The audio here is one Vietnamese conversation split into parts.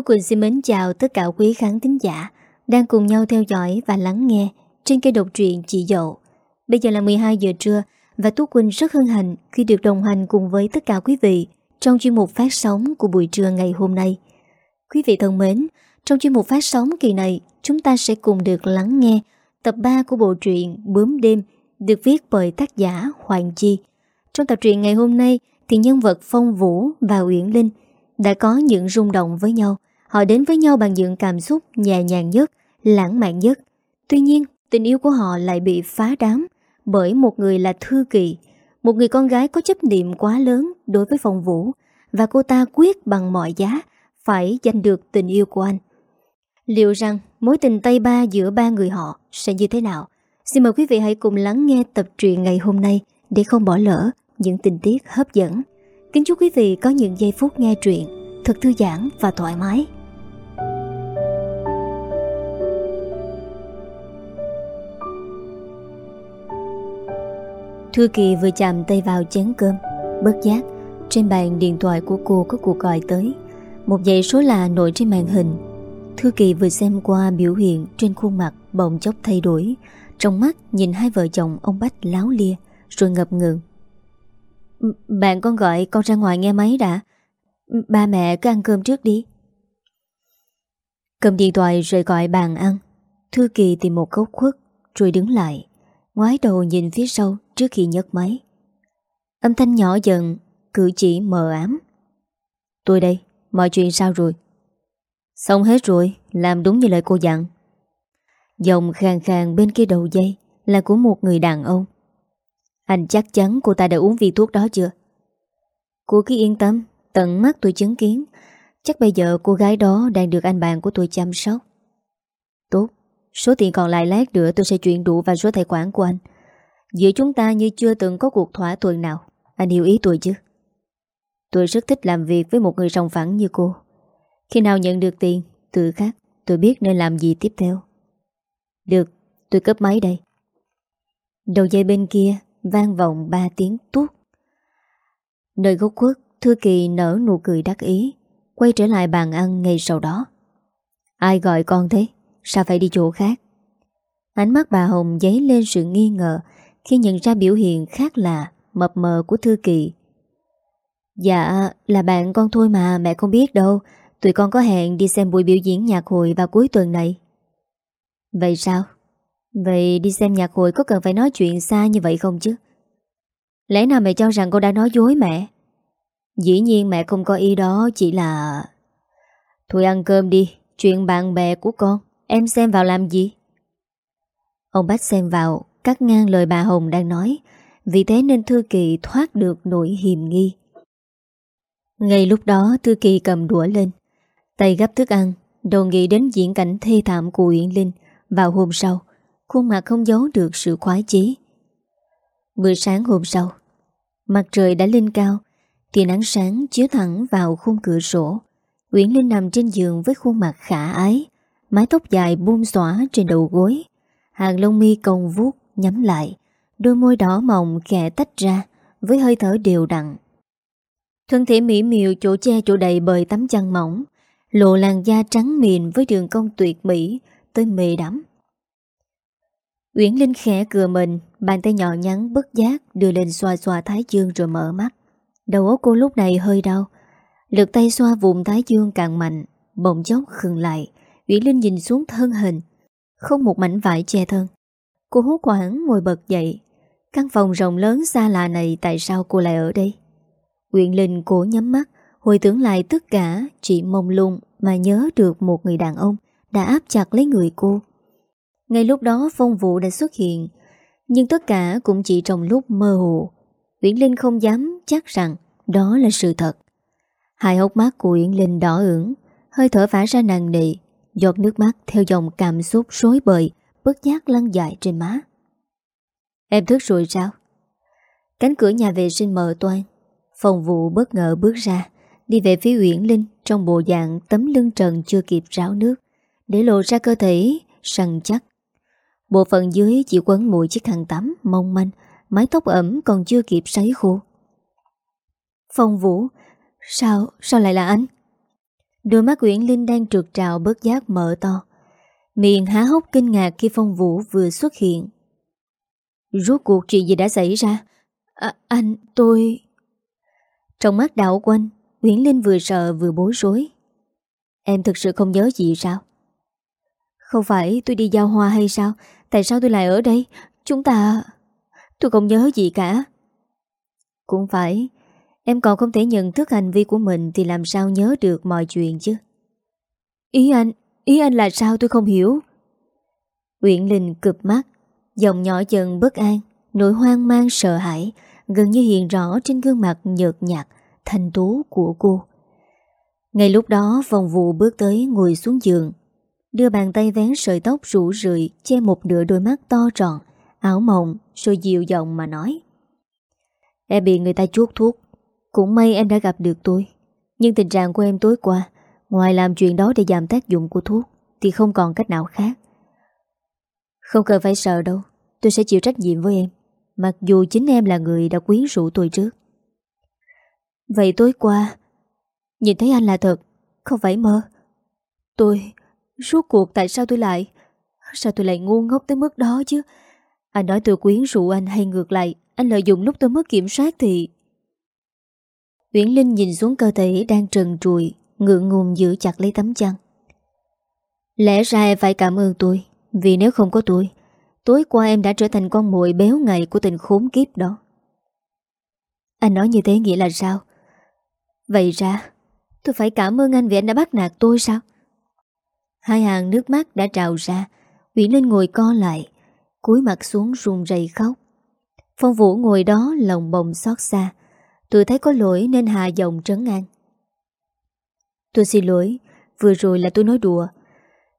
Tú Quỳnh xin mến chào tất cả quý khán thính giả đang cùng nhau theo dõi và lắng nghe trên kênh độc truyện Chị Dậu. Bây giờ là 12 giờ trưa và Tú Quỳnh rất hân hạnh khi được đồng hành cùng với tất cả quý vị trong chuyên mục phát sóng của buổi trưa ngày hôm nay. Quý vị thân mến, trong chuyên mục phát sóng kỳ này, chúng ta sẽ cùng được lắng nghe tập 3 của bộ truyện Bướm Đêm được viết bởi tác giả Hoàng Chi. Trong tập truyện ngày hôm nay thì nhân vật Phong Vũ và Uyển Linh đã có những rung động với nhau. Họ đến với nhau bằng những cảm xúc nhẹ nhàng nhất, lãng mạn nhất. Tuy nhiên, tình yêu của họ lại bị phá đám bởi một người là Thư Kỳ, một người con gái có chấp niệm quá lớn đối với Phong Vũ và cô ta quyết bằng mọi giá phải giành được tình yêu của anh. Liệu rằng mối tình tay ba giữa ba người họ sẽ như thế nào? Xin mời quý vị hãy cùng lắng nghe tập truyện ngày hôm nay để không bỏ lỡ những tình tiết hấp dẫn. Kính chúc quý vị có những giây phút nghe truyện thật thư giãn và thoải mái. Thư Kỳ vừa chạm tay vào chén cơm. Bất giác, Trên bàn điện thoại của cô có cuộc gọi tới. Một dãy số lạ nổi trên màn hình. Thư Kỳ vừa xem qua biểu hiện Trên khuôn mặt bỗng chốc thay đổi. Trong mắt nhìn hai vợ chồng ông Bách láo lia Rồi ngập ngừng. Bạn con gọi con ra ngoài nghe máy đã. Ba mẹ cứ ăn cơm trước đi. Cầm điện thoại rồi gọi bàn ăn, Thư Kỳ tìm một góc khuất, Rồi đứng lại, Ngoái đầu nhìn phía sau trước khi nhấc máy. Âm thanh nhỏ dần Cử chỉ mờ ám. Tôi đây, mọi chuyện sao rồi? Xong hết rồi Làm đúng như lời cô dặn. Dòng khàn khàn bên kia đầu dây Là của một người đàn ông. Anh chắc chắn cô ta đã uống viên thuốc đó chưa? Cô cứ yên tâm Tận mắt tôi chứng kiến Chắc bây giờ cô gái đó đang được anh bạn của tôi chăm sóc. Tốt Số tiền còn lại lát nữa tôi sẽ chuyển đủ vào số tài khoản của anh. Giữa chúng ta như chưa từng có cuộc thỏa thuận nào. Anh hiểu ý tôi chứ? Tôi rất thích làm việc với một người sòng phẳng như cô. Khi nào nhận được tiền Từ khác, tôi biết nên làm gì tiếp theo. Được, Tôi cấp máy đây. Đầu dây bên kia Vang vọng ba tiếng tuốt. Nơi gốc quốc Thư Kỳ nở nụ cười đắc ý, Quay trở lại bàn ăn ngay sau đó. Ai gọi con thế? Sao phải đi chỗ khác? Ánh mắt bà Hồng giấy lên sự nghi ngờ khi nhận ra biểu hiện khác lạ, Mập mờ của Thư Kỳ Dạ là bạn con thôi mà, Mẹ không biết đâu Tụi con có hẹn đi xem buổi biểu diễn nhạc hội vào cuối tuần này Vậy sao? Vậy đi xem nhạc hội có cần phải nói chuyện xa như vậy không chứ? Lẽ nào mẹ cho rằng cô đã nói dối mẹ? Dĩ nhiên mẹ không có ý đó, Chỉ là... Thôi ăn cơm đi, Chuyện bạn bè của con, Em xem vào làm gì? Ông Bách xem vào Cắt ngang lời bà Hồng đang nói, Vì thế nên Thư Kỳ thoát được nỗi hiềm nghi. Ngay lúc đó, Thư Kỳ cầm đũa lên, Tay gấp thức ăn Đầu nghĩ đến diễn cảnh thê thảm của Uyển Linh Vào hôm sau, Khuôn mặt không giấu được sự khoái chí. Bữa sáng hôm sau, Mặt trời đã lên cao thì nắng sáng chiếu thẳng vào khung cửa sổ. Uyển Linh nằm trên giường với khuôn mặt khả ái, Mái tóc dài buông xõa trên đầu gối, Hàng lông mi cong vuốt nhắm lại, Đôi môi đỏ mỏng khẽ tách ra, Với hơi thở đều đặn. Thân thể mỹ miều chỗ che chỗ đầy bởi tấm chăn mỏng, Lộ làn da trắng mịn với đường cong tuyệt mỹ, Tới mê đắm. Uyển Linh khẽ cửa mình, Bàn tay nhỏ nhắn bất giác Đưa lên xoa xoa thái dương rồi mở mắt. Đầu óc cô lúc này hơi đau, Lực tay xoa vùng thái dương càng mạnh, Bỗng chốc khừng lại, Uyển Linh nhìn xuống thân hình, Không một mảnh vải che thân. Cô hốt quảng ngồi bật dậy. Căn phòng rộng lớn xa lạ này Tại sao cô lại ở đây? Uyển Linh cố nhắm mắt, Hồi tưởng lại tất cả Chỉ mông lung mà nhớ được một người đàn ông Đã áp chặt lấy người cô. Ngay lúc đó phong vụ đã xuất hiện, Nhưng tất cả cũng chỉ trong lúc mơ hồ. Uyển Linh không dám chắc rằng Đó là sự thật. Hai hốc mắt của Uyển Linh đỏ ửng, Hơi thở phả ra nặng nề, Giọt nước mắt theo dòng cảm xúc rối bời Bất giác lăn dài trên má. Em thức rồi sao? Cánh cửa nhà vệ sinh mở toan Phòng vụ bất ngờ bước ra Đi về phía Uyển Linh Trong bộ dạng tấm lưng trần chưa kịp ráo nước Để lộ ra cơ thể săn chắc. Bộ phận dưới chỉ quấn mũi chiếc khăn tắm Mong manh Mái tóc ẩm còn chưa kịp sấy khô. Phong Vũ Sao, sao lại là anh? Đôi mắt Uyển Linh đang trượt trào bớt giác mở to. Miệng há hốc kinh ngạc khi phong vũ vừa xuất hiện. Rốt cuộc chuyện gì đã xảy ra? À, Anh tôi Trong mắt đảo quanh nguyễn Linh vừa sợ vừa bối rối. Em thực sự không nhớ gì sao? Không phải tôi đi giao hoa hay sao? Tại sao tôi lại ở đây? Chúng ta Tôi không nhớ gì cả. Cũng phải Em còn không thể nhận thức hành vi của mình Thì làm sao nhớ được mọi chuyện chứ? Ý anh Ý anh là sao tôi không hiểu? Uyển Linh cực mắt, Giọng nhỏ dần bất an, Nỗi hoang mang sợ hãi Gần như hiện rõ trên gương mặt nhợt nhạt thành tú của cô. Ngay lúc đó vòng vụ bước tới Ngồi xuống giường, Đưa bàn tay vén sợi tóc rủ rượi, Che một nửa đôi mắt to tròn Áo mộng rồi dịu giọng mà nói. Em bị người ta chuốt thuốc, Cũng may em đã gặp được tôi, Nhưng tình trạng của em tối qua Ngoài làm chuyện đó để giảm tác dụng của thuốc, Thì không còn cách nào khác. Không cần phải sợ đâu, Tôi sẽ chịu trách nhiệm với em, Mặc dù chính em là người đã quyến rũ tôi trước. Vậy tối qua, Nhìn thấy anh là thật, Không phải mơ. Tôi Suốt cuộc tại sao tôi lại, Sao tôi lại ngu ngốc tới mức đó chứ? Anh nói tôi quyến rũ anh hay ngược lại, Anh lợi dụng lúc tôi mất kiểm soát thì Uyển Linh nhìn xuống cơ thể đang trần trùi Ngượng ngùng giữ chặt lấy tấm chăn. Lẽ ra em phải cảm ơn tôi, Vì nếu không có tôi, Tối qua em đã trở thành con muội béo ngậy Của tình khốn kiếp đó. Anh nói như thế nghĩa là sao? Vậy ra, Tôi phải cảm ơn anh vì anh đã bắt nạt tôi sao? Hai hàng nước mắt đã trào ra Uyển Linh ngồi co lại, cúi mặt xuống run rẩy khóc. Phong Vũ ngồi đó lòng bồng xót xa, Tôi thấy có lỗi nên hạ giọng trấn an. Tôi xin lỗi, Vừa rồi là tôi nói đùa.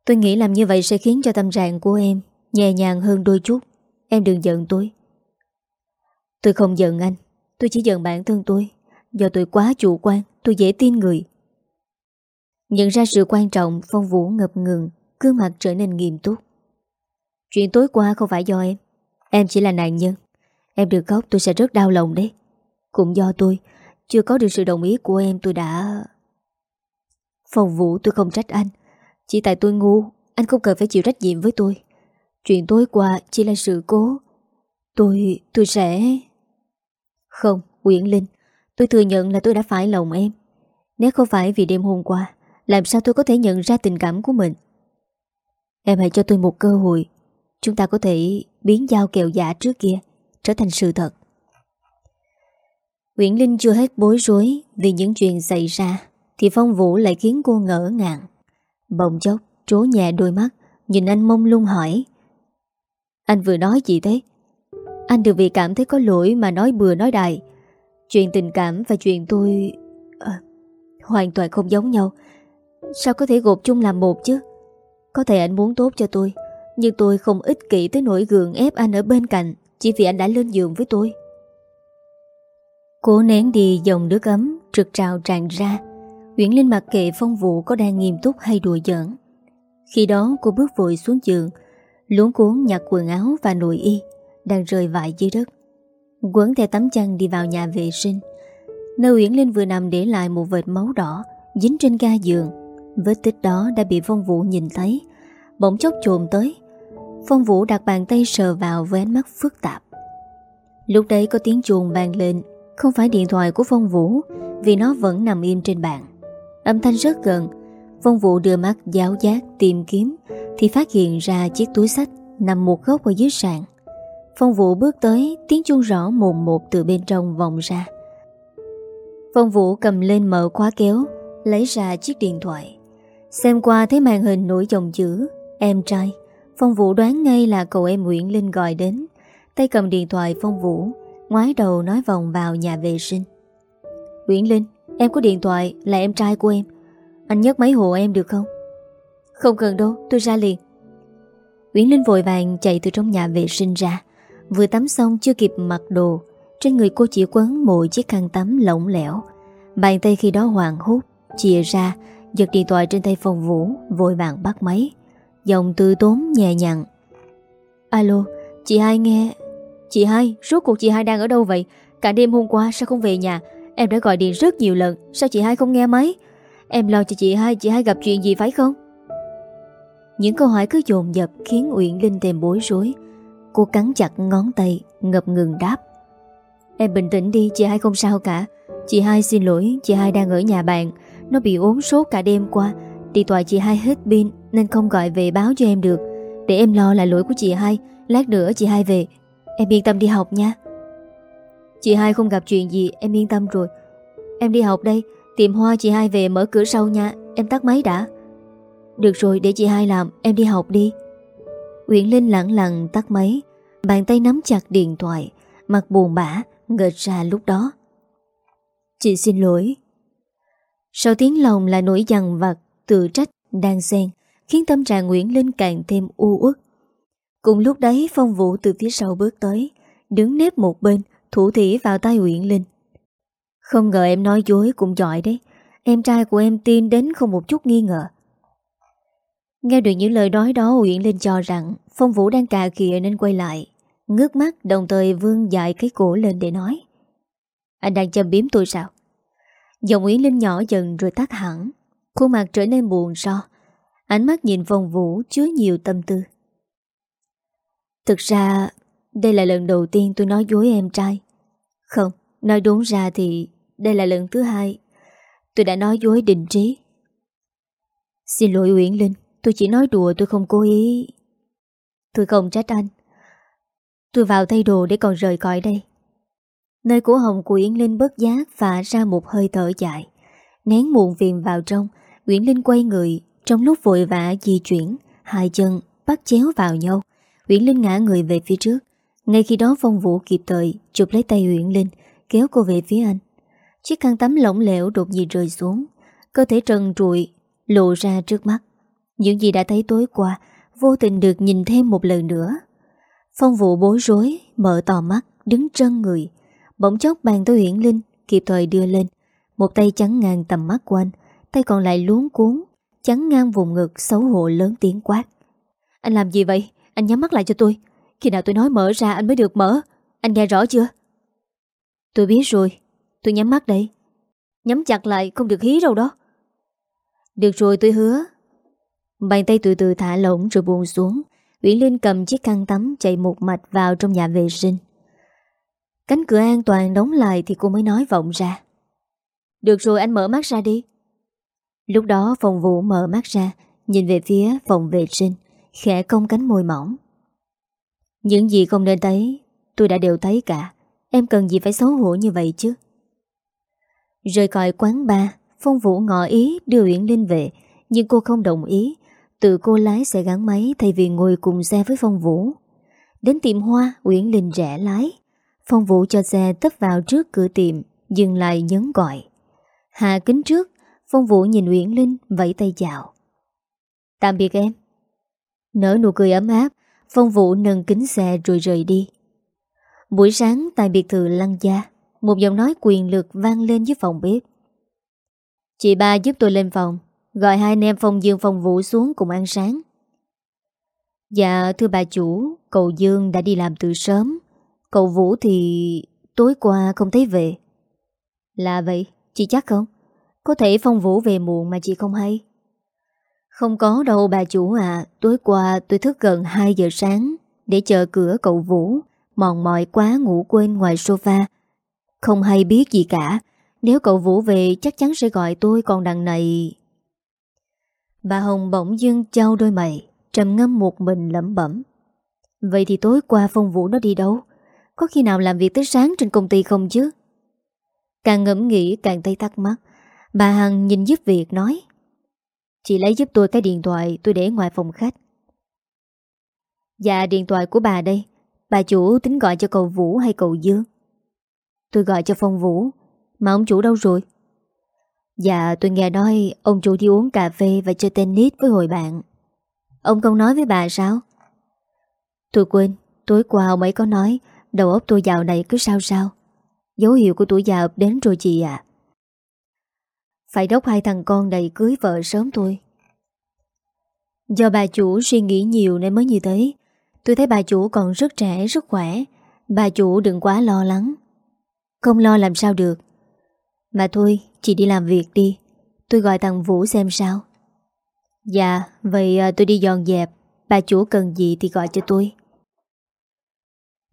Tôi nghĩ làm như vậy sẽ khiến cho tâm trạng của em Nhẹ nhàng hơn đôi chút. Em đừng giận tôi. Tôi không giận anh, Tôi chỉ giận bản thân tôi. Do tôi quá chủ quan, Tôi dễ tin người. Nhận ra sự quan trọng, Phong Vũ ngập ngừng, gương mặt trở nên nghiêm túc. Chuyện tối qua không phải do em Em chỉ là nạn nhân. Em được khóc tôi sẽ rất đau lòng đấy. Cũng do tôi, Chưa có được sự đồng ý của em, tôi đã phòng Vũ tôi không trách anh. Chỉ tại tôi ngu Anh không cần phải chịu trách nhiệm với tôi. Chuyện tối qua chỉ là sự cố. Tôi... tôi sẽ... Không, Uyển Linh Tôi thừa nhận là tôi đã phải lòng em. Nếu không phải vì đêm hôm qua Làm sao tôi có thể nhận ra tình cảm của mình? Em hãy cho tôi một cơ hội. Chúng ta có thể biến giao kẹo giả trước kia Trở thành sự thật. Nguyễn Linh chưa hết bối rối Vì những chuyện xảy ra. Thì Phong Vũ lại khiến cô ngỡ ngàng. Bồng chốc trố nhẹ đôi mắt Nhìn anh mông lung hỏi. Anh vừa nói gì thế? Anh được vì cảm thấy có lỗi mà nói bừa nói đại Chuyện tình cảm và chuyện tôi à, Hoàn toàn không giống nhau. Sao có thể gộp chung làm một chứ? Có thể anh muốn tốt cho tôi Nhưng tôi không ích kỷ tới nỗi gượng ép anh ở bên cạnh Chỉ vì anh đã lên giường với tôi. Cố nén đi dòng nước ấm Trực trào tràn ra. Nguyễn Linh mặc kệ phong vụ có đang nghiêm túc hay đùa giỡn. Khi đó, cô bước vội xuống giường, Luống cuốn nhặt quần áo và nội y Đang rơi vãi dưới đất. Quấn theo tấm chăn đi vào nhà vệ sinh. Nơi Uyển Linh vừa nằm để lại một vệt máu đỏ Dính trên ga giường. Vết tích đó đã bị Phong Vũ nhìn thấy, Bỗng chốc trồm tới. Phong Vũ đặt bàn tay sờ vào với ánh mắt phức tạp. Lúc đấy có tiếng chuồng vang lên, Không phải điện thoại của Phong Vũ, Vì nó vẫn nằm im trên bàn. Âm thanh rất gần. Phong Vũ đưa mắt giáo giác tìm kiếm, Thì phát hiện ra chiếc túi sách Nằm một góc ở dưới sàn. Phong Vũ bước tới, Tiếng chuông rõ mồm một từ bên trong vòng ra. Phong Vũ cầm lên mở khóa kéo, Lấy ra chiếc điện thoại. Xem qua thấy màn hình nổi dòng chữ, Em trai. Phong Vũ đoán ngay là cậu em Nguyễn Linh gọi đến. Tay cầm điện thoại Phong Vũ, Ngoái đầu nói vòng vào nhà vệ sinh. Nguyễn Linh Em có điện thoại là em trai của em. Anh nhấc máy hộ em được không? Không cần đâu tôi ra liền. Nguyễn Linh vội vàng chạy từ trong nhà vệ sinh ra. Vừa tắm xong chưa kịp mặc đồ Trên người cô chỉ quấn một chiếc khăn tắm lỏng lẻo. Bàn tay khi đó hoàng hút Chìa ra Giật điện thoại trên tay phòng vũ Vội vàng bắt máy. Giọng từ tốn nhẹ nhàng. Alo chị hai nghe. Chị hai rốt cuộc chị hai đang ở đâu vậy? Cả đêm hôm qua sao không về nhà Em đã gọi điện rất nhiều lần, Sao chị hai không nghe máy? Em lo cho chị hai Chị hai gặp chuyện gì phải không? Những câu hỏi cứ dồn dập Khiến Uyển Linh thêm bối rối. Cô cắn chặt ngón tay, Ngập ngừng đáp. Em bình tĩnh đi, chị hai không sao cả. Chị hai xin lỗi, Chị hai đang ở nhà bạn. Nó bị ốm sốt cả đêm qua. Điện thoại chị hai hết pin, Nên không gọi về báo cho em được. Để em lo là lỗi của chị hai, Lát nữa chị hai về. Em yên tâm đi học nha. Chị hai không gặp chuyện gì Em yên tâm rồi. Em đi học đây Tìm hoa chị hai về mở cửa sau nha Em tắt máy đã. Được rồi để chị hai làm Em đi học đi. Uyển Linh lặng lặng tắt máy Bàn tay nắm chặt điện thoại Mặt buồn bã ngợt ra lúc đó. Chị xin lỗi. Sau tiếng lòng là nỗi dằn vặt Tự trách, đang xen Khiến tâm trạng Nguyễn Linh càng thêm u uất. Cùng lúc đấy Phong Vũ từ phía sau bước tới Đứng nếp một bên Thủ thỉ vào tay uyển Linh. Không ngờ em nói dối cũng giỏi đấy. Em trai của em tin đến không một chút nghi ngờ. Nghe được những lời nói đó, Uyển Linh cho rằng Phong Vũ đang cà khịa nên quay lại, Ngước mắt đồng thời vương dài cái cổ lên để nói. Anh đang châm biếm tôi sao? Giọng Uyển Linh nhỏ dần rồi tắt hẳn, Khuôn mặt trở nên buồn so, Ánh mắt nhìn Phong Vũ chứa nhiều tâm tư. Thực ra đây là lần đầu tiên tôi nói dối em trai. Không, Nói đúng ra thì Đây là lần thứ hai. Tôi đã nói dối định trí. Xin lỗi Uyển Linh, Tôi chỉ nói đùa, tôi không cố ý. Tôi không trách anh. Tôi vào thay đồ để còn rời khỏi đây. Nơi của hồng của uyển Linh bất giác Phả ra một hơi thở dài. Nén muộn phiền vào trong, uyển Linh quay người, Trong lúc vội vã di chuyển, Hai chân bắt chéo vào nhau. Uyển Linh ngã người về phía trước. Ngay khi đó phong vũ kịp thời Chụp lấy tay Uyển Linh, Kéo cô về phía anh. Chiếc khăn tắm lỏng lẻo đột nhiên rơi xuống, Cơ thể trần trụi Lộ ra trước mắt. Những gì đã thấy tối qua, Vô tình được nhìn thêm một lần nữa. Phong Vũ bối rối, Mở to mắt, Đứng trân người. Bỗng chốc bàn tới Uyển Linh, Kịp thời đưa lên. Một tay chắn ngang tầm mắt của anh, Tay còn lại luống cuốn, Chắn ngang vùng ngực xấu hổ lớn tiếng quát. Anh làm gì vậy? Anh nhắm mắt lại cho tôi. Khi nào tôi nói mở ra anh mới được mở Anh nghe rõ chưa Tôi biết rồi Tôi nhắm mắt đây Nhắm chặt lại không được hí đâu đó Được rồi tôi hứa Bàn tay từ từ thả lỏng rồi buông xuống Uyển Linh cầm chiếc khăn tắm chạy một mạch vào trong nhà vệ sinh. Cánh cửa an toàn đóng lại thì cô mới nói vọng ra. Được rồi anh mở mắt ra đi. Lúc đó phòng vũ mở mắt ra, nhìn về phía phòng vệ sinh, khẽ cong cánh môi mỏng. Những gì không nên thấy, tôi đã đều thấy cả. Em cần gì phải xấu hổ như vậy chứ? Rời khỏi quán bar, Phong Vũ ngỏ ý đưa Uyển Linh về, nhưng cô không đồng ý Tự cô lái xe gắn máy thay vì ngồi cùng xe với Phong Vũ. Đến tiệm hoa, Uyển Linh rẽ lái. Phong Vũ cho xe tấp vào trước cửa tiệm, dừng lại nhấn gọi. Hạ kính trước, Phong Vũ nhìn Uyển Linh vẫy tay chào. Tạm biệt em. Nở nụ cười ấm áp, Phong Vũ nâng kính xe rồi rời đi. Buổi sáng tại biệt thự Lăng Gia, một giọng nói quyền lực vang lên dưới phòng bếp. Chị ba giúp tôi lên phòng, Gọi hai anh em Phong Dương Phong Vũ xuống cùng ăn sáng Dạ thưa bà chủ Cậu Dương đã đi làm từ sớm Cậu Vũ thì tối qua không thấy về Là vậy Chị chắc không Có thể Phong Vũ về muộn mà chị không hay không có đâu bà chủ à Tối qua tôi thức gần 2 giờ sáng Để chờ cửa cậu Vũ. Mòn mỏi quá ngủ quên ngoài sofa. Không hay biết gì cả. Nếu cậu Vũ về, chắc chắn sẽ gọi tôi Còn đằng này. Bà Hồng bỗng dưng trao đôi mày, Trầm ngâm một mình lẩm bẩm. Vậy thì tối qua Phong Vũ nó đi đâu? Có khi nào làm việc tới sáng trên công ty không chứ? Càng ngẫm nghĩ càng thấy thắc mắc. Bà Hằng nhìn giúp việc nói. Chị lấy giúp tôi cái điện thoại tôi để ngoài phòng khách. Dạ điện thoại của bà đây. Bà chủ tính gọi cho cậu Vũ hay cậu Dương? Tôi gọi cho Phong Vũ. Mà ông chủ đâu rồi? Dạ tôi nghe nói ông chủ đi uống cà phê và chơi tennis với hội bạn. Ông không nói với bà sao? Tôi quên, tối qua ông ấy có nói Đầu óc tôi dạo này cứ sao sao. Dấu hiệu của tuổi già ập đến rồi chị ạ. Phải đốc hai thằng con đầy cưới vợ sớm tôi Do bà chủ suy nghĩ nhiều nên mới như thế. Tôi thấy bà chủ còn rất trẻ, rất khỏe. Bà chủ đừng quá lo lắng. Không lo làm sao được. Mà thôi, chị đi làm việc đi. Tôi gọi thằng Vũ xem sao. Dạ Vậy à, tôi đi dọn dẹp. Bà chủ cần gì thì gọi cho tôi.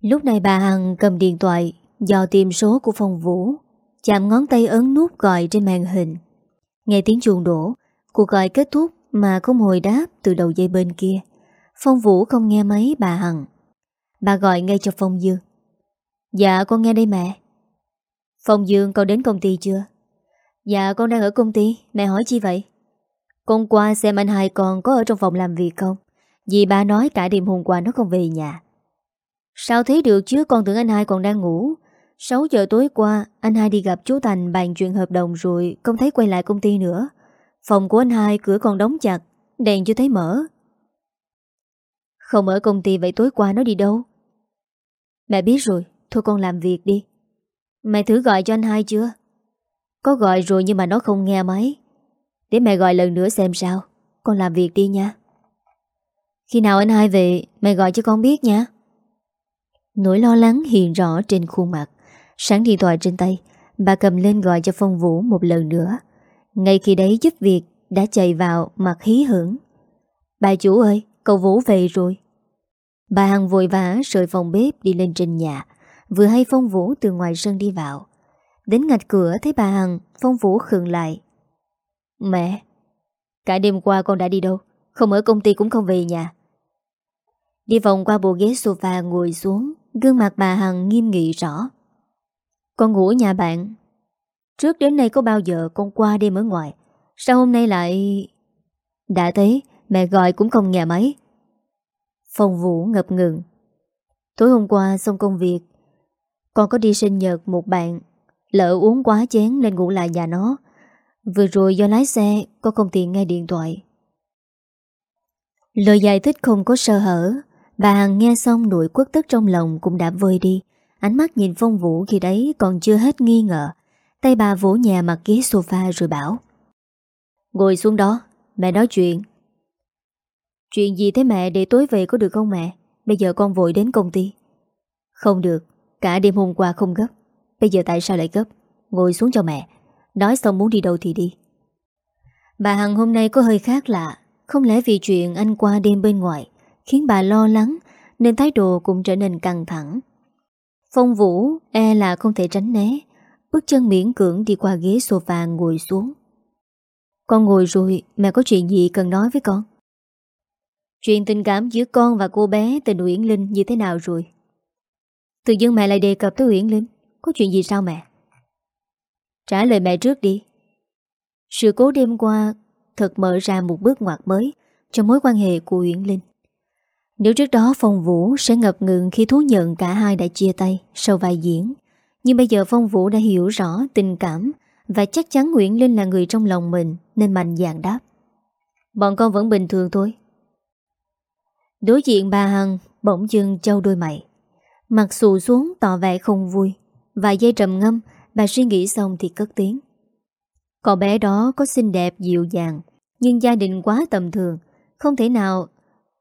Lúc này bà Hằng cầm điện thoại Dò tìm số của phòng Vũ. Chạm ngón tay ấn nút gọi trên màn hình. Nghe tiếng chuông đổ, Cuộc gọi kết thúc mà không hồi đáp từ đầu dây bên kia. Phong Vũ không nghe máy, bà Hằng. Bà gọi ngay cho Phong Dương. Dạ con nghe đây mẹ. Phong Dương, con đến công ty chưa? Dạ con đang ở công ty. Mẹ hỏi chi vậy? Con qua xem anh hai con có ở trong phòng làm việc không? Vì bà nói cả đêm hôm qua nó không về nhà. Sao thế được chứ? Con tưởng anh hai còn đang ngủ. 6 giờ tối qua, Anh hai đi gặp chú Thành bàn chuyện hợp đồng rồi Không thấy quay lại công ty nữa. Phòng của anh hai cửa còn đóng chặt, Đèn chưa thấy mở. Không ở công ty vậy tối qua nó đi đâu? Mẹ biết rồi, Thôi con làm việc đi. Mẹ thử gọi cho anh hai chưa? Có gọi rồi nhưng mà nó không nghe máy. Để mẹ gọi lần nữa xem sao. Con làm việc đi nha. Khi nào anh hai về, Mẹ gọi cho con biết nha. Nỗi lo lắng hiện rõ trên khuôn mặt. Sáng điện thoại trên tay, Bà cầm lên gọi cho Phong Vũ một lần nữa. Ngay khi đấy giúp việc Đã chạy vào mặt hí hưởng. Bà chủ ơi, cậu Vũ về rồi. Bà Hằng vội vã rời phòng bếp đi lên trên nhà. Vừa hay Phong Vũ từ ngoài sân đi vào. Đến ngạch cửa thấy bà Hằng, Phong Vũ khựng lại. Mẹ, Cả đêm qua con đã đi đâu? Không ở công ty cũng không về nhà. Đi vòng qua bộ ghế sofa ngồi xuống, Gương mặt bà Hằng nghiêm nghị rõ. Con ngủ nhà bạn. Trước đến nay có bao giờ con qua đêm ở ngoài, Sao hôm nay lại Đã thấy Mẹ gọi cũng không nghe máy? Phong Vũ ngập ngừng. Tối hôm qua xong công việc, Con có đi sinh nhật một bạn, Lỡ uống quá chén nên ngủ lại nhà nó. Vừa rồi do lái xe Có không tiện nghe điện thoại. Lời giải thích không có sơ hở, Bà Hằng nghe xong nỗi quất tức trong lòng Cũng đã vơi đi. Ánh mắt nhìn Phong Vũ khi đấy còn chưa hết nghi ngờ. Tay bà vỗ nhà mặt ghế sofa rồi bảo, Ngồi xuống đó, Mẹ nói chuyện. Chuyện gì thế mẹ, để tối về có được không mẹ? Bây giờ con vội đến công ty. Không được, Cả đêm hôm qua không gấp. Bây giờ tại sao lại gấp? Ngồi xuống cho mẹ. Nói xong muốn đi đâu thì đi. Bà Hằng hôm nay có hơi khác lạ. Không lẽ vì chuyện anh qua đêm bên ngoài Khiến bà lo lắng Nên thái độ cũng trở nên căng thẳng. Phong Vũ e là không thể tránh né, Bước chân miễn cưỡng đi qua ghế sofa ngồi xuống Con ngồi rồi, Mẹ có chuyện gì cần nói với con Chuyện tình cảm giữa con và cô bé Tình Uyển Linh như thế nào rồi? Tự dưng mẹ lại đề cập tới Uyển Linh, Có chuyện gì sao mẹ? Trả lời mẹ trước đi Sự cố đêm qua Thật mở ra một bước ngoặt mới Trong mối quan hệ của Uyển Linh nếu trước đó Phong Vũ sẽ ngập ngừng Khi thú nhận cả hai đã chia tay Sau vài diễn. Nhưng bây giờ Phong Vũ đã hiểu rõ tình cảm Và chắc chắn Nguyễn Linh là người trong lòng mình, Nên mạnh dạn đáp. Bọn con vẫn bình thường thôi. Đối diện bà Hằng bỗng dưng trâu đôi mày. Mặt xù xuống tỏ vẻ không vui. Vài giây trầm ngâm, Bà suy nghĩ xong thì cất tiếng. Con bé đó có xinh đẹp dịu dàng, Nhưng gia đình quá tầm thường, Không thể nào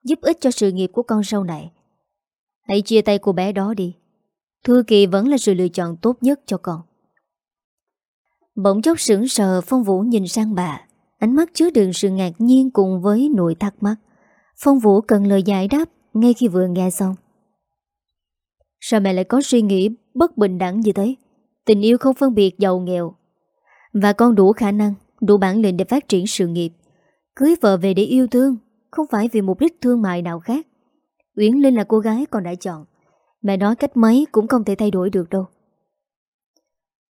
giúp ích cho sự nghiệp của con sau này Hãy chia tay cô bé đó đi Thư Kỳ vẫn là sự lựa chọn tốt nhất cho con Bỗng chốc sững sờ Phong Vũ nhìn sang bà Ánh mắt chứa đựng sự ngạc nhiên cùng với nỗi thắc mắc Phong Vũ cần lời giải đáp ngay khi vừa nghe xong. Sao mẹ lại có suy nghĩ bất bình đẳng như thế? Tình yêu không phân biệt giàu nghèo. Và con đủ khả năng, đủ bản lĩnh để phát triển sự nghiệp. Cưới vợ về để yêu thương, không phải vì mục đích thương mại nào khác. Uyển Linh là cô gái con đã chọn. Mẹ nói cách mấy cũng không thể thay đổi được đâu.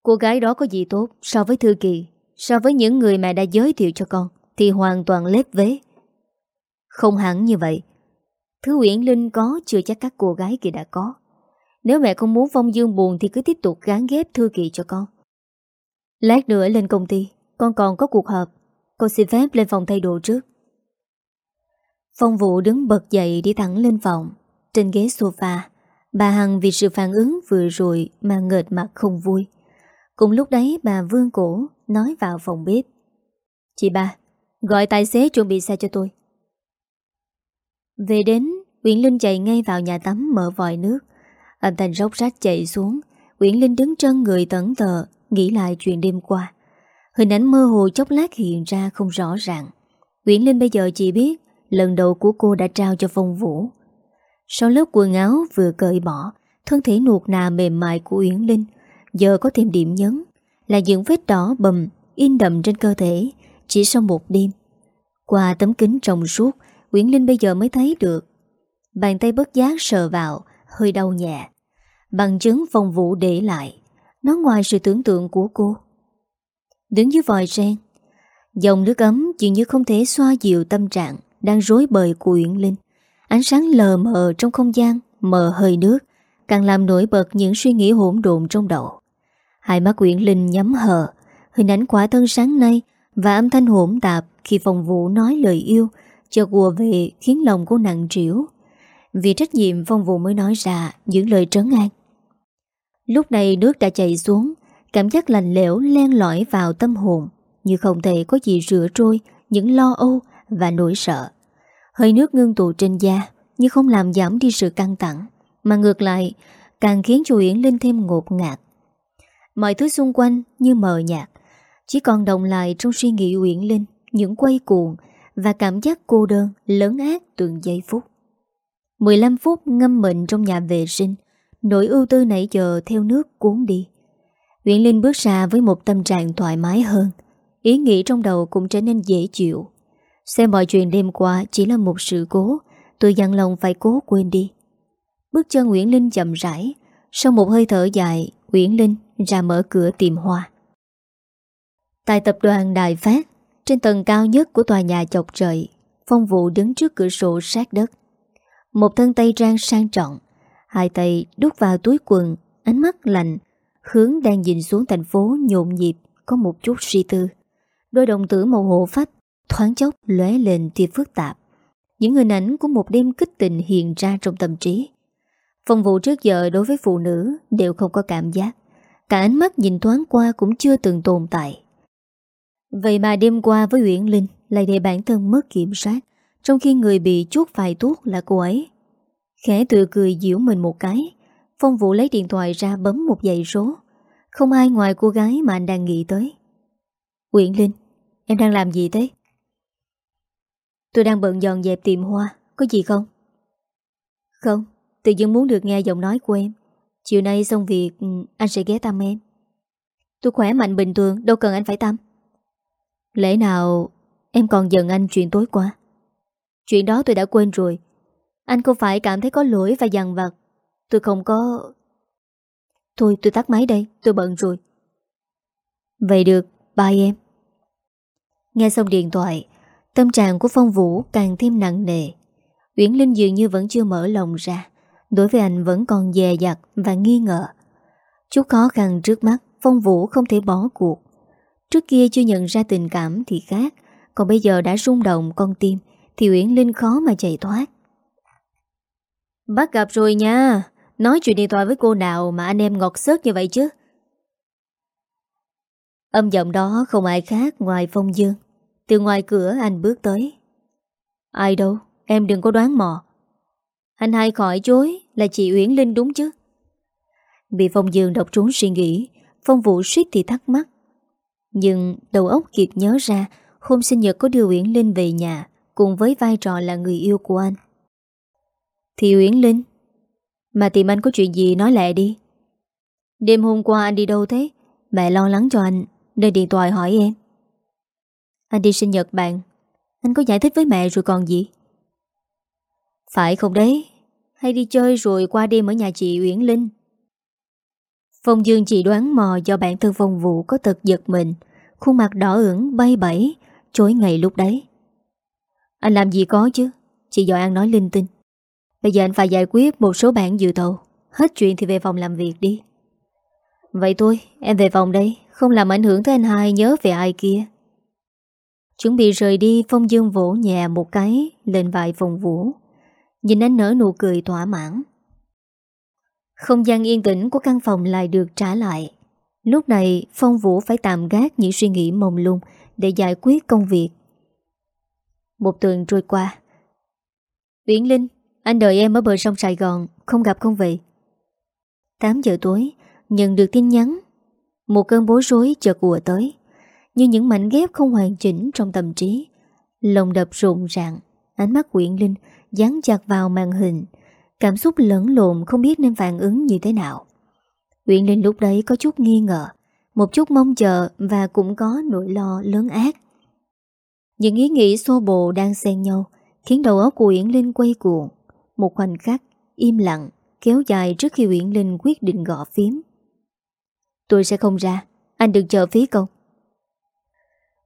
Cô gái đó có gì tốt so với Thư Kỳ, so với những người mẹ đã giới thiệu cho con, thì hoàn toàn lép vế. Không hẳn như vậy Thứ Uyển Linh có chưa chắc các cô gái kia đã có Nếu mẹ không muốn Phong Dương buồn Thì cứ tiếp tục gán ghép Thư Kỳ cho con Lát nữa lên công ty Con còn có cuộc họp Con xin phép lên phòng thay đồ trước Phong Vũ đứng bật dậy đi thẳng lên phòng. Trên ghế sofa Bà Hằng vì sự phản ứng vừa rồi Mà ngợt mặt không vui. Cùng lúc đấy bà vương cổ Nói vào phòng bếp. Chị ba Gọi tài xế chuẩn bị xe cho tôi. Về đến, Nguyễn Linh chạy ngay vào nhà tắm mở vòi nước. Âm thanh rốc rách chạy xuống, Nguyễn Linh đứng chân người tẩn tờ, nghĩ lại chuyện đêm qua. Hình ảnh mơ hồ chốc lát hiện ra không rõ ràng. Nguyễn Linh bây giờ chỉ biết Lần đầu của cô đã trao cho Phong Vũ. Sau lớp quần áo vừa cởi bỏ, Thân thể nuột nà mềm mại của Uyển Linh Giờ có thêm điểm nhấn Là những vết đỏ bầm, In đậm trên cơ thể Chỉ sau một đêm. Qua tấm kính trong suốt, Uyển Linh bây giờ mới thấy được. Bàn tay bất giác sờ vào, Hơi đau nhẹ. Bằng chứng Phong Vũ để lại Nó ngoài sự tưởng tượng của cô. Đứng dưới vòi sen, Dòng nước ấm dường như không thể xoa dịu tâm trạng. Đang rối bời của Uyển Linh Ánh sáng lờ mờ trong không gian, Mờ hơi nước, Càng làm nổi bật những suy nghĩ hỗn độn trong đầu. Hai mắt Uyển Linh nhắm hờ, Hình ảnh quả thân sáng nay Và âm thanh hỗn tạp Khi phòng vũ nói lời yêu Chợt ùa về khiến lòng cô nặng trĩu. Vì trách nhiệm, phong vụ mới nói ra Những lời trấn an. Lúc này nước đã chảy xuống, Cảm giác lạnh lẽo len lỏi vào tâm hồn, Như không thể có gì rửa trôi Những lo âu và nỗi sợ. Hơi nước ngưng tụ trên da Nhưng không làm giảm đi sự căng thẳng. Mà ngược lại, Càng khiến cho Uyển Linh thêm ngột ngạt. Mọi thứ xung quanh như mờ nhạt, Chỉ còn đồng lại trong suy nghĩ Uyển Linh, Những quay cuồng Và cảm giác cô đơn, lớn ác từng giây phút. 15 phút ngâm mình trong nhà vệ sinh, Nỗi ưu tư nãy giờ theo nước cuốn đi. Uyển Linh bước ra với một tâm trạng thoải mái hơn. Ý nghĩ trong đầu cũng trở nên dễ chịu. Xem mọi chuyện đêm qua chỉ là một sự cố. Tôi dặn lòng phải cố quên đi. Bước chân Nguyễn Linh chậm rãi. Sau một hơi thở dài, Nguyễn Linh ra mở cửa tìm hoa. Tại tập đoàn Đài Phát, Trên tầng cao nhất của tòa nhà chọc trời, Phong vụ đứng trước cửa sổ sát đất. Một thân tay trang sang trọng, Hai tay đút vào túi quần, Ánh mắt lạnh, Hướng đang nhìn xuống thành phố nhộn nhịp, Có một chút suy tư. Đôi đồng tử màu hộ phách Thoáng chốc lóe lên tia phức tạp. Những hình ảnh của một đêm kích tình hiện ra trong tâm trí. Phòng vụ trước giờ đối với phụ nữ Đều không có cảm giác. Cả ánh mắt nhìn thoáng qua cũng chưa từng tồn tại. Vậy mà đêm qua với Uyển Linh Lại để bản thân mất kiểm soát, Trong khi người bị chuốt vài thuốc là cô ấy. Khẽ tự cười diễu mình một cái, Phong Vũ lấy điện thoại ra bấm một dãy số. Không ai ngoài cô gái mà anh đang nghĩ tới. Uyển Linh, Em đang làm gì thế? Tôi đang bận dọn dẹp tiệm hoa Có gì không? Không Tự dưng muốn được nghe giọng nói của em. Chiều nay xong việc ừ, anh sẽ ghé thăm em. Tôi khỏe mạnh bình thường Đâu cần anh phải thăm. Lẽ nào em còn giận anh chuyện tối qua? Chuyện đó tôi đã quên rồi. Anh không phải cảm thấy có lỗi và dằn vặt. Tôi không có... Thôi tôi tắt máy đây, tôi bận rồi. Vậy được, bye em. Nghe xong điện thoại, tâm trạng của Phong Vũ càng thêm nặng nề. Uyển Linh dường như vẫn chưa mở lòng ra. Đối với anh vẫn còn dè dặt và nghi ngờ. Chút khó khăn trước mắt, Phong Vũ không thể bỏ cuộc. Trước kia chưa nhận ra tình cảm thì khác, còn bây giờ đã rung động con tim, thì Uyển Linh khó mà chạy thoát. Bắt gặp rồi nha, Nói chuyện điện thoại với cô nào mà anh em ngọt sớt như vậy chứ Âm giọng đó không ai khác ngoài Phong Dương từ ngoài cửa anh bước tới. Ai đâu, Em đừng có đoán mò. Anh hai khỏi chối là chị Uyển Linh đúng chứ? Bị Phong Dương đọc trốn suy nghĩ, Phong Vũ suýt thì thắc mắc. Nhưng đầu óc kịp nhớ ra, Hôm sinh nhật có đưa Uyển Linh về nhà, Cùng với vai trò là người yêu của anh. Thì Uyển Linh, mà tìm anh có chuyện gì nói lẹ đi. Đêm hôm qua anh đi đâu thế? Mẹ lo lắng cho anh, Nên điện thoại hỏi em. Anh đi sinh nhật bạn. Anh có giải thích với mẹ rồi còn gì? Phải không đấy? Hay đi chơi rồi qua đêm ở nhà chị Uyển Linh? Phong Dương chỉ đoán mò do bản thân phong vụ có tật giật mình. Khuôn mặt đỏ ửng, bay bẫy Chối ngày lúc đấy. Anh làm gì có chứ? Chị dò An nói linh tinh. Bây giờ anh phải giải quyết một số bản dự thầu. Hết chuyện thì về phòng làm việc đi. Vậy thôi, em về phòng đây. Không làm ảnh hưởng tới anh hai, nhớ về ai kia. Chuẩn bị rời đi, Phong Dương vỗ nhẹ một cái, Lên vài phòng vũ. Nhìn anh nở nụ cười thỏa mãn. Không gian yên tĩnh của căn phòng lại được trả lại. Lúc này, Phong Vũ phải tạm gác những suy nghĩ mông lung Để giải quyết công việc. Một tuần trôi qua. Uyển Linh, anh đợi em ở bờ sông Sài Gòn, Không gặp không vậy 8 giờ tối, Nhận được tin nhắn. Một cơn bối rối chợt ùa tới. Như những mảnh ghép không hoàn chỉnh trong tâm trí. Lòng đập rộn ràng, Ánh mắt Quyển Linh dán chặt vào màn hình. Cảm xúc lẫn lộn không biết nên phản ứng như thế nào. Quyển Linh lúc đấy có chút nghi ngờ, Một chút mong chờ Và cũng có nỗi lo lớn ác. Những ý nghĩ xô bồ đang xen nhau, Khiến đầu óc của Uyển Linh quay cuồng. Một khoảnh khắc Im lặng, Kéo dài trước khi Uyển Linh quyết định gõ phím. Tôi sẽ không ra, Anh đừng chờ phí công.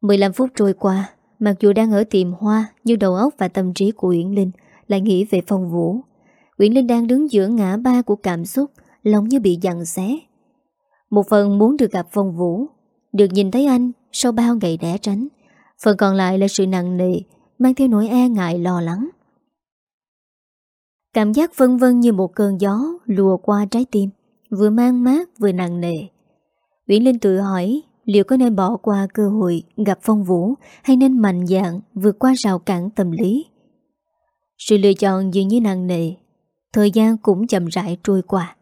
15 phút trôi qua, Mặc dù đang ở tiệm hoa, Nhưng đầu óc và tâm trí của Uyển Linh Lại nghĩ về phong vũ Uyển Linh đang đứng giữa ngã ba của cảm xúc, Lòng như bị dằn xé. Một phần muốn được gặp phong vũ Được nhìn thấy anh sau bao ngày đẻ tránh. Phần còn lại là sự nặng nề, Mang theo nỗi e ngại lo lắng. Cảm giác vân vân như một cơn gió Lùa qua trái tim, Vừa mang mát vừa nặng nề. Uyển Linh tự hỏi liệu có nên bỏ qua cơ hội gặp phong vũ hay nên mạnh dạn vượt qua rào cản tâm lý. Sự lựa chọn dường như nặng nề, thời gian cũng chậm rãi trôi qua.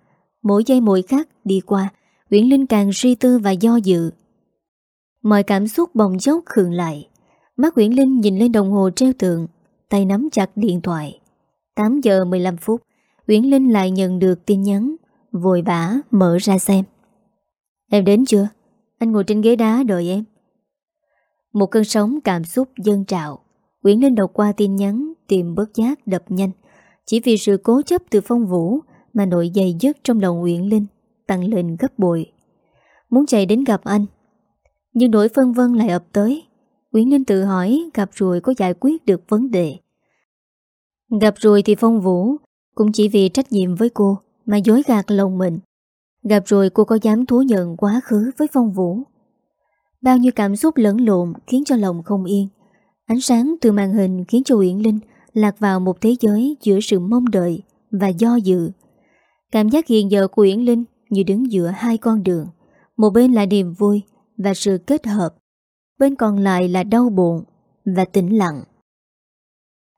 Mỗi giây mỗi khắc đi qua, Uyển Linh càng suy tư và do dự. Mọi cảm xúc bồng chốc khường lại. Mắt Uyển Linh nhìn lên đồng hồ treo tượng, tay nắm chặt điện thoại. 8 giờ 15 phút, Uyển Linh lại nhận được tin nhắn, vội vã mở ra xem. Em đến chưa? Anh ngồi trên ghế đá đợi em. Một cơn sóng cảm xúc dân trào. Nguyễn Linh đọc qua tin nhắn, Tìm bớt giác đập nhanh. Chỉ vì sự cố chấp từ phong vũ Mà nội dày dứt trong lòng Nguyễn Linh Tăng lên gấp bội. Muốn chạy đến gặp anh, Nhưng nỗi phân vân lại ập tới. Nguyễn Linh tự hỏi gặp rồi có giải quyết được vấn đề. Gặp rồi thì phong vũ Cũng chỉ vì trách nhiệm với cô Mà dối gạt lòng mình. Gặp rồi cô có dám thú nhận quá khứ với phong vũ Bao nhiêu cảm xúc lẫn lộn khiến cho lòng không yên Ánh sáng từ màn hình khiến cho Uyển Linh lạc vào một thế giới giữa sự mong đợi và do dự. Cảm giác hiện giờ của Uyển Linh như đứng giữa hai con đường. Một bên là niềm vui và sự kết hợp. Bên còn lại là đau buồn và tĩnh lặng.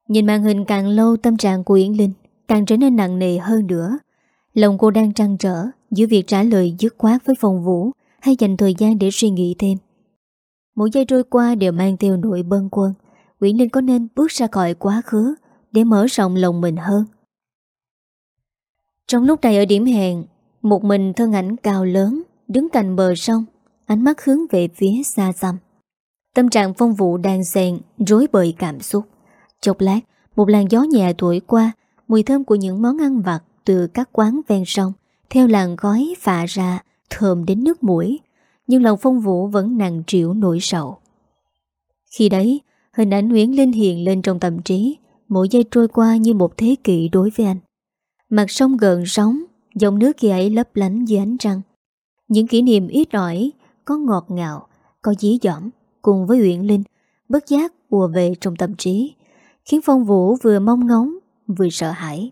Nhìn màn hình càng lâu, tâm trạng của Uyển Linh càng trở nên nặng nề hơn nữa. Lòng cô đang trăn trở giữa việc trả lời dứt khoát với phòng vũ hay dành thời gian để suy nghĩ thêm. Mỗi giây trôi qua đều mang theo nỗi bân quân. Nguyễn Ninh có nên bước ra khỏi quá khứ để mở rộng lòng mình hơn. Trong lúc này ở điểm hẹn, một mình thân ảnh cao lớn đứng cạnh bờ sông, ánh mắt hướng về phía xa xăm. Tâm trạng phong vụ đang xèn, rối bời cảm xúc. Chốc lát, một làn gió nhẹ thổi qua, mùi thơm của những món ăn vặt từ các quán ven sông theo làn khói phạ ra thơm đến nước mũi, nhưng lòng phong vũ vẫn nặng triệu nỗi sầu. Khi đấy, hình ảnh Nguyễn Linh hiện lên trong tâm trí, mỗi giây trôi qua như một thế kỷ đối với anh. Mặt sông gần sóng, dòng nước kia ấy lấp lánh dưới ánh trăng. Những kỷ niệm ít ỏi, có ngọt ngào, có dí dỏm, cùng với Uyển Linh, bất giác ùa về trong tâm trí, khiến Phong Vũ vừa mong ngóng, vừa sợ hãi.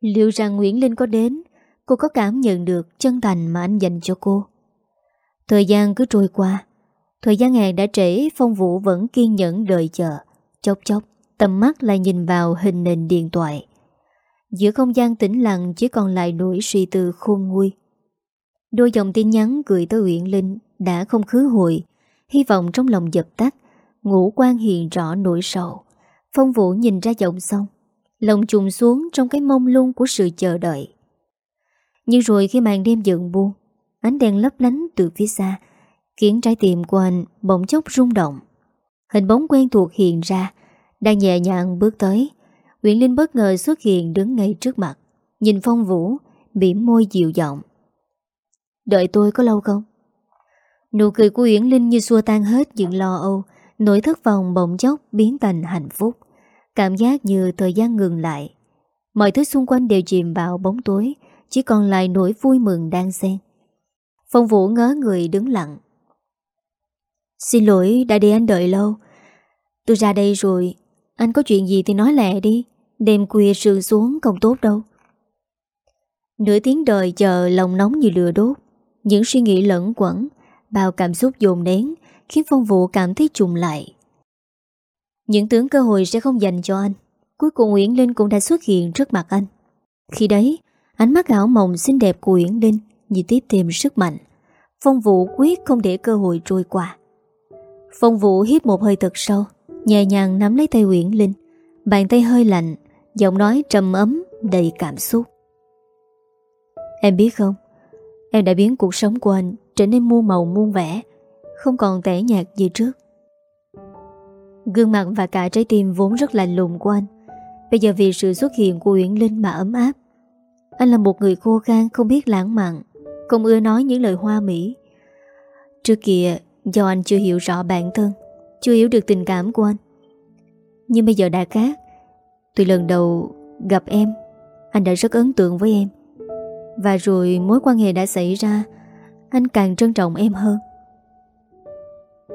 Liệu rằng Nguyễn Linh có đến, Cô có cảm nhận được chân thành mà anh dành cho cô? Thời gian cứ trôi qua, Thời gian hẹn đã trễ, Phong Vũ vẫn kiên nhẫn đợi chờ, Chốc chốc, Tầm mắt lại nhìn vào hình nền điện thoại. Giữa không gian tĩnh lặng Chỉ còn lại nỗi suy tư khôn nguôi. Đôi dòng tin nhắn gửi tới Uyển Linh Đã không khứ hội Hy vọng trong lòng dập tắt, Ngũ quan hiện rõ nỗi sầu. Phong Vũ nhìn ra giọng xong. Lòng trùng xuống trong cái mông lung của sự chờ đợi. Nhưng rồi khi màn đêm dần buông Ánh đèn lấp lánh từ phía xa, Khiến trái tim của anh bỗng chốc rung động. Hình bóng quen thuộc hiện ra, Đang nhẹ nhàng bước tới. Nguyễn Linh bất ngờ xuất hiện đứng ngay trước mặt, Nhìn phong vũ Bị môi dịu giọng. Đợi tôi có lâu không? Nụ cười của Uyển Linh như xua tan hết những lo âu Nỗi thất vọng bỗng chốc biến thành hạnh phúc. Cảm giác như thời gian ngừng lại. Mọi thứ xung quanh đều chìm vào bóng tối, Chỉ còn lại nỗi vui mừng đang xen. Phong Vũ ngớ người đứng lặng. Xin lỗi, đã để anh đợi lâu. Tôi ra đây rồi. Anh có chuyện gì thì nói lẹ đi. Đêm khuya sương xuống không tốt đâu. Nửa tiếng đợi chờ lòng nóng như lửa đốt. Những suy nghĩ lẫn quẩn, Bao cảm xúc dồn nén, Khiến Phong Vũ cảm thấy trùng lại những tướng cơ hội sẽ không dành cho anh. Cuối cùng Nguyễn Linh cũng đã xuất hiện trước mặt anh. Khi đấy, Ánh mắt ảo mộng xinh đẹp của Nguyễn Linh Như tiếp thêm sức mạnh. Phong Vũ quyết không để cơ hội trôi qua. Phong Vũ hít một hơi thật sâu, Nhẹ nhàng nắm lấy tay Uyển Linh. Bàn tay hơi lạnh, Giọng nói trầm ấm, đầy cảm xúc. Em biết không? Em đã biến cuộc sống của anh Trở nên muôn màu muôn vẻ, Không còn tẻ nhạt như trước. Gương mặt và cả trái tim vốn rất lạnh lùng của anh. Bây giờ vì sự xuất hiện của Uyển Linh mà ấm áp. Anh là một người khô khan, không biết lãng mạn, Không ưa nói những lời hoa mỹ. Trước kia, do anh chưa hiểu rõ bản thân, Chưa hiểu được tình cảm của anh. Nhưng bây giờ đã khác. Từ lần đầu gặp em, Anh đã rất ấn tượng với em. Và rồi mối quan hệ đã xảy ra, Anh càng trân trọng em hơn.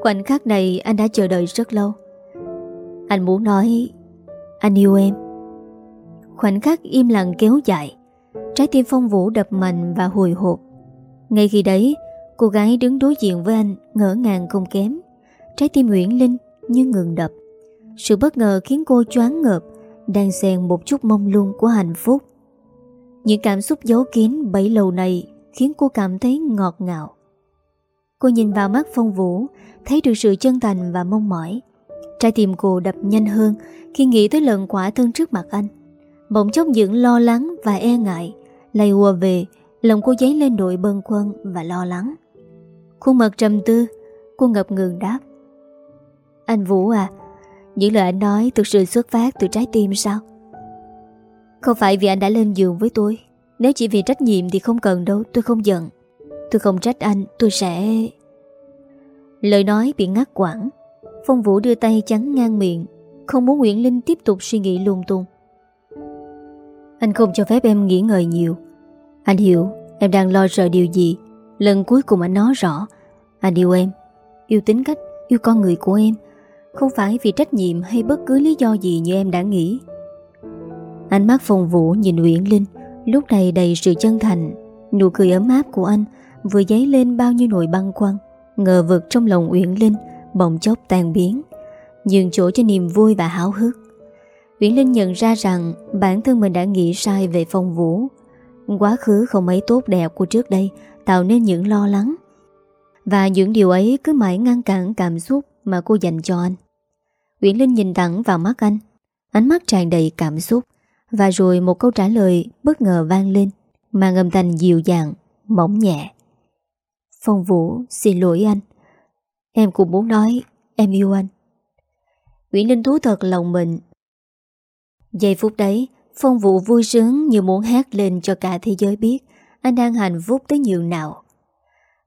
Khoảnh khắc này anh đã chờ đợi rất lâu. Anh muốn nói, Anh yêu em. Khoảnh khắc im lặng kéo dài, Trái tim phong vũ đập mạnh và hồi hộp. Ngay khi đấy, Cô gái đứng đối diện với anh Ngỡ ngàng không kém. Trái tim Nguyễn Linh như ngừng đập. Sự bất ngờ khiến cô choáng ngợp, Đang xen một chút mong lung của hạnh phúc. Những cảm xúc giấu kín bấy lâu này Khiến cô cảm thấy ngọt ngào. Cô nhìn vào mắt phong vũ, Thấy được sự chân thành và mong mỏi. Trái tim cô đập nhanh hơn Khi nghĩ tới lần quả thân trước mặt anh. Bỗng chốc những lo lắng và e ngại Lây ùa về, Lòng cô dấy lên đội bân quân và lo lắng. Khuôn mặt trầm tư, Cô ngập ngừng đáp. Anh Vũ à Những lời anh nói thực sự xuất phát từ trái tim sao? Không phải vì anh đã lên giường với tôi. Nếu chỉ vì trách nhiệm thì không cần đâu, Tôi không giận. Tôi không trách anh, Tôi sẽ Lời nói bị ngắt quãng. Phong Vũ đưa tay chắn ngang miệng Không muốn Nguyễn Linh tiếp tục suy nghĩ lung tung. Anh không cho phép em nghĩ ngợi nhiều. Anh hiểu em đang lo sợ điều gì. Lần cuối cùng anh nói rõ Anh yêu em Yêu tính cách, yêu con người của em. Không phải vì trách nhiệm hay bất cứ lý do gì như em đã nghĩ. Ánh mắt Phong vũ nhìn Nguyễn Linh Lúc này đầy sự chân thành. Nụ cười ấm áp của anh Vừa dấy lên bao nhiêu nỗi băng khoăn Ngờ vực trong lòng Uyển Linh. Bỗng chốc tan biến, Nhường chỗ cho niềm vui và háo hức. Uyển Linh nhận ra rằng Bản thân mình đã nghĩ sai về phong vũ. Quá khứ không mấy tốt đẹp của trước đây Tạo nên những lo lắng. Và những điều ấy cứ mãi ngăn cản cảm xúc Mà cô dành cho anh. Uyển Linh nhìn thẳng vào mắt anh, Ánh mắt tràn đầy cảm xúc. Và rồi một câu trả lời bất ngờ vang lên Mà ngầm thành dịu dàng, Mỏng nhẹ. Phong Vũ, xin lỗi anh. Em cũng muốn nói, em yêu anh. Nguyễn Linh thú thật lòng mình. Giây phút đấy, Phong Vũ vui sướng như muốn hát lên cho cả thế giới biết Anh đang hạnh phúc tới nhường nào.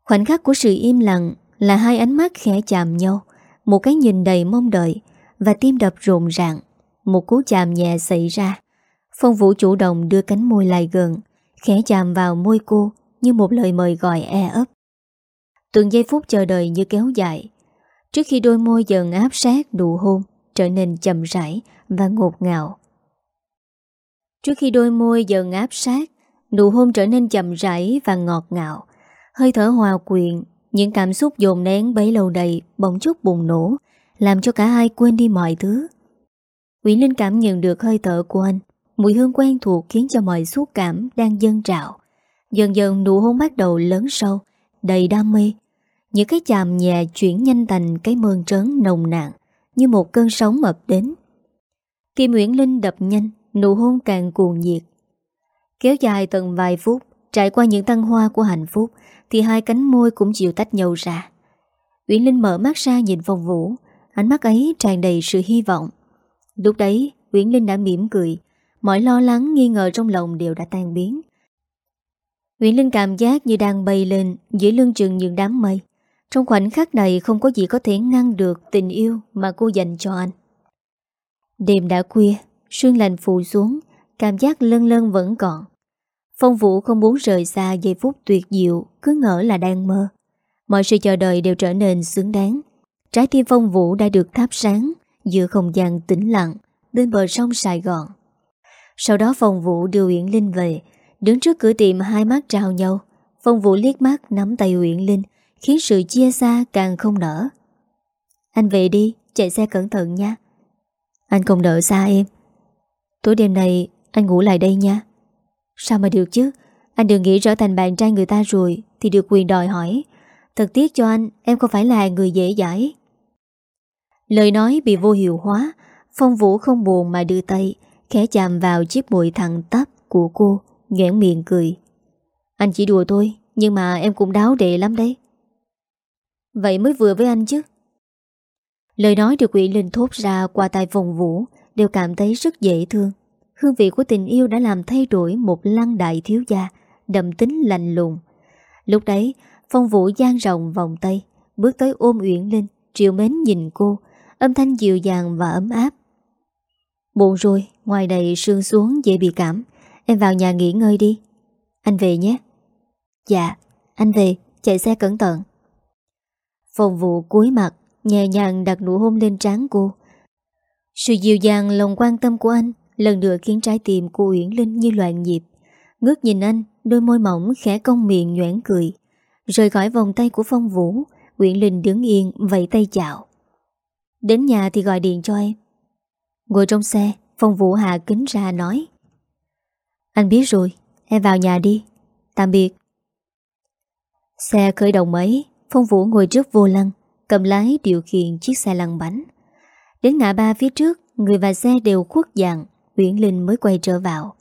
Khoảnh khắc của sự im lặng Là hai ánh mắt khẽ chạm nhau, Một cái nhìn đầy mong đợi Và tim đập rộn ràng Một cú chạm nhẹ xảy ra. Phong Vũ chủ động đưa cánh môi lại gần, Khẽ chạm vào môi cô Như một lời mời gọi e ấp. Từng giây phút chờ đợi như kéo dài. Trước khi đôi môi dần áp sát đủ hôn, Trở nên chậm rãi và ngột ngào. Trước khi đôi môi dần áp sát, Nụ hôn trở nên chậm rãi và ngọt ngào. Hơi thở hòa quyện, Những cảm xúc dồn nén bấy lâu đầy Bỗng chút bùng nổ, Làm cho cả hai quên đi mọi thứ. Quỷ Linh cảm nhận được hơi thở của anh, Mùi hương quen thuộc khiến cho mọi xúc cảm Đang dâng trào. Dần dần nụ hôn bắt đầu lớn sâu. Đầy đam mê. Những cái chàm nhẹ chuyển nhanh thành Cái mơn trớn nồng nàn, Như một cơn sóng ập đến. Kim Nguyễn Linh đập nhanh, Nụ hôn càng cuồng nhiệt. Kéo dài tận vài phút, Trải qua những tăng hoa của hạnh phúc, Thì hai cánh môi cũng chịu tách nhau ra. Uyển Linh mở mắt ra nhìn phòng vũ Ánh mắt ấy tràn đầy sự hy vọng. Lúc đấy, Uyển Linh đã mỉm cười, Mọi lo lắng nghi ngờ trong lòng đều đã tan biến. Nguyễn Linh cảm giác như đang bay lên Giữa lưng chừng những đám mây. Trong khoảnh khắc này không có gì có thể ngăn được Tình yêu mà cô dành cho anh. Đêm đã khuya, Sương lạnh phụ xuống, Cảm giác lân lân vẫn còn. Phong Vũ không muốn rời xa giây phút tuyệt diệu, Cứ ngỡ là đang mơ. Mọi sự chờ đợi đều trở nên xứng đáng. Trái tim Phong Vũ đã được thắp sáng Giữa không gian tĩnh lặng Bên bờ sông Sài Gòn. Sau đó Phong Vũ đưa Uyển Linh về Đứng trước cửa tiệm, hai mắt trao nhau. Phong Vũ liếc mắt, nắm tay Uyển Linh, Khiến sự chia xa càng không nở. Anh về đi, Chạy xe cẩn thận nha. Anh không đợi xa em. Tối đêm này, anh ngủ lại đây nha. Sao mà được chứ? Anh đừng nghĩ trở thành bạn trai người ta rồi, Thì được quyền đòi hỏi. Thật tiếc cho anh, Em không phải là người dễ dãi. Lời nói bị vô hiệu hóa, Phong Vũ không buồn mà đưa tay, Khẽ chạm vào chiếc bụi thẳng tắp của cô. Nghẹn miệng cười. Anh chỉ đùa thôi, Nhưng mà em cũng đáo đệ lắm đấy. Vậy mới vừa với anh chứ. Lời nói được Quỷ Linh thốt ra qua tay Phong Vũ Đều cảm thấy rất dễ thương. Hương vị của tình yêu đã làm thay đổi Một lăng đại thiếu gia, Đậm tính lạnh lùng. Lúc đấy Phong Vũ gian rộng vòng tay, Bước tới ôm Uyển Linh Triệu mến nhìn cô, Âm thanh dịu dàng và ấm áp. Buồn rồi, Ngoài đây sương xuống dễ bị cảm Em vào nhà nghỉ ngơi đi. Anh về nhé. Dạ anh về, Chạy xe cẩn thận. Phong Vũ cúi mặt, Nhẹ nhàng đặt nụ hôn lên trán cô. Sự dịu dàng, lòng quan tâm của anh Lần nữa khiến trái tim cô Uyển Linh như loạn nhịp. Ngước nhìn anh, Đôi môi mỏng khẽ cong miệng nhoảng cười. Rời khỏi vòng tay của Phong Vũ, Uyển Linh đứng yên, vẫy tay chào. Đến nhà thì gọi điện cho em. Ngồi trong xe, Phong Vũ hạ kính ra nói. Anh biết rồi Em vào nhà đi. Tạm biệt. Xe khởi động mấy Phong Vũ ngồi trước vô lăng Cầm lái điều khiển chiếc xe lăn bánh. Đến ngã ba phía trước Người và xe đều khuất dạng Uyển Linh mới quay trở vào.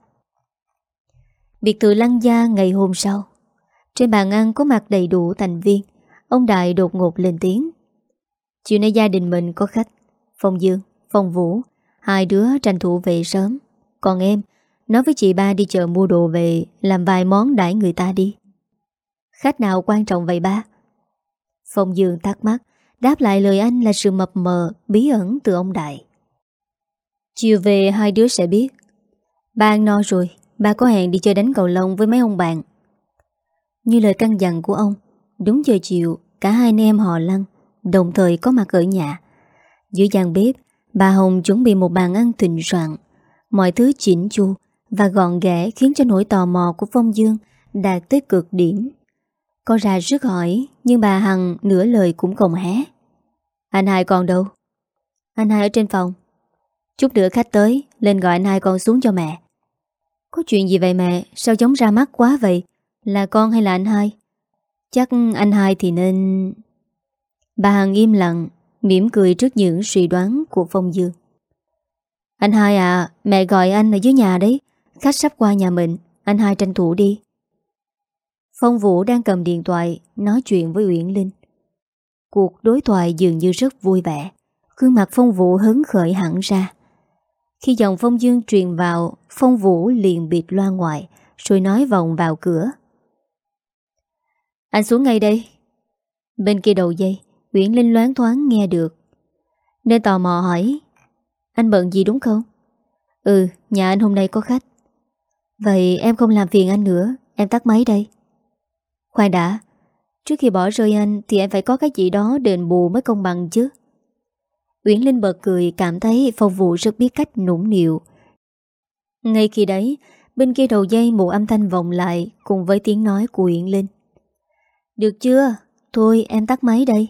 Biệt thự lăng gia ngày hôm sau. Trên bàn ăn có mặt đầy đủ thành viên Ông Đại đột ngột lên tiếng. Chiều nay gia đình mình có khách. Phong Dương, Phong Vũ Hai đứa tranh thủ về sớm. Còn em Nói với chị ba đi chợ mua đồ về, Làm vài món đãi người ta đi. Khách nào quan trọng vậy ba? Phong Dương thắc mắc, Đáp lại lời anh là sự mập mờ, Bí ẩn từ ông Đại. Chiều về, hai đứa sẽ biết. Ba ăn no rồi, Ba có hẹn đi chơi đánh cầu lông với mấy ông bạn. Như lời căn dặn của ông, Đúng giờ chiều, Cả hai anh em họ lăn Đồng thời có mặt ở nhà. Dưới gian bếp, Bà Hồng chuẩn bị một bàn ăn thịnh soạn. Mọi thứ chỉnh chu và gọn ghẽ khiến cho nỗi tò mò của Phong Dương Đạt tới cực điểm. Có ra rước hỏi, Nhưng bà Hằng nửa lời cũng không hé. Anh hai còn đâu? Anh hai ở trên phòng. Chút nữa khách tới, Lên gọi anh hai con xuống cho mẹ. Có chuyện gì vậy mẹ? Sao giống ra mắt quá vậy? Là con hay là anh hai? Chắc anh hai thì nên Bà Hằng im lặng, mỉm cười trước những suy đoán của Phong Dương. Anh hai à Mẹ gọi anh ở dưới nhà đấy. Khách sắp qua nhà mình Anh hai tranh thủ đi. Phong Vũ đang cầm điện thoại Nói chuyện với Uyển Linh. Cuộc đối thoại dường như rất vui vẻ Gương mặt Phong Vũ hứng khởi hẳn ra. Khi dòng Phong Dương truyền vào Phong Vũ liền bịt loa ngoài Rồi nói vòng vào cửa. Anh xuống ngay đây. Bên kia đầu dây Uyển Linh loáng thoáng nghe được. Nên tò mò hỏi Anh bận gì đúng không? Ừ, nhà anh hôm nay có khách. Vậy em không làm phiền anh nữa Em tắt máy đây. Khoan đã Trước khi bỏ rơi anh Thì em phải có cái gì đó đền bù mới công bằng chứ. Uyển Linh bật cười Cảm thấy phong vụ rất biết cách nũng nịu. Ngay khi đấy Bên kia đầu dây một âm thanh vọng lại Cùng với tiếng nói của Uyển Linh. Được chưa? Thôi em tắt máy đây.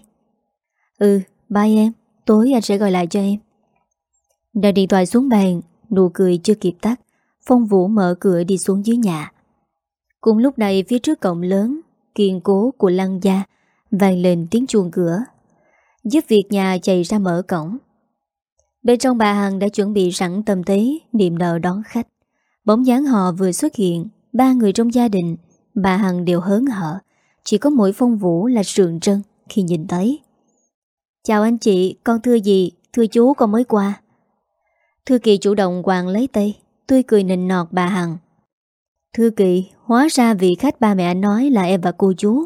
Ừ, bye em Tối anh sẽ gọi lại cho em. Đặt điện thoại xuống bàn Nụ cười chưa kịp tắt. Phong Vũ mở cửa đi xuống dưới nhà. Cùng lúc này phía trước cổng lớn Kiên cố của lăng gia vang lên tiếng chuông cửa. Giúp việc nhà chạy ra mở cổng. Bên trong bà Hằng đã chuẩn bị sẵn tâm tế Niệm nợ đón khách. Bóng dáng họ vừa xuất hiện Ba người trong gia đình Bà Hằng đều hớn hở. Chỉ có mỗi phong vũ là sườn trân Khi nhìn thấy. Chào anh chị, con thưa gì, thưa chú con mới qua. Thư kỳ chủ động quàng lấy tay, tươi cười nịnh nọt bà Hằng. Thư kỳ, hóa ra vị khách ba mẹ nói là em và cô chú.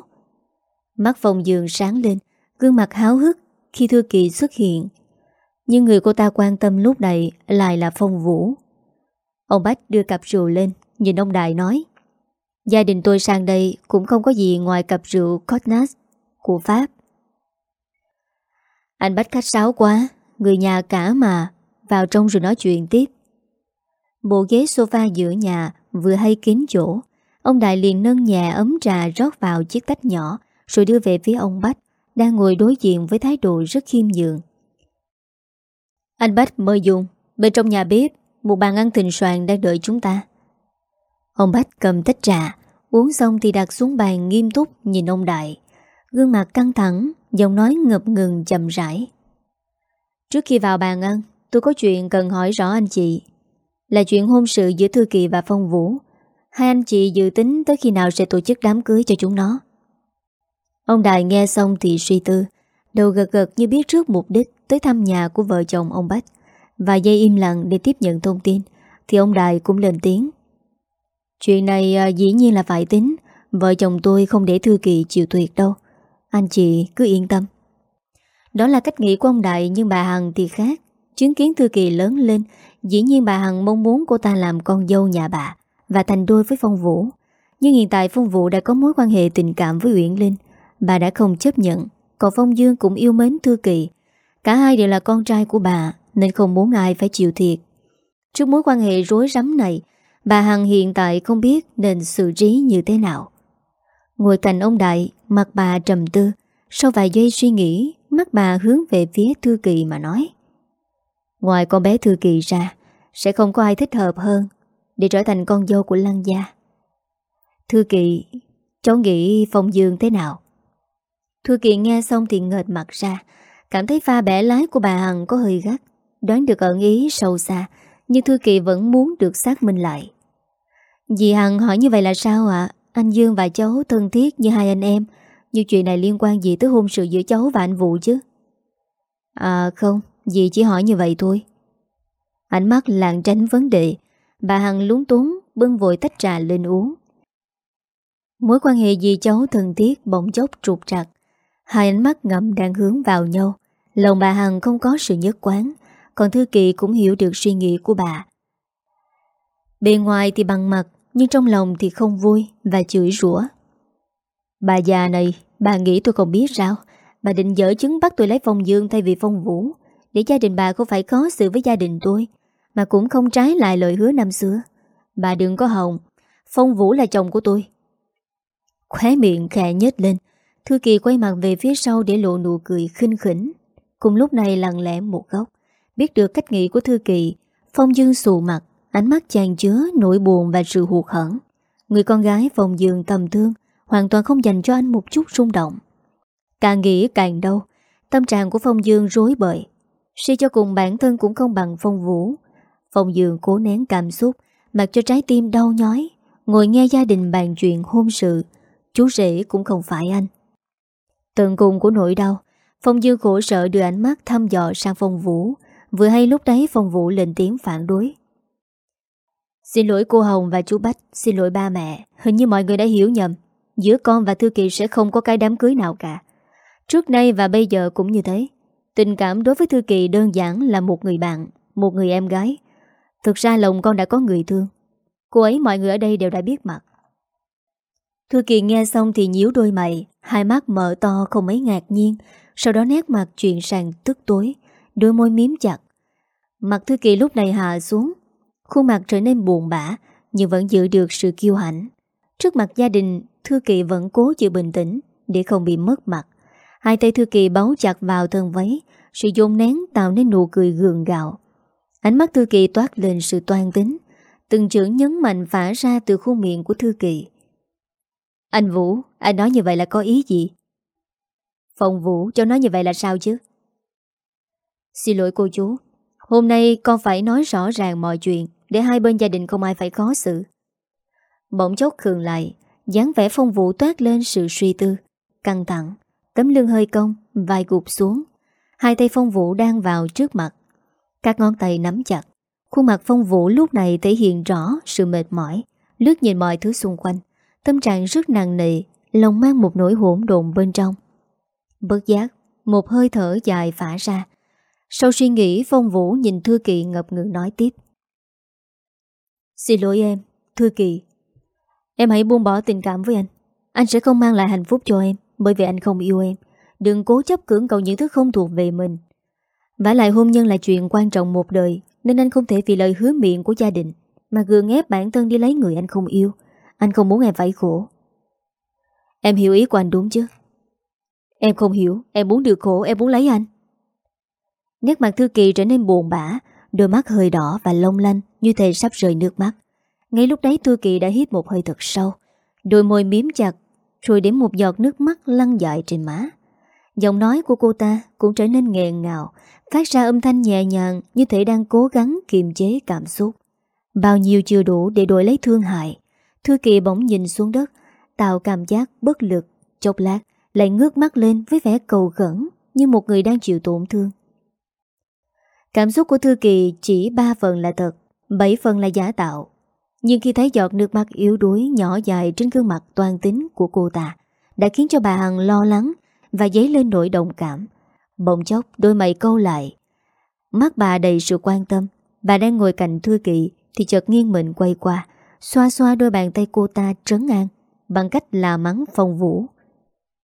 Mắt phòng giường sáng lên, gương mặt háo hức khi Thư kỳ xuất hiện. Nhưng người cô ta quan tâm lúc này lại là Phong Vũ. Ông Bách đưa cặp rượu lên, nhìn ông Đại nói. Gia đình tôi sang đây cũng không có gì ngoài cặp rượu Cognac của Pháp. Anh Bách khách sáo quá Người nhà cả mà Vào trong rồi nói chuyện tiếp Bộ ghế sofa giữa nhà Vừa hay kín chỗ. Ông Đại liền nâng nhà ấm trà rót vào chiếc tách nhỏ, Rồi đưa về phía ông Bách, Đang ngồi đối diện với thái độ rất khiêm nhường. Anh Bách mời dùng Bên trong nhà bếp, Một bàn ăn thịnh soạn đang đợi chúng ta. Ông Bách cầm tách trà, Uống xong thì đặt xuống bàn nghiêm túc nhìn ông Đại. Gương mặt căng thẳng, Giọng nói ngập ngừng chậm rãi. Trước khi vào bàn ăn, Tôi có chuyện cần hỏi rõ anh chị. Là chuyện hôn sự giữa Thư Kỳ và Phong Vũ. Hai anh chị dự tính tới khi nào sẽ tổ chức đám cưới cho chúng nó. Ông Đại nghe xong thì suy tư, Đầu gật gật như biết trước mục đích Tới thăm nhà của vợ chồng ông Bách Và dây im lặng để tiếp nhận thông tin, Thì ông Đại cũng lên tiếng. Chuyện này à, dĩ nhiên là phải tính, Vợ chồng tôi không để Thư Kỳ chịu tuyệt đâu, Anh chị cứ yên tâm. Đó là cách nghĩ của ông Đại Nhưng bà Hằng thì khác, Chứng kiến Thư Kỳ lớn lên Dĩ nhiên bà Hằng mong muốn cô ta làm con dâu nhà bà Và thành đôi với Phong Vũ. Nhưng hiện tại Phong Vũ đã có mối quan hệ tình cảm với Uyển Linh. Bà đã không chấp nhận, Còn Phong Dương cũng yêu mến Thư Kỳ. Cả hai đều là con trai của bà, Nên không muốn ai phải chịu thiệt. Trước mối quan hệ rối rắm này, Bà Hằng hiện tại không biết nên xử trí như thế nào. Ngồi cạnh ông Đại, Mặt bà trầm tư. Sau vài giây suy nghĩ, Mắt bà hướng về phía Thư Kỳ mà nói. Ngoài con bé Thư Kỳ ra, Sẽ không có ai thích hợp hơn Để trở thành con dâu của Lăng Gia. Thư Kỳ, Cháu nghĩ Phong Dương thế nào? Thư Kỳ nghe xong thì ngợt mặt ra, Cảm thấy pha bẻ lái của bà Hằng có hơi gắt, Đoán được ẩn ý sâu xa, Nhưng Thư Kỳ vẫn muốn được xác minh lại. Dì Hằng hỏi như vậy là sao ạ? Anh Dương và cháu thân thiết như hai anh em, Nhưng chuyện này liên quan gì tới hôn sự giữa cháu và anh Vũ chứ? À không. Dì chỉ hỏi như vậy thôi. Ánh mắt lạng tránh vấn đề, Bà Hằng lúng túng, Bưng vội tách trà lên uống. Mối quan hệ dì cháu thân thiết Bỗng chốc trục trặc Hai ánh mắt ngậm đang hướng vào nhau. Lòng bà Hằng không có sự nhất quán, Còn Thư Kỳ cũng hiểu được suy nghĩ của bà. Bề ngoài thì bằng mặt, Nhưng trong lòng thì không vui Và chửi rủa. Bà già này, Bà nghĩ tôi không biết sao? Bà định dở chứng bắt tôi lấy phong dương thay vì phong vũ. Để gia đình bà không phải khó xử với gia đình tôi Mà cũng không trái lại lời hứa năm xưa Bà đừng có hồng Phong vũ là chồng của tôi Khóe miệng khẽ nhếch lên Thư Kỳ quay mặt về phía sau để lộ nụ cười khinh khỉnh. Cùng lúc này lặng lẽ một góc. Biết được cách nghĩ của Thư Kỳ, Phong Dương xù mặt, ánh mắt chàng chứa nỗi buồn và sự hụt hẫng. Người con gái Phong Dương cầm thương, hoàn toàn không dành cho anh một chút rung động. Càng nghĩ càng đau, tâm trạng của Phong Dương rối bời. Suy cho cùng bản thân cũng không bằng Phong Vũ. Phong Dương cố nén cảm xúc, mặc cho trái tim đau nhói, ngồi nghe gia đình bàn chuyện hôn sự. Chú rể cũng không phải anh. Tận cùng của nỗi đau Phong Dương khổ sợ đưa ánh mắt thăm dò sang Phong Vũ Vừa hay lúc đấy Phong Vũ lên tiếng phản đối Xin lỗi cô Hồng và chú Bách Xin lỗi ba mẹ Hình như mọi người đã hiểu nhầm Giữa con và Thư Kỳ sẽ không có cái đám cưới nào cả Trước nay và bây giờ cũng như thế Tình cảm đối với Thư Kỳ đơn giản là một người bạn, Một người em gái. Thực ra lòng con đã có người thương. Cô ấy mọi người ở đây đều đã biết mặt. Thư Kỳ nghe xong thì nhíu đôi mày, Hai mắt mở to không mấy ngạc nhiên, Sau đó nét mặt chuyện sang tức tối, Đôi môi miếm chặt. Mặt Thư Kỳ lúc này hạ xuống, Khuôn mặt trở nên buồn bã, Nhưng vẫn giữ được sự kiêu hãnh. Trước mặt gia đình, Thư Kỳ vẫn cố giữ bình tĩnh Để không bị mất mặt. Hai tay Thư Kỳ bấu chặt vào thân váy Sự dồn nén tạo nên nụ cười gường gạo Ánh mắt Thư Kỳ toát lên sự toan tính Từng chữ nhấn mạnh phả ra từ khuôn miệng của Thư Kỳ anh Vũ, anh nói như vậy là có ý gì? Phong Vũ cho nói như vậy là sao chứ? Xin lỗi cô chú, hôm nay con phải nói rõ ràng mọi chuyện để hai bên gia đình không ai phải khó xử. Bỗng chốc khường lại, dáng vẻ Phong Vũ toát lên sự suy tư, căng thẳng, tấm lưng hơi cong, vai gục xuống. Hai tay Phong Vũ đang vào trước mặt. Các ngón tay nắm chặt. Khuôn mặt Phong Vũ lúc này thể hiện rõ sự mệt mỏi, lướt nhìn mọi thứ xung quanh. Tâm trạng rất nặng nề Lòng mang một nỗi hỗn độn bên trong Bất giác Một hơi thở dài phả ra Sau suy nghĩ Phong Vũ nhìn Thư Kỳ ngập ngừng nói tiếp Xin lỗi em Thư Kỳ Em hãy buông bỏ tình cảm với anh Anh sẽ không mang lại hạnh phúc cho em bởi vì anh không yêu em. Đừng cố chấp cưỡng cầu những thứ không thuộc về mình. Và lại hôn nhân là chuyện quan trọng một đời, Nên anh không thể vì lời hứa miệng của gia đình Mà gượng ép bản thân đi lấy người anh không yêu. Anh không muốn em phải khổ. Em hiểu ý của anh đúng chứ? Em không hiểu, Em muốn được khổ, Em muốn lấy anh. Nét mặt Thư Kỳ trở nên buồn bã, Đôi mắt hơi đỏ và long lanh Như thể sắp rời nước mắt. Ngay lúc đấy Thư Kỳ đã hít một hơi thật sâu, Đôi môi miếm chặt rồi để một giọt nước mắt lăn dài trên má. Giọng nói của cô ta cũng trở nên nghẹn ngào, Phát ra âm thanh nhẹ nhàng Như thể đang cố gắng kiềm chế cảm xúc. Bao nhiêu chưa đủ để đổi lấy thương hại, Thư kỳ bỗng nhìn xuống đất, Tạo cảm giác bất lực, Chốc lát, lại ngước mắt lên với vẻ cầu khẩn Như một người đang chịu tổn thương. Cảm xúc của Thư Kỳ chỉ 3 phần là thật 7 phần là giả tạo. Nhưng khi thấy giọt nước mắt yếu đuối Nhỏ dài trên gương mặt toàn tính của cô ta, Đã khiến cho bà Hằng lo lắng Và dấy lên nỗi đồng cảm. Bỗng chốc, đôi mày câu lại. Mắt bà đầy sự quan tâm. Bà đang ngồi cạnh Thư Kỳ Thì chợt nghiêng mình quay qua, Xoa xoa đôi bàn tay cô ta trấn an Bằng cách là mắng phòng Vũ.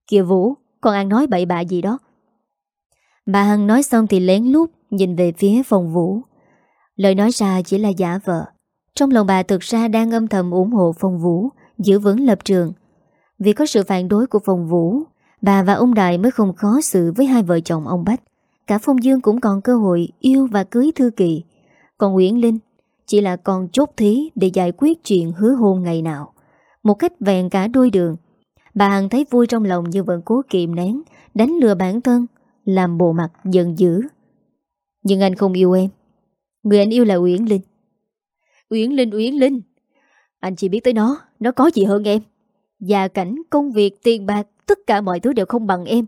Kìa Vũ, Con ăn nói bậy bạ gì đó? Bà Hằng nói xong thì lén lút Nhìn về phía phòng Vũ. Lời nói ra chỉ là giả vợ trong lòng bà thực ra đang âm thầm ủng hộ phong Vũ Giữ vững lập trường Vì có sự phản đối của phong Vũ Bà và ông Đại mới không khó xử với hai vợ chồng ông Bách Cả Phong Dương cũng còn cơ hội yêu và cưới Thư Kỳ Còn Nguyễn Linh chỉ là con chốt thí để giải quyết chuyện hứa hôn ngày nào. Một cách vẹn cả đôi đường. Bà Hằng thấy vui trong lòng nhưng vẫn cố kiềm nén, đánh lừa bản thân, làm bộ mặt giận dữ. Nhưng anh không yêu em. Người anh yêu là Uyển Linh. Uyển Linh, Uyển Linh. Anh chỉ biết tới nó, nó có gì hơn em. Gia cảnh, công việc, tiền bạc, tất cả mọi thứ đều không bằng em.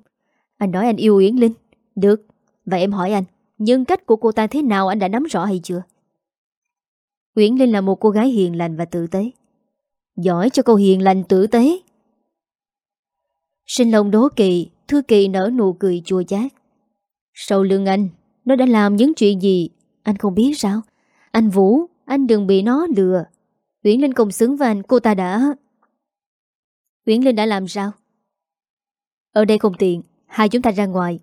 Anh nói anh yêu Uyển Linh. Được, và em hỏi anh, nhân cách của cô ta thế nào anh đã nắm rõ hay chưa? Uyển Linh là một cô gái hiền lành và tử tế. Giỏi cho cô hiền lành tử tế. Sinh lòng đố kỳ, Thư Kỳ nở nụ cười chua chát. Sau lưng anh, nó đã làm những chuyện gì, anh không biết sao? Anh Vũ, anh đừng bị nó lừa. Uyển Linh không xứng với anh, cô ta đã... Uyển Linh đã làm sao? Ở đây không tiện, hai chúng ta ra ngoài.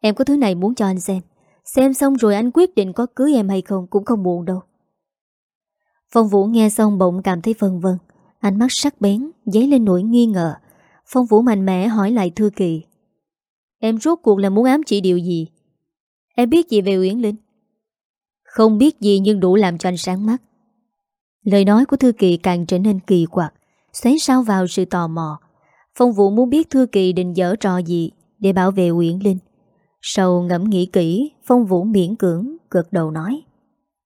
Em có thứ này muốn cho anh xem. Xem xong rồi anh quyết định có cưới em hay không cũng không muộn đâu. Phong Vũ nghe xong bỗng cảm thấy phân vân Ánh mắt sắc bén Dấy lên nỗi nghi ngờ Phong Vũ mạnh mẽ hỏi lại Thư Kỳ Em rốt cuộc là muốn ám chỉ điều gì Em biết gì về Uyển Linh không biết gì nhưng đủ làm cho anh sáng mắt. Lời nói của Thư Kỳ càng trở nên kỳ quặc Xoáy sao vào sự tò mò. Phong Vũ muốn biết Thư Kỳ định dở trò gì Để bảo vệ Uyển Linh. Sau ngẫm nghĩ kỹ Phong Vũ miễn cưỡng gật đầu nói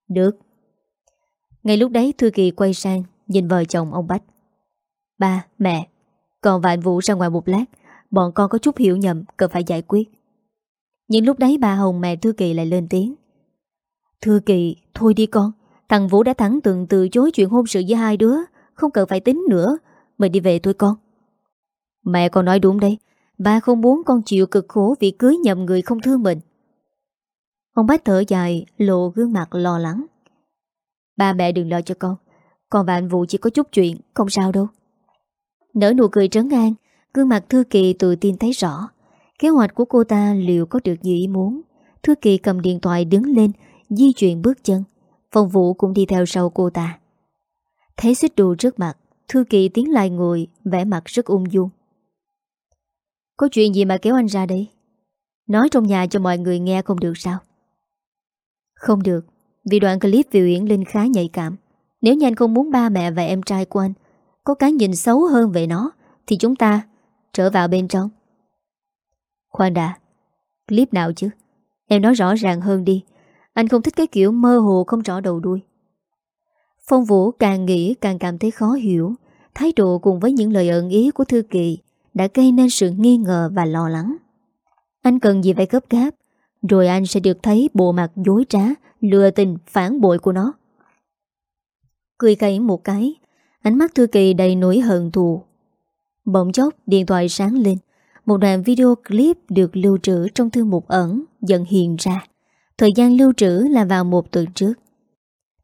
Được. Ngay lúc đấy Thư Kỳ quay sang Nhìn vợ chồng ông Bách. Ba, mẹ Còn và anh Vũ ra ngoài một lát Bọn con có chút hiểu nhầm cần phải giải quyết. Nhưng lúc đấy bà Hồng mẹ Thư Kỳ lại lên tiếng Thư Kỳ, thôi đi con. Thằng Vũ đã thẳng từng từ chối chuyện hôn sự với hai đứa. Không cần phải tính nữa. Mình đi về thôi con. Mẹ con nói đúng đấy. Ba không muốn con chịu cực khổ vì cưới nhầm người không thương mình. Ông bác thở dài Lộ gương mặt lo lắng. Ba mẹ đừng lo cho con. Còn anh Vũ chỉ có chút chuyện Không sao đâu. Nở nụ cười trấn an Gương mặt Thư Kỳ tự tin thấy rõ. Kế hoạch của cô ta liệu có được như ý muốn. Thư Kỳ cầm điện thoại đứng lên Di chuyển bước chân. Phong Vũ cũng đi theo sau cô ta. Thấy xích đù trước mặt, Thư Kỳ tiến lại ngồi, vẻ mặt rất ung dung. Có chuyện gì mà kéo anh ra đây? Nói trong nhà cho mọi người nghe không được sao? Không được, vì đoạn clip về Uyển Linh khá nhạy cảm. Nếu như anh không muốn ba mẹ và em trai của anh Có cái nhìn xấu hơn về nó, Thì chúng ta trở vào bên trong. Khoan đã, Clip nào chứ? Em nói rõ ràng hơn đi anh không thích cái kiểu mơ hồ không rõ đầu đuôi Phong Vũ càng nghĩ càng cảm thấy khó hiểu Thái độ cùng với những lời ẩn ý của Thư Kỳ Đã gây nên sự nghi ngờ và lo lắng Anh cần gì phải gấp gáp Rồi anh sẽ được thấy bộ mặt dối trá lừa tình, phản bội của nó. Cười cay một cái, ánh mắt Thư Kỳ đầy nỗi hận thù. Bỗng chốc, điện thoại sáng lên. Một đoạn video clip được lưu trữ trong thư mục ẩn dần hiện ra. Thời gian lưu trữ là vào một tuần trước.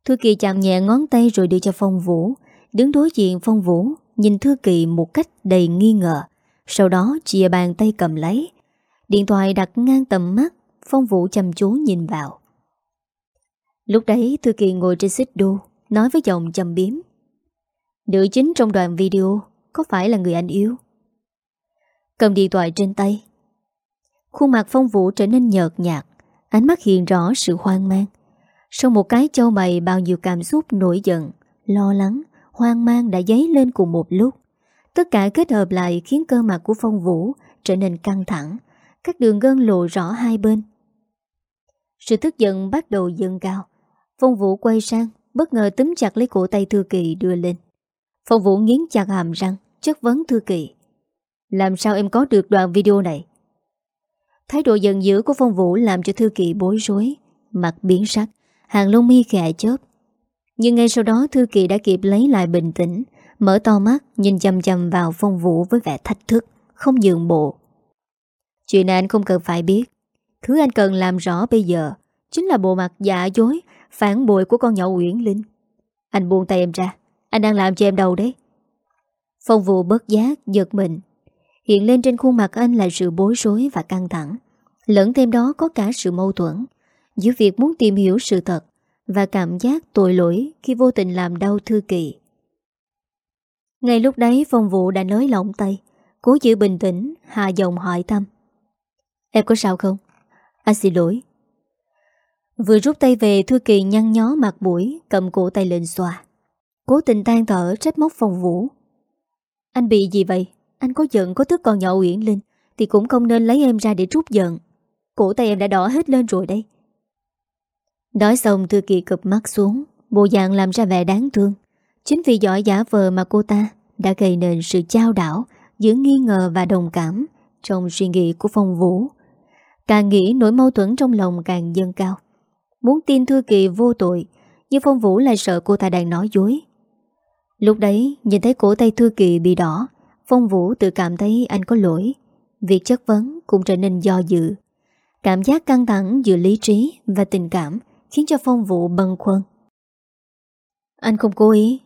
Thư Kỳ chạm nhẹ ngón tay rồi đưa cho Phong Vũ. Đứng đối diện Phong Vũ, nhìn Thư Kỳ một cách đầy nghi ngờ. Sau đó chia bàn tay cầm lấy. Điện thoại đặt ngang tầm mắt, Phong Vũ chăm chú nhìn vào. Lúc đấy Thư Kỳ ngồi trên xích đô Nói với chồng chầm biếm Nữ chính trong đoạn video Có phải là người anh yêu Cầm điện thoại trên tay Khuôn mặt phong vũ trở nên nhợt nhạt Ánh mắt hiện rõ sự hoang mang Sau một cái châu mày bao nhiêu cảm xúc nổi giận Lo lắng, hoang mang đã dấy lên cùng một lúc Tất cả kết hợp lại khiến cơ mặt của Phong Vũ trở nên căng thẳng, các đường gân lộ rõ hai bên. Sự tức giận bắt đầu dâng cao. Phong Vũ quay sang, bất ngờ túm chặt lấy cổ tay Thư Kỳ đưa lên. Phong Vũ nghiến chặt hàm răng, chất vấn Thư Kỳ. Làm sao em có được đoạn video này? Thái độ giận dữ của Phong Vũ làm cho Thư Kỳ bối rối, mặt biến sắc, hàng lông mi khẽ chớp. Nhưng ngay sau đó Thư Kỳ đã kịp lấy lại bình tĩnh, mở to mắt nhìn chầm chầm vào Phong Vũ với vẻ thách thức, không dường bộ. Chuyện này anh không cần phải biết. Thứ anh cần làm rõ bây giờ chính là bộ mặt giả dối, phản bội của con nhỏ Uyển Linh. Anh buông tay em ra, anh đang làm cho em đầu đấy. Phong Vũ bất giác, giật mình, Hiện lên trên khuôn mặt anh là sự bối rối và căng thẳng. Lẫn thêm đó có cả sự mâu thuẫn Giữa việc muốn tìm hiểu sự thật Và cảm giác tội lỗi khi vô tình làm đau Thư Kỳ Ngay lúc đấy phong vụ đã nới lỏng tay, Cố giữ bình tĩnh, Hạ giọng hỏi thăm. Em có sao không? Anh xin lỗi. Vừa rút tay về, Thư Kỳ nhăn nhó mặt mũi, Cầm cổ tay lên xoa. Cố tình tan thở, trách móc phong vũ Anh bị gì vậy? Anh có giận có tức còn nhỏ Uyển Linh Thì cũng không nên lấy em ra để trút giận. Cổ tay em đã đỏ hết lên rồi đây Nói xong, Thư Kỳ cụp mắt xuống, Bộ dạng làm ra vẻ đáng thương. Chính vì giỏi giả vờ mà cô ta Đã gây nên sự trao đảo Giữa nghi ngờ và đồng cảm Trong suy nghĩ của Phong Vũ. Càng nghĩ, nỗi mâu thuẫn trong lòng càng dâng cao. Muốn tin Thư Kỳ vô tội, Nhưng Phong Vũ lại sợ cô ta đang nói dối. Lúc đấy, nhìn thấy cổ tay Thư Kỳ bị đỏ Phong Vũ tự cảm thấy anh có lỗi. Việc chất vấn cũng trở nên do dự. Cảm giác căng thẳng giữa lý trí và tình cảm Khiến cho Phong Vũ bần khuân Anh không cố ý,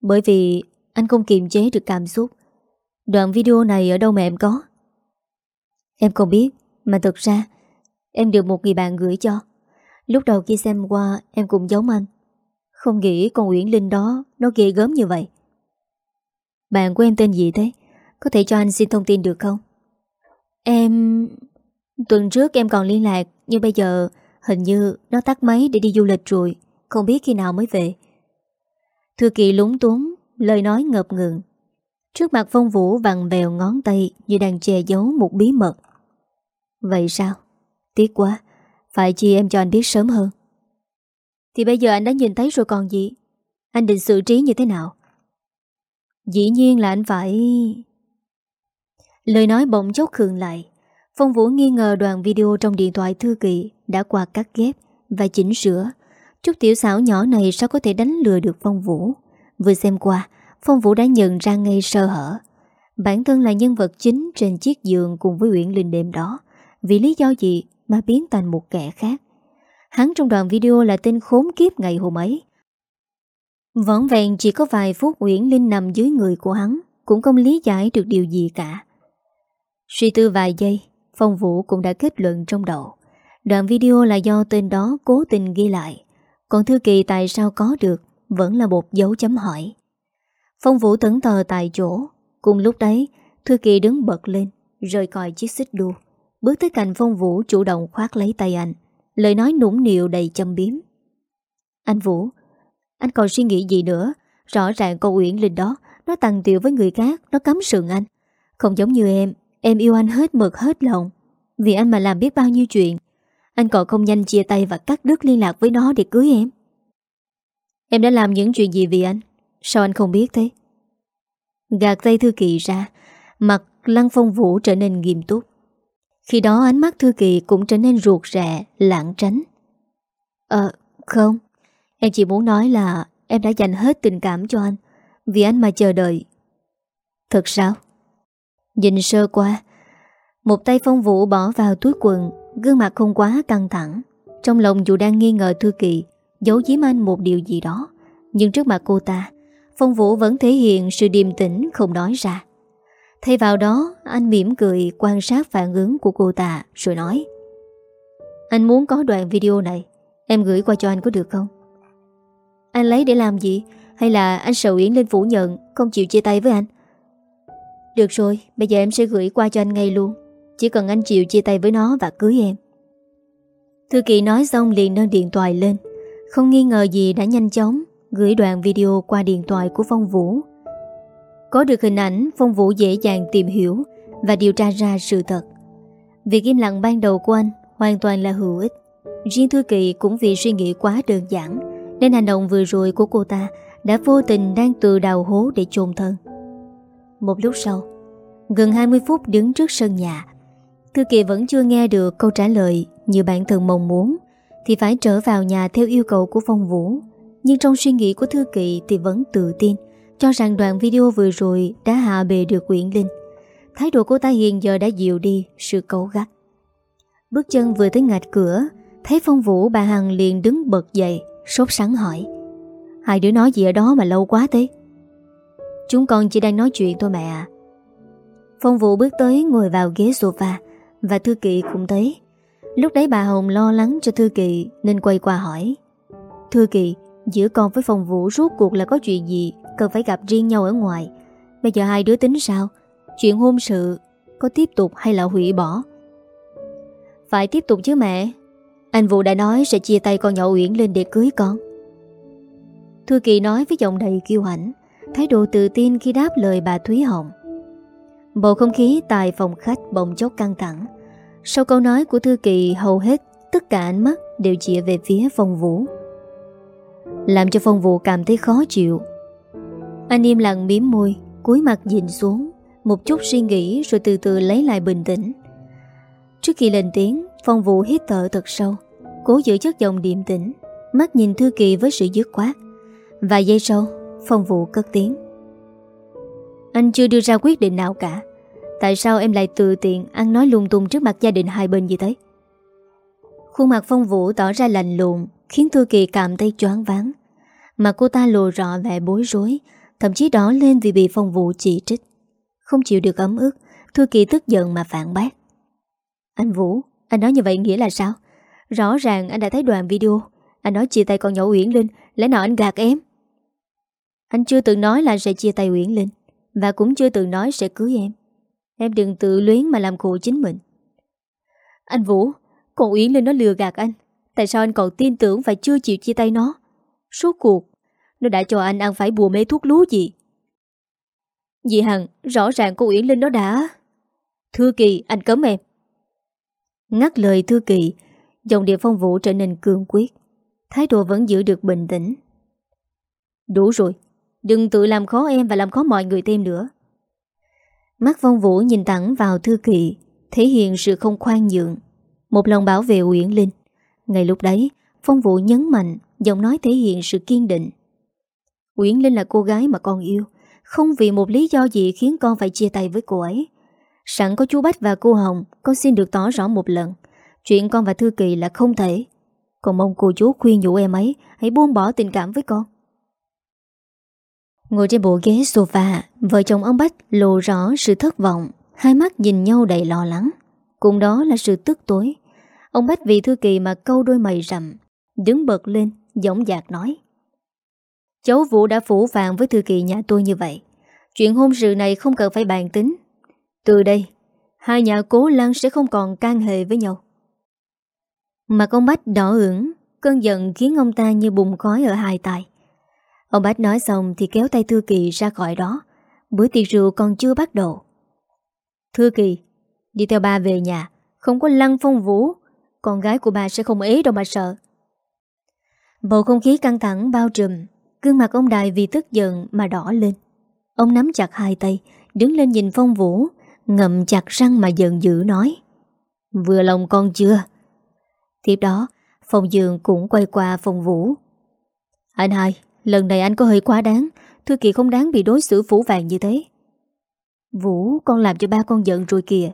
Bởi vì anh không kiềm chế được cảm xúc. Đoạn video này ở đâu mà em có? Em không biết, Mà thực ra, Em được một người bạn gửi cho. Lúc đầu khi xem qua, em cũng giống anh. Không nghĩ con Uyển Linh đó Nó ghê gớm như vậy bạn của em tên gì thế? Có thể cho anh xin thông tin được không? Em... Tuần trước em còn liên lạc, Nhưng bây giờ hình như nó tắt máy để đi du lịch rồi, Không biết khi nào mới về Thư kỳ lúng túng, Lời nói ngập ngừng Trước mặt phong vũ vằn vèo ngón tay Như đang che giấu một bí mật Vậy sao? Tiếc quá, Phải chi em cho anh biết sớm hơn Thì bây giờ anh đã nhìn thấy rồi còn gì Anh định xử trí như thế nào Dĩ nhiên là anh phải... Lời nói bỗng chốc khường lại. Phong Vũ nghi ngờ đoàn video trong điện thoại thư kỳ đã qua cắt ghép và chỉnh sửa. Chút tiểu xảo nhỏ này sao có thể đánh lừa được Phong Vũ. Vừa xem qua, Phong Vũ đã nhận ra ngay sơ hở. Bản thân là nhân vật chính trên chiếc giường cùng với Uyển Linh đêm đó. Vì lý do gì mà biến thành một kẻ khác. Hắn trong đoạn video là tên khốn kiếp ngày hôm ấy. Võn vẹn chỉ có vài phút Uyển Linh nằm dưới người của hắn, Cũng không lý giải được điều gì cả. Suy tư vài giây, Phong Vũ cũng đã kết luận trong đầu. Đoạn video là do tên đó cố tình ghi lại. Còn Thư Kỳ tại sao có được, Vẫn là một dấu chấm hỏi. Phong Vũ tấn tờ tại chỗ. Cùng lúc đấy, Thư Kỳ đứng bật lên, Rời còi chiếc xích đu. Bước tới cạnh Phong Vũ chủ động khoát lấy tay anh. Lời nói nũng nịu đầy châm biếm. Anh Vũ anh còn suy nghĩ gì nữa? Rõ ràng cô Uyển Linh đó Nó tăng tiệu với người khác Nó cấm sườn anh. Không giống như em Em yêu anh hết mực hết lòng. Vì anh mà làm biết bao nhiêu chuyện. Anh còn không nhanh chia tay và cắt đứt liên lạc với nó để cưới em. Em đã làm những chuyện gì vì anh? Sao anh không biết thế? Gạt tay Thư Kỳ ra Mặt Lăng Phong Vũ trở nên nghiêm túc. Khi đó ánh mắt Thư Kỳ cũng trở nên ruột rẹ, lãng tránh. Ờ, không. Em chỉ muốn nói là em đã dành hết tình cảm cho anh, Vì anh mà chờ đợi. Thật sao? Nhìn sơ qua, Một tay phong vũ bỏ vào túi quần, Gương mặt không quá căng thẳng. Trong lòng dù đang nghi ngờ Thư Kỳ Giấu giếm anh một điều gì đó, Nhưng trước mặt cô ta, Phong Vũ vẫn thể hiện sự điềm tĩnh không nói ra. Thay vào đó, Anh mỉm cười quan sát phản ứng của cô ta Rồi nói, Anh muốn có đoạn video này, Em gửi qua cho anh có được không? Anh lấy để làm gì? Hay là anh sợ Yến lên phủ nhận, Không chịu chia tay với anh? Được rồi, bây giờ em sẽ gửi qua cho anh ngay luôn. Chỉ cần anh chịu chia tay với nó và cưới em. Thư kỳ nói xong liền nâng điện thoại lên. Không nghi ngờ gì đã nhanh chóng Gửi đoạn video qua điện thoại của Phong Vũ. Có được hình ảnh, Phong Vũ dễ dàng tìm hiểu Và điều tra ra sự thật. Việc im lặng ban đầu của anh Hoàn toàn là hữu ích. Riêng Thư Kỳ cũng vì suy nghĩ quá đơn giản nên hành động vừa rồi của cô ta Đã vô tình đang tự đào hố để chôn thân. Một lúc sau, Gần 20 phút đứng trước sân nhà, Thư Kỳ vẫn chưa nghe được câu trả lời Như bản thân mong muốn, Thì phải trở vào nhà theo yêu cầu của Phong Vũ. Nhưng trong suy nghĩ của Thư Kỳ Thì vẫn tự tin, Cho rằng đoạn video vừa rồi đã hạ bề được Quyển Linh. Thái độ cô ta hiện giờ đã dịu đi, Sự cấu gắt. Bước chân vừa tới ngạch cửa, Thấy Phong Vũ bà Hằng liền đứng bật dậy. Sốt sắng hỏi. Hai đứa nói gì ở đó mà lâu quá thế? Chúng con chỉ đang nói chuyện thôi mẹ à Phong Vũ bước tới ngồi vào ghế sofa Và Thư Kỵ cũng tới. Lúc đấy bà Hồng lo lắng cho Thư Kỵ Nên quay qua hỏi. Thư Kỵ, Giữa con với Phong Vũ rốt cuộc là có chuyện gì? Cần phải gặp riêng nhau ở ngoài. Bây giờ hai đứa tính sao? Chuyện hôn sự Có tiếp tục hay là hủy bỏ? Phải tiếp tục chứ mẹ. Anh Vũ đã nói sẽ chia tay con nhỏ Uyển lên để cưới con. Thư Kỳ nói với giọng đầy kiêu hãnh, Thái độ tự tin khi đáp lời bà Thúy Hồng. Bầu không khí tại phòng khách bỗng chốc căng thẳng. Sau câu nói của Thư Kỳ, hầu hết Tất cả ánh mắt đều chĩa về phía phong vũ. Làm cho phong vũ cảm thấy khó chịu. Anh im lặng miếm môi, cúi mặt nhìn xuống, Một chút suy nghĩ rồi từ từ lấy lại bình tĩnh. Trước khi lên tiếng Phong vũ hít thở thật sâu, Cố giữ chất giọng điềm tĩnh, Mắt nhìn Thư Kỳ với sự dứt khoát. Vài giây sau, Phong vũ cất tiếng. Anh chưa đưa ra quyết định nào cả. Tại sao em lại tự tiện Ăn nói lung tung trước mặt gia đình hai bên như thế Khuôn mặt phong vũ tỏ ra lạnh lùng, Khiến Thư Kỳ cảm thấy choáng váng. Mà cô ta lồ rõ vẻ bối rối, Thậm chí đỏ lên vì bị phong vũ chỉ trích. Không chịu được ấm ức, Thư Kỳ tức giận mà phản bác. Anh Vũ anh nói như vậy nghĩa là sao? Rõ ràng anh đã thấy đoạn video. Anh nói chia tay con nhỏ Uyển Linh, Lẽ nào anh gạt em? Anh chưa từng nói là sẽ chia tay Uyển Linh, và cũng chưa từng nói sẽ cưới em. Em đừng tự luyến mà làm khổ chính mình. Anh Vũ Còn Uyển Linh nó lừa gạt anh. Tại sao anh còn tin tưởng và chưa chịu chia tay nó? Suốt cuộc, Nó đã cho anh ăn phải bùa mê thuốc lúa gì? Dì Hằng, Rõ ràng cô Uyển Linh nó đã. Thưa Kỳ, anh cấm em. Ngắt lời Thư Kỳ Dòng địa phong vũ trở nên cương quyết. Thái độ vẫn giữ được bình tĩnh. Đủ rồi Đừng tự làm khó em và làm khó mọi người thêm nữa. Mắt phong vũ nhìn thẳng vào thư Kỳ, Thể hiện sự không khoan nhượng. Một lòng bảo vệ Uyển Linh. Ngay lúc đấy Phong vũ nhấn mạnh Giọng nói thể hiện sự kiên định. Uyển Linh là cô gái mà con yêu Không vì một lý do gì khiến con phải chia tay với cô ấy. Sẵn có chú Bách và cô Hồng, Con xin được tỏ rõ một lần. Chuyện con và Thư Kỳ là không thể. Còn mong cô chú khuyên nhủ em ấy, Hãy buông bỏ tình cảm với con. Ngồi trên bộ ghế sofa, Vợ chồng ông Bách lộ rõ sự thất vọng, Hai mắt nhìn nhau đầy lo lắng. Cùng đó là sự tức tối. Ông Bách vì Thư Kỳ mà câu đôi mày rậm, Đứng bật lên Giống dạc nói. Cháu Vũ đã phủ vàng với Thư Kỳ nhà tôi như vậy. Chuyện hôn sự này không cần phải bàn tính. Từ đây, Hai nhà cố lăng sẽ không còn can hệ với nhau. Mặt ông Bách đỏ ửng, Cơn giận khiến ông ta như bùng khói ở hai tay. Ông Bách nói xong thì kéo tay Thư Kỳ ra khỏi đó. Bữa tiệc rượu còn chưa bắt đầu. Thư Kỳ, Đi theo ba về nhà. Không có lăng phong vũ, Con gái của bà sẽ không ế đâu mà sợ. Bầu không khí căng thẳng bao trùm, Gương mặt ông Đại vì tức giận mà đỏ lên. Ông nắm chặt hai tay, Đứng lên nhìn phong vũ. Ngậm chặt răng mà giận dữ nói, Vừa lòng con chưa? Tiếp đó, Phong Dương cũng quay qua phong vũ. Anh hai, Lần này anh có hơi quá đáng Thư Kỳ không đáng bị đối xử phủ vàng như thế. Vũ con làm cho ba con giận rồi kìa.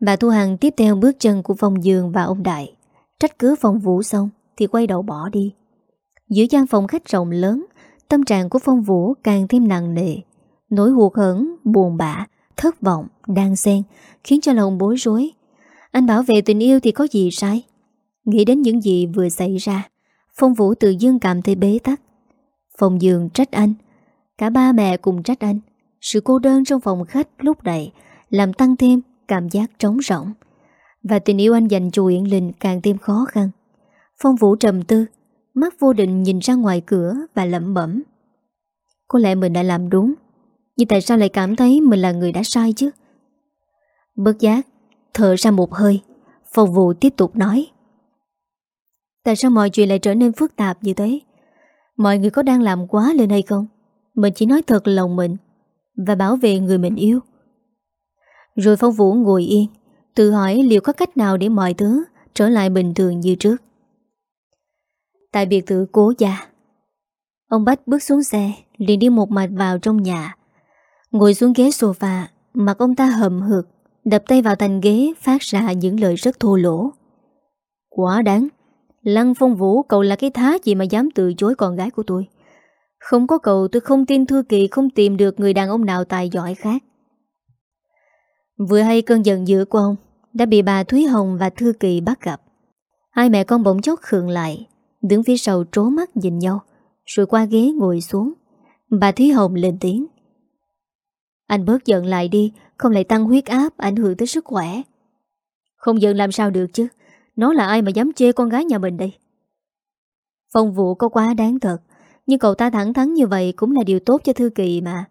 Bà Thu Hằng tiếp theo bước chân của Phong Dương và ông Đại. Trách cứ Phong Vũ xong Thì quay đầu bỏ đi. Giữa gian phòng khách rộng lớn, Tâm trạng của Phong Vũ càng thêm nặng nề, Nỗi hụt hẫn buồn bã. Thất vọng, đang xen Khiến cho lòng bối rối. Anh bảo vệ tình yêu thì có gì sai? Nghĩ đến những gì vừa xảy ra Phong Vũ tự dưng cảm thấy bế tắc. Phòng giường trách anh. Cả ba mẹ cùng trách anh. Sự cô đơn trong phòng khách lúc này Làm tăng thêm cảm giác trống rỗng. Và tình yêu anh dành cho Uyển Linh Càng thêm khó khăn. Phong Vũ trầm tư Mắt vô định nhìn ra ngoài cửa và lẩm bẩm. Có lẽ mình đã làm đúng. Nhưng tại sao lại cảm thấy mình là người đã sai chứ? Bất giác, Thở ra một hơi Phòng vụ tiếp tục nói. Tại sao mọi chuyện lại trở nên phức tạp như thế? Mọi người có đang làm quá lên hay không? Mình chỉ nói thật lòng mình Và bảo vệ người mình yêu. Rồi phong vũ ngồi yên, Tự hỏi liệu có cách nào để mọi thứ Trở lại bình thường như trước. Tại biệt thự cố gia, Ông Bách bước xuống xe, liền đi một mạch vào trong nhà. Ngồi xuống ghế sofa Mặt ông ta hầm hực, Đập tay vào thành ghế, Phát ra những lời rất thô lỗ. Quá đáng, Lăng phong vũ, cậu là cái thá gì mà dám từ chối con gái của tôi? Không có cậu, tôi không tin Thư Kỳ Không tìm được người đàn ông nào tài giỏi khác. Vừa hay cơn giận dữ của ông Đã bị bà Thúy Hồng và Thư Kỳ bắt gặp. Hai mẹ con bỗng chốc khượng lại, Đứng phía sau trố mắt nhìn nhau, Rồi qua ghế ngồi xuống. Bà Thúy Hồng lên tiếng. Anh bớt giận lại đi, Không lại tăng huyết áp, ảnh hưởng tới sức khỏe. Không giận làm sao được chứ, Nó là ai mà dám chê con gái nhà mình đây? Phong vụ có quá đáng thật, Nhưng cậu ta thẳng thắn như vậy Cũng là điều tốt cho Thư Kỳ mà.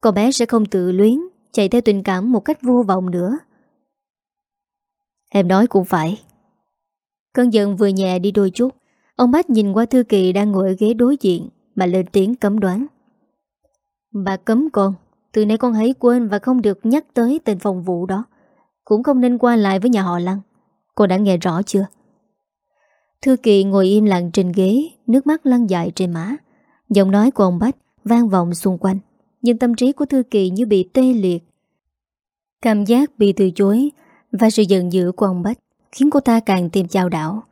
Cậu bé sẽ không tự luyến, Chạy theo tình cảm một cách vô vọng nữa. Em nói cũng phải. Cơn giận vừa nhẹ đi đôi chút, Ông Bách nhìn qua Thư Kỳ đang ngồi ở ghế đối diện, Mà lên tiếng cấm đoán. Bà cấm con. Từ nay con hãy quên và không được nhắc tới tên phòng vụ đó. Cũng không nên qua lại với nhà họ Lăng. Cô đã nghe rõ chưa? Thư Kỳ ngồi im lặng trên ghế, Nước mắt lăn dài trên má. Giọng nói của ông Bách vang vọng xung quanh, Nhưng tâm trí của Thư Kỳ như bị tê liệt. Cảm giác bị từ chối Và sự giận dữ của ông Bách Khiến cô ta càng tìm chào đảo.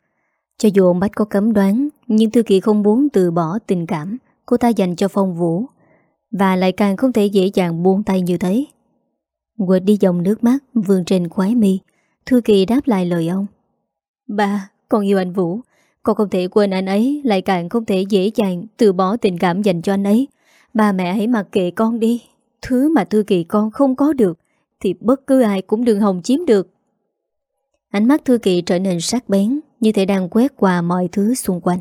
Cho dù ông Bách có cấm đoán, Nhưng Thư Kỳ không muốn từ bỏ tình cảm Cô ta dành cho Phong Vũ. Và lại càng không thể dễ dàng buông tay như thế. Quệt đi dòng nước mắt Vương trên khoái mi Thư Kỳ đáp lại lời ông. Ba, con yêu anh Vũ. Con không thể quên anh ấy Lại càng không thể dễ dàng từ bỏ tình cảm dành cho anh ấy. Ba mẹ hãy mặc kệ con đi. Thứ mà Thư Kỳ con không có được Thì bất cứ ai cũng đừng hồng chiếm được. Ánh mắt Thư Kỳ trở nên sắc bén Như thể đang quét qua mọi thứ xung quanh.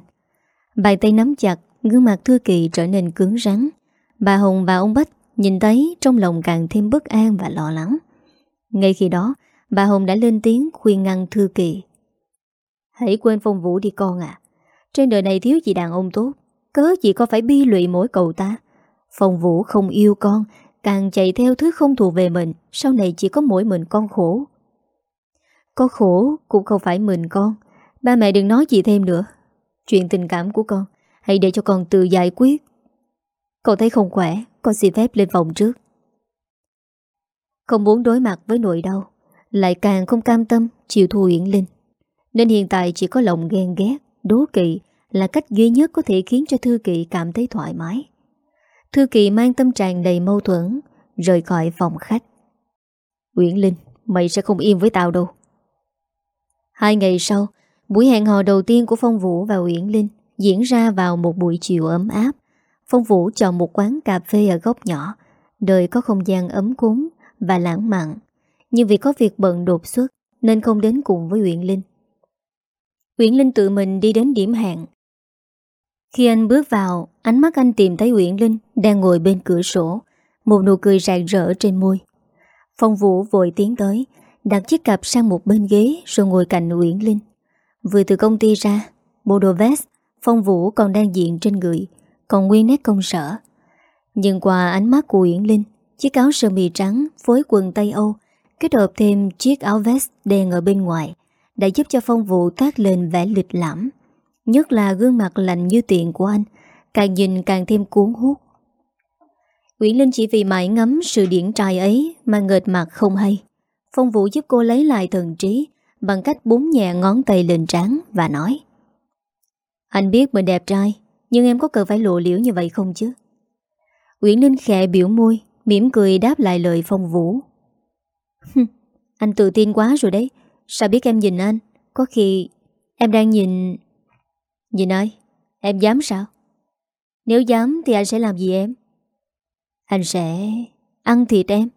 Bàn tay nắm chặt Gương mặt Thư Kỳ trở nên cứng rắn Bà Hồng và ông Bách Nhìn thấy trong lòng càng thêm bất an và lo lắng. Ngay khi đó, Bà Hồng đã lên tiếng khuyên ngăn Thư Kỳ. Hãy quên phong vũ đi con à Trên đời này thiếu gì đàn ông tốt. Cớ gì có phải bi lụy mỗi cậu ta? Phong vũ không yêu con, Càng chạy theo thứ không thuộc về mình, Sau này chỉ có mỗi mình con khổ. Có khổ cũng không phải mình con. Ba mẹ đừng nói gì thêm nữa. Chuyện tình cảm của con, Hãy để cho con tự giải quyết cậu thấy không khỏe Con xin phép lên phòng trước. Không muốn đối mặt với nỗi đau Lại càng không cam tâm Chịu thù Yển Linh. Nên hiện tại chỉ có lòng ghen ghét Đố kỵ là cách duy nhất có thể khiến cho Thư Kỵ cảm thấy thoải mái. Thư Kỵ mang tâm trạng đầy mâu thuẫn Rời khỏi phòng khách. Uyển Linh Mày sẽ không yên với tao đâu. Hai ngày sau, buổi hẹn hò đầu tiên của Phong Vũ và Uyển Linh diễn ra vào một buổi chiều ấm áp. Phong Vũ chọn một quán cà phê ở góc nhỏ, nơi có không gian ấm cúng và lãng mạn. Nhưng vì có việc bận đột xuất nên không đến cùng với Uyển Linh. Uyển Linh tự mình đi đến điểm hẹn. Khi anh bước vào, ánh mắt anh tìm thấy Uyển Linh đang ngồi bên cửa sổ, một nụ cười rạng rỡ trên môi. Phong Vũ vội tiến tới, Đặt chiếc cặp sang một bên ghế Rồi ngồi cạnh Uyển Linh Vừa từ công ty ra Bộ đồ vest Phong Vũ còn đang diện trên người còn nguyên nét công sở. Nhưng qua ánh mắt của Uyển Linh Chiếc áo sơ mi trắng phối quần Tây Âu Kết hợp thêm chiếc áo vest đen ở bên ngoài Đã giúp cho Phong Vũ tác lên vẻ lịch lãm. Nhất là gương mặt lạnh như tiện của anh Càng nhìn càng thêm cuốn hút. Uyển Linh chỉ vì mãi ngắm sự điển trai ấy Mà ngợt mặt không hay. Phong Vũ giúp cô lấy lại thần trí bằng cách búng nhẹ ngón tay lên trán và nói Anh biết mình đẹp trai, nhưng em có cần phải lộ liễu như vậy không chứ? Uyển Linh khẽ biểu môi, mỉm cười đáp lại lời Phong Vũ. anh tự tin quá rồi đấy, sao biết em nhìn anh? Có khi em đang nhìn... Nhìn ai? Em dám sao? Nếu dám thì anh sẽ làm gì em? Anh sẽ ăn thịt em.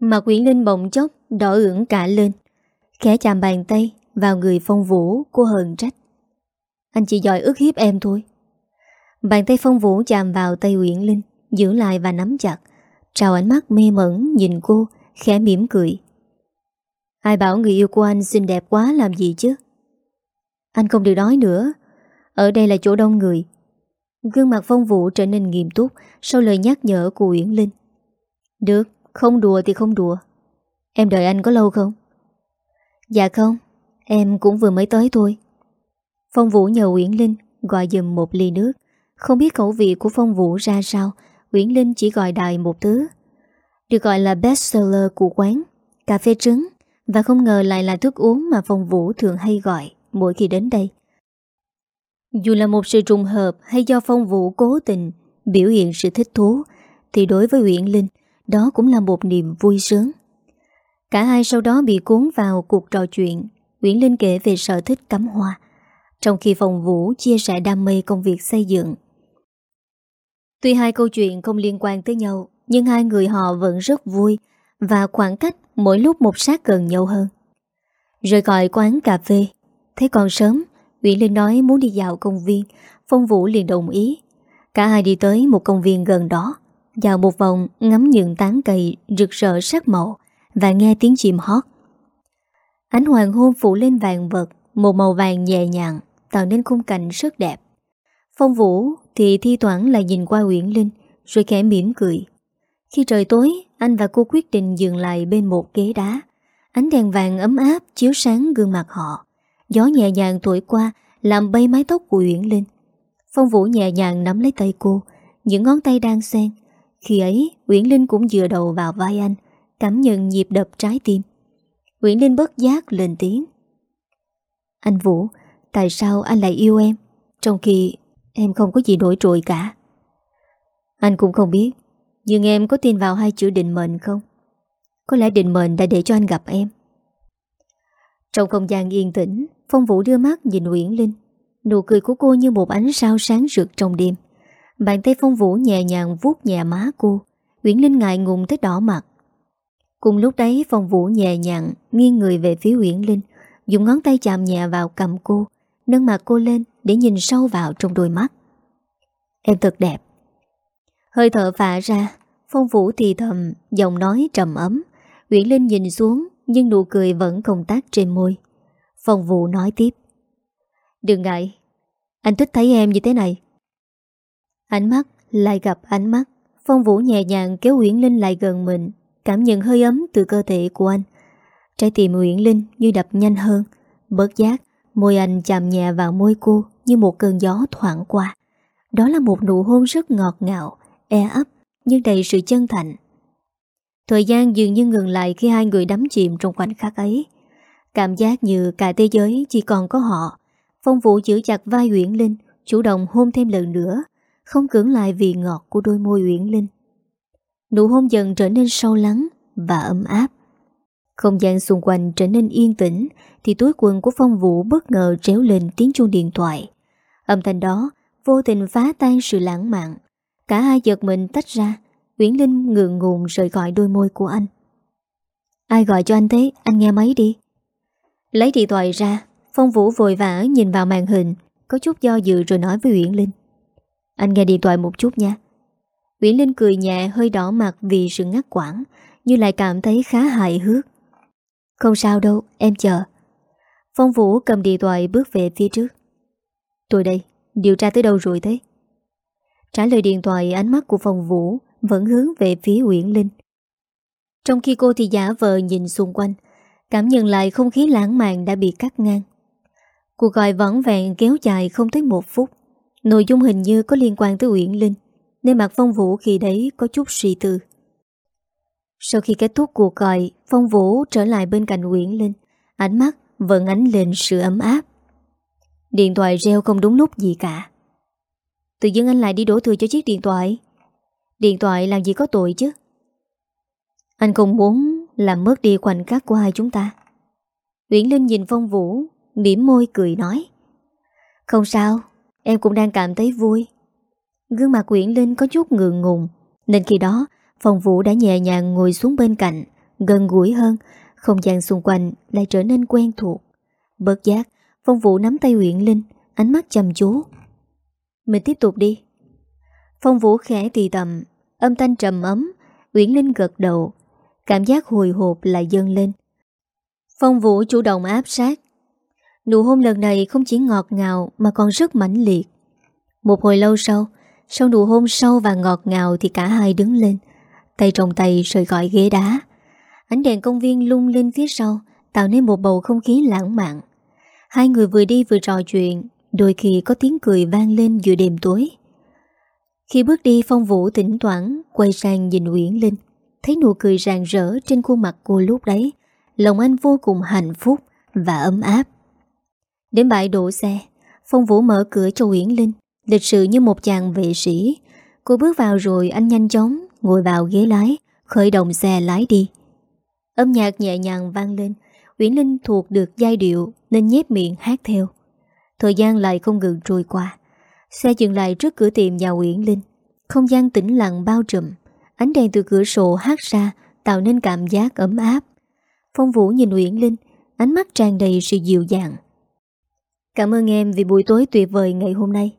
Mà Quyển Linh bỗng chốc đỏ ửng cả lên Khẽ chạm bàn tay vào người phong vũ cô hờn trách anh chỉ giỏi ức hiếp em thôi. Bàn tay phong vũ chạm vào tay Uyển Linh Giữ lại và nắm chặt Trào ánh mắt mê mẩn nhìn cô Khẽ mỉm cười. Ai bảo người yêu của anh xinh đẹp quá làm gì chứ? Anh không được nói nữa. Ở đây là chỗ đông người. Gương mặt phong vũ trở nên nghiêm túc Sau lời nhắc nhở của Uyển Linh. Được, không đùa thì không đùa. Em đợi anh có lâu không? Dạ không Em cũng vừa mới tới thôi. Phong Vũ nhờ Uyển Linh Gọi dùm một ly nước. Không biết khẩu vị của Phong Vũ ra sao, Uyển Linh chỉ gọi đại một thứ Được gọi là best seller của quán, Cà phê trứng, Và không ngờ lại là thức uống mà Phong Vũ thường hay gọi Mỗi khi đến đây. Dù là một sự trùng hợp Hay do Phong Vũ cố tình Biểu hiện sự thích thú, Thì đối với Uyển Linh, Đó cũng là một niềm vui sướng. Cả hai sau đó bị cuốn vào cuộc trò chuyện Nguyễn Linh kể về sở thích cắm hoa. Trong khi Phong Vũ chia sẻ đam mê công việc xây dựng. Tuy hai câu chuyện không liên quan tới nhau Nhưng hai người họ vẫn rất vui Và khoảng cách mỗi lúc một sát gần nhau hơn. Rồi gọi quán cà phê Thấy còn sớm Nguyễn Linh nói muốn đi dạo công viên Phong Vũ liền đồng ý. Cả hai đi tới một công viên gần đó Dạo một vòng ngắm những tán cây rực rỡ sắc màu và nghe tiếng chim hót. Ánh hoàng hôn phủ lên vàng vật, một màu vàng nhẹ nhàng, tạo nên khung cảnh rất đẹp. Phong Vũ thì thi thoảng lại nhìn qua Uyển Linh, rồi khẽ mỉm cười. Khi trời tối, anh và cô quyết định dừng lại bên một ghế đá. Ánh đèn vàng ấm áp chiếu sáng gương mặt họ. Gió nhẹ nhàng thổi qua, làm bay mái tóc của Uyển Linh. Phong Vũ nhẹ nhàng nắm lấy tay cô, những ngón tay đang xen. Khi ấy, Uyển Linh cũng dựa đầu vào vai anh, cảm nhận nhịp đập trái tim. Nguyễn Linh bất giác lên tiếng. Anh Vũ, tại sao anh lại yêu em, trong khi em không có gì nổi trội cả? Anh cũng không biết, nhưng em có tin vào hai chữ định mệnh không? Có lẽ định mệnh đã để cho anh gặp em. Trong không gian yên tĩnh, Phong Vũ đưa mắt nhìn Nguyễn Linh. Nụ cười của cô như một ánh sao sáng rực trong đêm. Bàn tay Phong Vũ nhẹ nhàng vuốt nhẹ má cô. Nguyễn Linh ngại ngùng tới đỏ mặt. Cùng lúc đấy phong vũ nhẹ nhàng Nghiêng người về phía Uyển Linh Dùng ngón tay chạm nhẹ vào cầm cô, Nâng mặt cô lên để nhìn sâu vào trong đôi mắt. Em thật đẹp. Hơi thở phả ra, Phong vũ thì thầm, Giọng nói trầm ấm. Uyển Linh nhìn xuống, Nhưng nụ cười vẫn không tác trên môi. Phong vũ nói tiếp. Đừng ngại, Anh thích thấy em như thế này. Ánh mắt lại gặp ánh mắt. Phong Vũ nhẹ nhàng kéo Uyển Linh lại gần mình, Cảm nhận hơi ấm từ cơ thể của anh. Trái tim Nguyễn Linh như đập nhanh hơn. Bớt giác, Môi anh chạm nhẹ vào môi cô Như một cơn gió thoảng qua. Đó là một nụ hôn rất ngọt ngào E ấp, nhưng đầy sự chân thành. Thời gian dường như ngừng lại Khi hai người đắm chìm trong khoảnh khắc ấy. Cảm giác như cả thế giới Chỉ còn có họ. Phong Vũ giữ chặt vai Uyển Linh, Chủ động hôn thêm lần nữa, Không cưỡng lại vị ngọt của đôi môi Uyển Linh. Nụ hôn dần trở nên sâu lắng và ấm áp. Không gian xung quanh trở nên yên tĩnh thì túi quần của Phong Vũ bất ngờ tréo lên tiếng chuông điện thoại. Âm thanh đó vô tình phá tan sự lãng mạn. Cả hai giật mình tách ra, Nguyễn Linh ngượng ngùng rời gọi đôi môi của anh. Ai gọi cho anh thế, anh nghe máy đi. Lấy điện thoại ra, Phong Vũ vội vã nhìn vào màn hình, có chút do dự rồi nói với Nguyễn Linh. Anh nghe điện thoại một chút nha. Nguyễn Linh cười nhẹ hơi đỏ mặt vì sự ngắt quãng Nhưng lại cảm thấy khá hài hước không sao đâu, em chờ. Phong Vũ cầm điện thoại bước về phía trước. Tôi đây, điều tra tới đâu rồi thế? Trả lời điện thoại ánh mắt của Phong Vũ Vẫn hướng về phía uyển Linh. Trong khi cô thì giả vờ nhìn xung quanh Cảm nhận lại không khí lãng mạn đã bị cắt ngang. Cuộc gọi vẫn vẹn kéo dài không tới một phút. Nội dung hình như có liên quan tới Uyển Linh nên mặt Phong Vũ khi đấy có chút suy tư. Sau khi kết thúc cuộc gọi, Phong Vũ trở lại bên cạnh Nguyễn Linh. Ánh mắt vẫn ánh lên sự ấm áp. Điện thoại reo không đúng lúc gì cả. Tự dưng anh lại đi đổ thừa cho chiếc điện thoại. Điện thoại làm gì có tội chứ? Anh không muốn làm mất đi khoảnh khắc của hai chúng ta. Nguyễn Linh nhìn Phong Vũ, mỉm môi cười nói. Không sao, Em cũng đang cảm thấy vui. Gương mặt Nguyễn Linh có chút ngượng ngùng, Nên khi đó Phòng Vũ đã nhẹ nhàng ngồi xuống bên cạnh, Gần gũi hơn, Không gian xung quanh lại trở nên quen thuộc. Bớt giác, Phong Vũ nắm tay Nguyễn Linh, Ánh mắt chăm chú. Mình tiếp tục đi. Phong Vũ khẽ tì tầm Âm thanh trầm ấm, Uyển Linh gật đầu, Cảm giác hồi hộp lại dâng lên. Phong Vũ chủ động áp sát. Nụ hôn lần này không chỉ ngọt ngào Mà còn rất mãnh liệt. Một hồi lâu sau Sau nụ hôn sâu và ngọt ngào Thì cả hai đứng lên Tay trong tay rời gọi ghế đá. Ánh đèn công viên lung lên phía sau Tạo nên một bầu không khí lãng mạn. Hai người vừa đi vừa trò chuyện, Đôi khi có tiếng cười vang lên giữa đêm tối. Khi bước đi, Phong Vũ tỉnh toảng Quay sang nhìn Uyển Linh. Thấy nụ cười rạng rỡ trên khuôn mặt cô lúc đấy, Lòng anh vô cùng hạnh phúc Và ấm áp. Đến bãi đổ xe, Phong Vũ mở cửa cho Uyển Linh, Lịch sự như một chàng vệ sĩ. Cô bước vào rồi anh nhanh chóng Ngồi vào ghế lái, Khởi động xe lái đi. Âm nhạc nhẹ nhàng vang lên. Uyển Linh thuộc được giai điệu Nên nhép miệng hát theo. Thời gian lại không ngừng trôi qua. Xe dừng lại trước cửa tiệm nhà Uyển Linh. Không gian tĩnh lặng bao trùm. Ánh đèn từ cửa sổ hát ra, Tạo nên cảm giác ấm áp. Phong Vũ nhìn Uyển Linh, Ánh mắt tràn đầy sự dịu dàng. Cảm ơn em vì buổi tối tuyệt vời ngày hôm nay.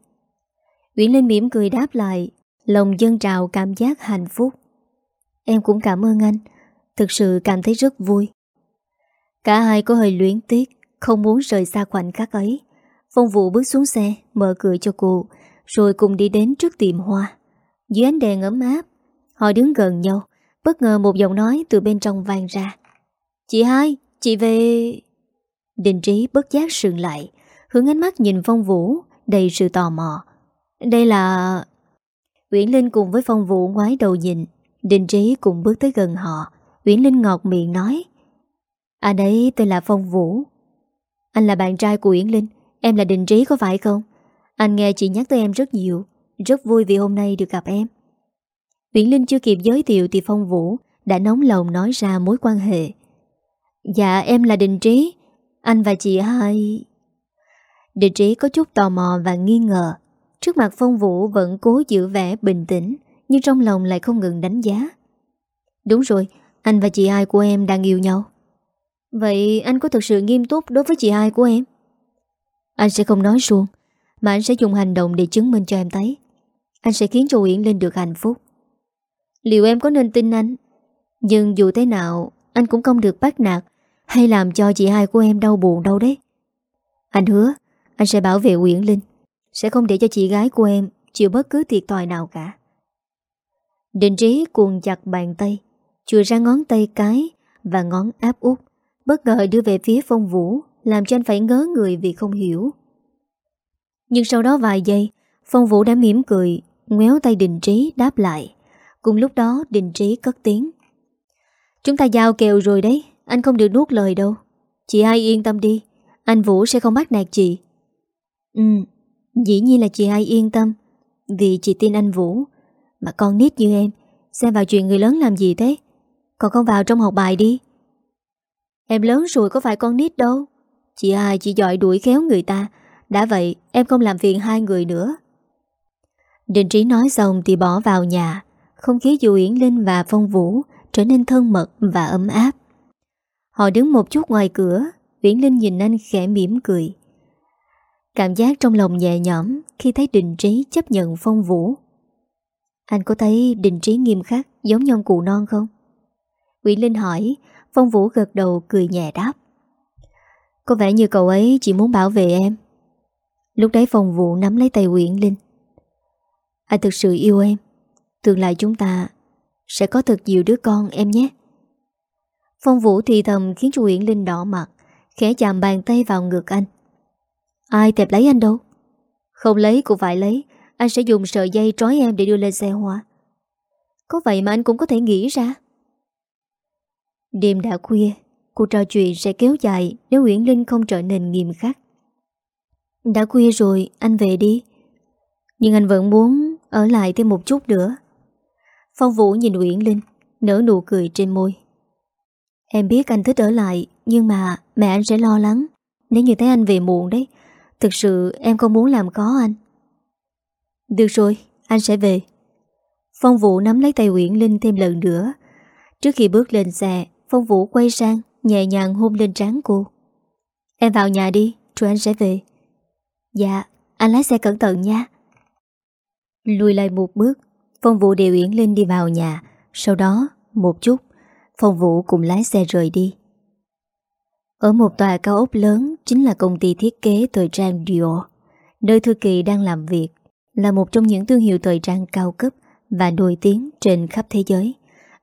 Uyển Linh mỉm cười đáp lại Lòng dân trào cảm giác hạnh phúc. Em cũng cảm ơn anh. Thực sự cảm thấy rất vui. Cả hai có hơi luyến tiếc Không muốn rời xa khoảnh khắc ấy. Phong Vũ bước xuống xe Mở cửa cho cô Rồi cùng đi đến trước tiệm hoa. Dưới ánh đèn ấm áp Họ đứng gần nhau Bất ngờ một giọng nói từ bên trong vang ra. Chị hai, chị về... Đình trí bất giác sườn lại Hướng ánh mắt nhìn Phong Vũ Đầy sự tò mò. Đây là... Uyển Linh cùng với Phong Vũ ngoái đầu nhìn. Đình trí cùng bước tới gần họ. Uyển Linh ngọt miệng nói, Anh ấy tên là Phong Vũ. Anh là bạn trai của Uyển Linh. Em là Đình Trí có phải không? Anh nghe chị nhắc tới em rất nhiều. Rất vui vì hôm nay được gặp em. Uyển Linh chưa kịp giới thiệu Thì Phong Vũ đã nóng lòng nói ra mối quan hệ. Dạ em là Đình Trí. Anh và chị hai Đình Trí có chút tò mò và nghi ngờ. Trước mặt Phong Vũ vẫn cố giữ vẻ bình tĩnh, Nhưng trong lòng lại không ngừng đánh giá. Đúng rồi, Anh và chị hai của em đang yêu nhau. Vậy anh có thực sự nghiêm túc đối với chị hai của em? Anh sẽ không nói suông, Mà anh sẽ dùng hành động để chứng minh cho em thấy. Anh sẽ khiến cho Uyển Linh được hạnh phúc. Liệu em có nên tin anh? Nhưng dù thế nào, Anh cũng không được bắt nạt Hay làm cho chị hai của em đau buồn đâu đấy. Anh hứa, Anh sẽ bảo vệ Uyển Linh. Sẽ không để cho chị gái của em Chịu bất cứ thiệt tòi nào cả. Định trí cuồng chặt bàn tay Chùi ra ngón tay cái Và ngón áp út, Bất ngờ đưa về phía phong vũ, Làm cho anh phải ngớ người vì không hiểu. Nhưng sau đó vài giây, Phong vũ đã mỉm cười, Ngoéo tay đình trí đáp lại. Cùng lúc đó đình trí cất tiếng. Chúng ta giao kèo rồi đấy, Anh không được nuốt lời đâu. Chị hai yên tâm đi, Anh Vũ sẽ không bắt nạt chị. Ừ Dĩ nhiên là chị hai yên tâm. Vì chị tin anh Vũ, Mà con nít như em, Xem vào chuyện người lớn làm gì thế. Còn con vào trong học bài đi. Em lớn rồi có phải con nít đâu. Chị hai chỉ giỏi đuổi khéo người ta. Đã vậy, em không làm phiền hai người nữa. Đình Trí nói xong thì bỏ vào nhà. Không khí dù Yến Linh và Phong Vũ Trở nên thân mật và ấm áp. Họ đứng một chút ngoài cửa Uyển Linh nhìn anh khẽ mỉm cười. Cảm giác trong lòng nhẹ nhõm Khi thấy Đình Trí chấp nhận Phong Vũ. Anh có thấy Đình Trí nghiêm khắc Giống như ông cụ non không? Uyển Linh hỏi, Phong Vũ gật đầu cười nhẹ đáp. Có vẻ như cậu ấy chỉ muốn bảo vệ em. Lúc đấy Phong Vũ nắm lấy tay Uyển Linh. Anh thực sự yêu em. Tương lai chúng ta Sẽ có thật nhiều đứa con em nhé. Phong Vũ thì thầm khiến cho Uyển Linh đỏ mặt, Khẽ chạm bàn tay vào ngực anh. Ai tẹp lấy anh đâu. Không lấy cũng phải lấy. Anh sẽ dùng sợi dây trói em để đưa lên xe hoa. Có vậy mà anh cũng có thể nghĩ ra. Đêm đã khuya, Cuộc trò chuyện sẽ kéo dài Nếu Uyển Linh không trở nên nghiêm khắc. Đã khuya rồi, Anh về đi. Nhưng anh vẫn muốn ở lại thêm một chút nữa. Phong Vũ nhìn Uyển Linh, Nở nụ cười trên môi. Em biết anh thích ở lại, Nhưng mà mẹ anh sẽ lo lắng. Nếu như thấy anh về muộn đấy Thực sự em không muốn làm khó anh. Được rồi, Anh sẽ về. Phong Vũ nắm lấy tay Uyển Linh thêm lần nữa. Trước khi bước lên xe, Phong Vũ quay sang, Nhẹ nhàng hôn lên trán cô. Em vào nhà đi, Rồi anh sẽ về. Dạ Anh lái xe cẩn thận nha. Lùi lại một bước, Phong Vũ để uyển Linh đi vào nhà. Sau đó, một chút, Phong Vũ cùng lái xe rời đi. Ở một tòa cao ốc lớn Chính là công ty thiết kế thời trang Dior Nơi Thư Kỳ đang làm việc Là một trong những thương hiệu thời trang cao cấp Và nổi tiếng trên khắp thế giới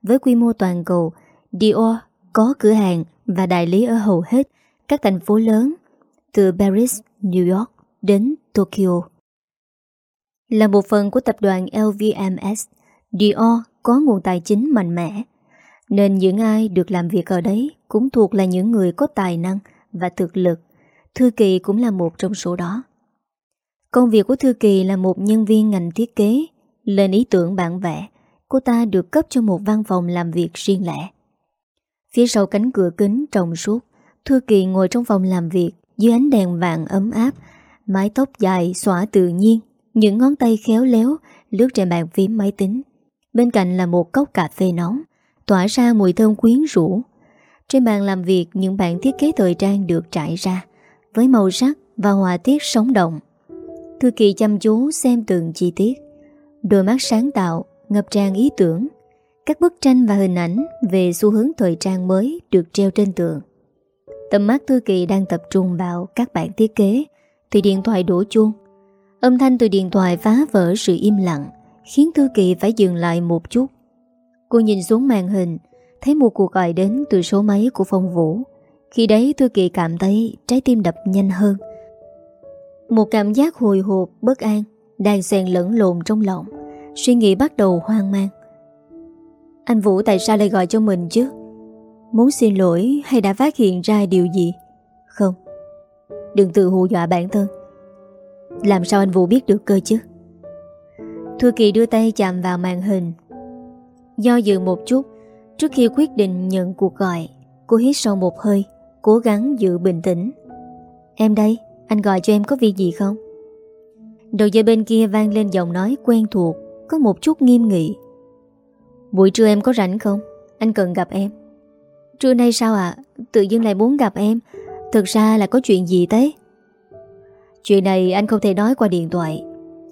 Với quy mô toàn cầu Dior có cửa hàng và đại lý ở hầu hết các thành phố lớn từ Paris, New York đến Tokyo. Là một phần của tập đoàn LVMS, Dior có nguồn tài chính mạnh mẽ, nên những ai được làm việc ở đấy cũng thuộc là những người có tài năng và thực lực. Thư Kỳ cũng là một trong số đó. Công việc của Thư Kỳ là một nhân viên ngành thiết kế, lên ý tưởng bản vẽ, cô ta được cấp cho một văn phòng làm việc riêng lẻ. Phía sau cánh cửa kính trong suốt, Thư Kỳ ngồi trong phòng làm việc dưới ánh đèn vàng ấm áp, mái tóc dài xõa tự nhiên, những ngón tay khéo léo lướt trên bàn phím máy tính. Bên cạnh là một cốc cà phê nóng, tỏa ra mùi thơm quyến rũ. Trên bàn làm việc những bản thiết kế thời trang được trải ra, với màu sắc và hòa tiết sống động. Thư Kỳ chăm chú xem từng chi tiết, đôi mắt sáng tạo, ngập tràn ý tưởng. Các bức tranh và hình ảnh về xu hướng thời trang mới được treo trên tường. Tầm mắt Thư Kỳ đang tập trung vào các bản thiết kế Thì điện thoại đổ chuông Âm thanh từ điện thoại phá vỡ sự im lặng Khiến Thư Kỳ phải dừng lại một chút Cô nhìn xuống màn hình Thấy một cuộc gọi đến từ số máy của Phong Vũ khi đấy Thư Kỳ cảm thấy trái tim đập nhanh hơn. Một cảm giác hồi hộp, bất an Đang xen lẫn lộn trong lòng. Suy nghĩ bắt đầu hoang mang. Anh Vũ tại sao lại gọi cho mình chứ? Muốn xin lỗi hay đã phát hiện ra điều gì? Không. Đừng tự hù dọa bản thân. Làm sao anh Vũ biết được cơ chứ? Thư Kỳ đưa tay chạm vào màn hình. Do dự một chút Trước khi quyết định nhận cuộc gọi Cô hít sâu một hơi. Cố gắng giữ bình tĩnh Em đây, anh gọi cho em có việc gì không? Đầu dây bên kia vang lên giọng nói quen thuộc Có một chút nghiêm nghị Buổi trưa em có rảnh không? Anh cần gặp em Trưa nay sao ạ? Tự dưng lại muốn gặp em Thực ra là có chuyện gì thế? Chuyện này anh không thể nói qua điện thoại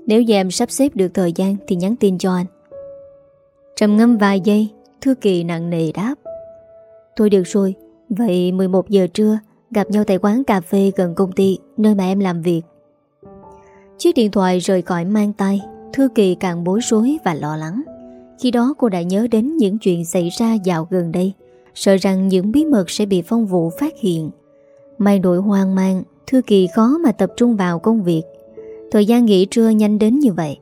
Nếu như em sắp xếp được thời gian Thì nhắn tin cho anh Trầm ngâm vài giây Thư kỳ nặng nề đáp Thôi được rồi Vậy 11 giờ trưa, Gặp nhau tại quán cà phê gần công ty, Nơi mà em làm việc. Chiếc điện thoại rời khỏi mang tay, Thư kỳ càng bối rối và lo lắng. Khi đó cô đã nhớ đến những chuyện xảy ra dạo gần đây, Sợ rằng những bí mật sẽ bị phong vụ phát hiện. May đội hoang mang, Thư Kỳ khó mà tập trung vào công việc. Thời gian nghỉ trưa nhanh đến như vậy.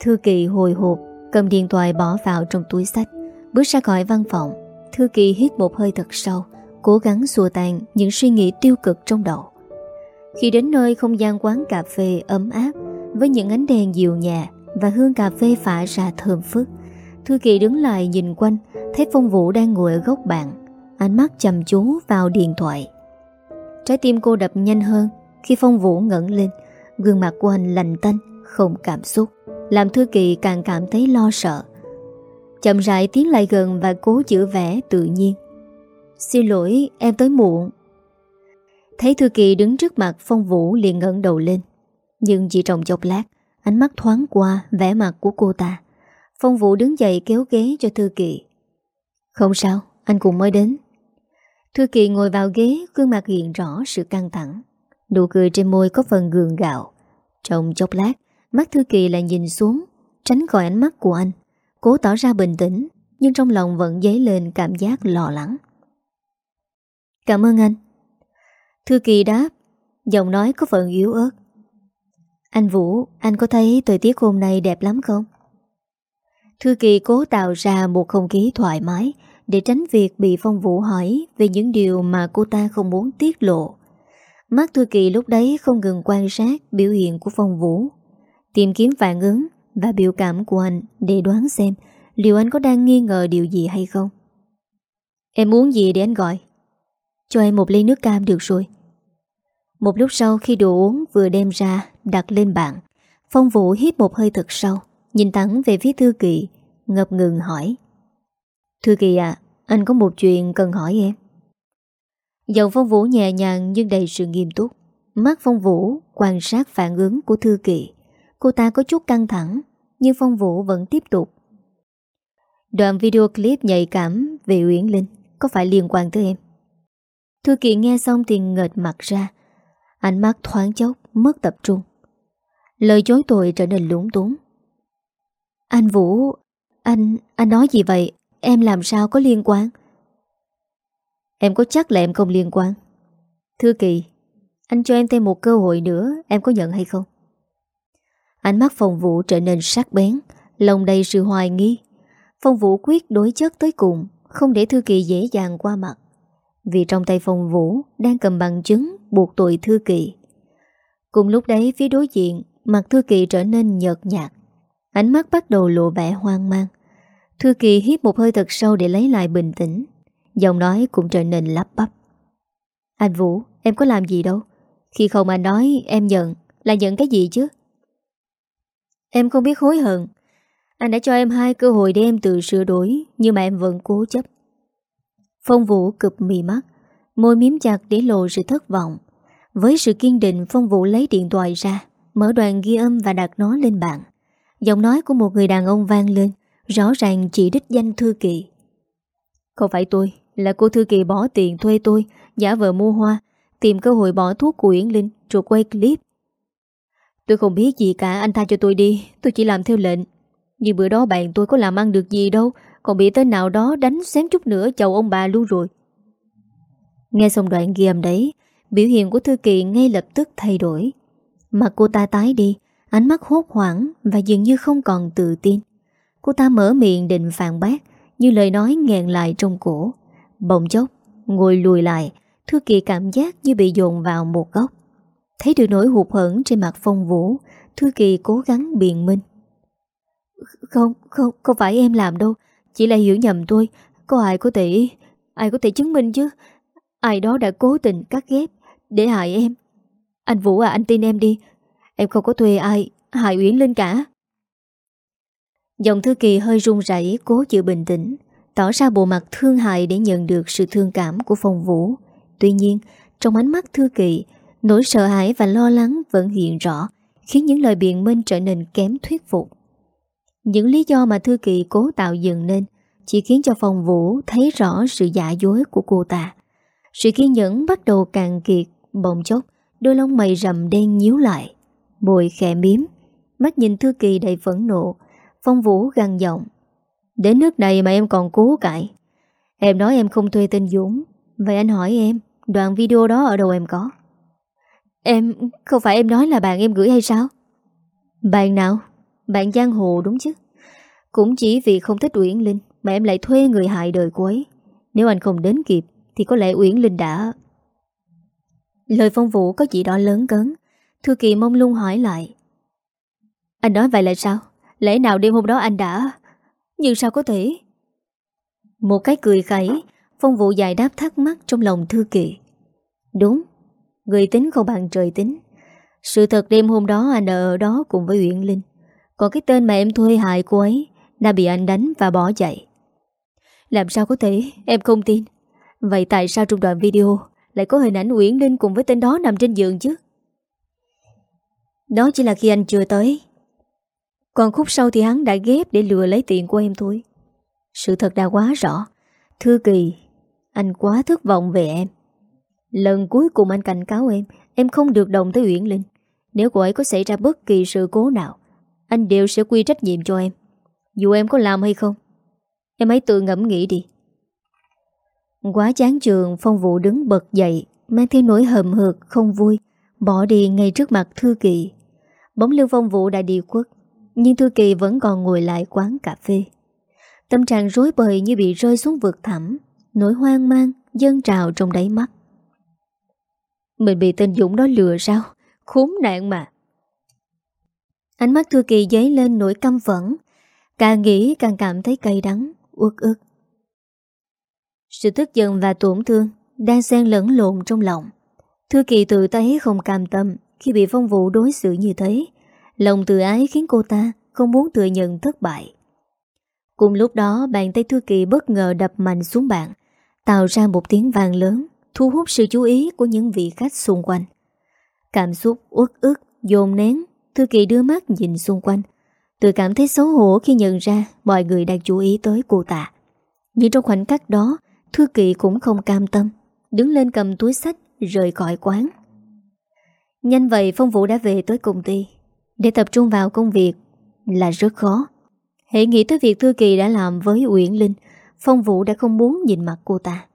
Thư Kỳ hồi hộp, Cầm điện thoại bỏ vào trong túi sách, Bước ra khỏi văn phòng. Thư Kỳ hít một hơi thật sâu Cố gắng xua tan những suy nghĩ tiêu cực trong đầu. Khi đến nơi không gian quán cà phê ấm áp, Với những ánh đèn dịu nhẹ Và hương cà phê phả ra thơm phức, Thư Kỳ đứng lại nhìn quanh, Thấy Phong Vũ đang ngồi ở góc bàn, Ánh mắt chăm chú vào điện thoại. Trái tim cô đập nhanh hơn Khi Phong Vũ ngẩn lên, Gương mặt của anh lành tanh, Không cảm xúc, Làm Thư Kỳ càng cảm thấy lo sợ. Chậm rãi tiến lại gần Và cố giữ vẻ tự nhiên. Xin lỗi em tới muộn Thấy Thư Kỳ đứng trước mặt Phong Vũ liền ngẩng đầu lên Nhưng chỉ trong chốc lát Ánh mắt thoáng qua vẻ mặt của cô ta Phong Vũ đứng dậy kéo ghế cho Thư Kỳ không sao, anh cũng mới đến. Thư Kỳ ngồi vào ghế, gương mặt hiện rõ sự căng thẳng. Nụ cười trên môi có phần gường gạo. Trong chốc lát, mắt Thư Kỳ lại nhìn xuống, tránh khỏi ánh mắt của anh. Cố tỏ ra bình tĩnh, nhưng trong lòng vẫn dấy lên cảm giác lo lắng. Cảm ơn anh. Thư Kỳ đáp, giọng nói có phần yếu ớt. Anh Vũ, anh có thấy thời tiết hôm nay đẹp lắm không? Thư Kỳ cố tạo ra một không khí thoải mái để tránh việc bị Phong Vũ hỏi về những điều mà cô ta không muốn tiết lộ. Mắt Thư Kỳ lúc đấy không ngừng quan sát biểu hiện của Phong Vũ, tìm kiếm phản ứng và biểu cảm của anh để đoán xem liệu anh có đang nghi ngờ điều gì hay không. Em muốn gì để anh gọi? Cho em một ly nước cam được rồi. Một lúc sau khi đồ uống vừa đem ra đặt lên bàn, Phong Vũ hít một hơi thật sâu, nhìn thẳng về phía Thư Kỳ, ngập ngừng hỏi. Thư Kỳ à, anh có một chuyện cần hỏi em. Giọng Phong Vũ nhẹ nhàng nhưng đầy sự nghiêm túc. Mắt Phong Vũ quan sát phản ứng của Thư Kỳ. Cô ta có chút căng thẳng, Nhưng Phong Vũ vẫn tiếp tục Đoạn video clip nhạy cảm về Uyển Linh Có phải liên quan tới em Thư Kỳ nghe xong thì ngợt mặt ra. Ánh mắt thoáng chốc Mất tập trung. Lời chối tội trở nên lúng túng. Anh Vũ Anh, anh nói gì vậy? Em làm sao có liên quan? Em có chắc là em không liên quan? Thư Kỳ Anh cho em thêm một cơ hội nữa Em có nhận hay không? Ánh mắt phòng vũ trở nên sắc bén Lòng đầy sự hoài nghi. Phong Vũ quyết đối chất tới cùng Không để Thư Kỳ dễ dàng qua mặt. Vì trong tay Phong Vũ Đang cầm bằng chứng buộc tội Thư Kỳ Cùng lúc đấy, phía đối diện, Mặt Thư Kỳ trở nên nhợt nhạt. Ánh mắt bắt đầu lộ vẻ hoang mang. Thư Kỳ hít một hơi thật sâu Để lấy lại bình tĩnh. Giọng nói cũng trở nên lắp bắp. Anh Vũ, em có làm gì đâu? Khi không anh nói, em nhận. Là nhận cái gì chứ? Em không biết hối hận. Anh đã cho em hai cơ hội để em tự sửa đổi, Nhưng mà em vẫn cố chấp. Phong Vũ cực mì mắt, Môi miếm chặt để lộ sự thất vọng. Với sự kiên định, Phong Vũ lấy điện thoại ra, Mở đoạn ghi âm và đặt nó lên bàn. Giọng nói của một người đàn ông vang lên, Rõ ràng chỉ đích danh Thư Kỳ Không phải tôi, Là cô Thư Kỳ bỏ tiền thuê tôi, Giả vờ mua hoa, Tìm cơ hội bỏ thuốc của Yến Linh Rồi quay clip. Tôi không biết gì cả, anh tha cho tôi đi, Tôi chỉ làm theo lệnh. Nhưng bữa đó bạn tôi có làm ăn được gì đâu còn bị tên nào đó đánh xém chút nữa chầu ông bà luôn rồi. Nghe xong đoạn ghi âm đấy Biểu hiện của Thư Kỳ ngay lập tức thay đổi. Mặt cô ta tái đi Ánh mắt hốt hoảng Và dường như không còn tự tin. Cô ta mở miệng định phản bác Như lời nói nghẹn lại trong cổ. Bỗng chốc Ngồi lùi lại Thư Kỳ cảm giác như bị dồn vào một góc. Thấy được nỗi hụt hẫng trên mặt phong vũ Thư Kỳ cố gắng biện minh. Không, không, không phải em làm đâu chỉ là hiểu nhầm tôi Có ai có thể, Ai có thể chứng minh chứ? Ai đó đã cố tình cắt ghép, Để hại em. Anh Vũ à anh tin em đi. Em không có thuê ai, hại Uyển Linh cả. Dòng thư kỳ hơi run rẩy, Cố giữ bình tĩnh, Tỏ ra bộ mặt thương hại để nhận được sự thương cảm của phong vũ. Tuy nhiên, Trong ánh mắt thư kỳ, Nỗi sợ hãi và lo lắng vẫn hiện rõ, Khiến những lời biện minh trở nên kém thuyết phục những lý do mà Thư Kỳ cố tạo dựng nên chỉ khiến cho phòng vũ thấy rõ sự giả dối của cô ta. Sự kiên nhẫn bắt đầu càng kiệt, bỗng chốc, đôi lông mày rầm đen nhíu lại. Bồi khẽ miếm, mắt nhìn Thư Kỳ đầy phẫn nộ, phong vũ găng giọng. Đến nước này mà em còn cố cãi. Em nói em không thuê tên Dũng, vậy anh hỏi em, đoạn video đó ở đâu em có? Em, không phải em nói là bạn em gửi hay sao? Bạn nào? Bạn giang hồ đúng chứ? Cũng chỉ vì không thích Uyển Linh Mà em lại thuê người hại đời cô ấy. Nếu anh không đến kịp, Thì có lẽ Uyển Linh đã Lời phong vũ có gì đó lớn cấn. Thư Kỳ mong lung hỏi lại. Anh nói vậy là sao? Lẽ nào đêm hôm đó anh đã Nhưng sao có thể? Một cái cười khẩy, Phong vụ giải đáp thắc mắc trong lòng Thư Kỳ. Đúng, Người tính không bằng trời tính. Sự thật đêm hôm đó anh ở đó cùng với Uyển Linh còn cái tên mà em thuê hại cô ấy, Đã bị anh đánh và bỏ chạy. Làm sao có thể? Em không tin. Vậy tại sao trong đoạn video Lại có hình ảnh Uyển Linh cùng với tên đó nằm trên giường chứ? Đó chỉ là khi anh chưa tới. Còn khúc sau thì hắn đã ghép Để lừa lấy tiền của em thôi. Sự thật đã quá rõ. Thư kỳ, Anh quá thất vọng về em. Lần cuối cùng anh cảnh cáo em Em không được đồng tới Uyển Linh. Nếu cô ấy có xảy ra bất kỳ sự cố nào anh đều sẽ quy trách nhiệm cho em. Dù em có làm hay không, Em hãy tự ngẫm nghĩ đi. Quá chán trường, Phong vũ đứng bật dậy, Mang theo nỗi hầm hực, không vui, Bỏ đi ngay trước mặt Thư Kỳ. Bóng lưng phong vũ đã đi khuất, Nhưng Thư Kỳ vẫn còn ngồi lại quán cà phê. Tâm trạng rối bời như bị rơi xuống vực thẳm, Nỗi hoang mang Dâng trào trong đáy mắt. Mình bị tên Dũng đó lừa sao? Khốn nạn mà. Ánh mắt Thư Kỳ dấy lên nỗi căm phẫn. Càng nghĩ càng cảm thấy cay đắng, Uất ức. Sự tức giận và tổn thương Đang xen lẫn lộn trong lòng. Thư Kỳ tự thấy không cam tâm Khi bị phong vụ đối xử như thế. Lòng tự ái khiến cô ta Không muốn thừa nhận thất bại. Cùng lúc đó, bàn tay Thư Kỳ bất ngờ đập mạnh xuống bàn, Tạo ra một tiếng vàng lớn, Thu hút sự chú ý của những vị khách xung quanh. Cảm xúc, uất ức, Dồn nén Thư Kỳ đưa mắt nhìn xung quanh Tôi cảm thấy xấu hổ khi nhận ra mọi người đang chú ý tới cô ta. Nhưng trong khoảnh khắc đó, Thư Kỳ cũng không cam tâm, đứng lên cầm túi sách rời khỏi quán. Nhanh vậy Phong Vũ đã về tới công ty. Để tập trung vào công việc là rất khó. Hãy nghĩ tới việc Thư Kỳ đã làm với Uyển Linh, Phong Vũ đã không muốn nhìn mặt cô ta.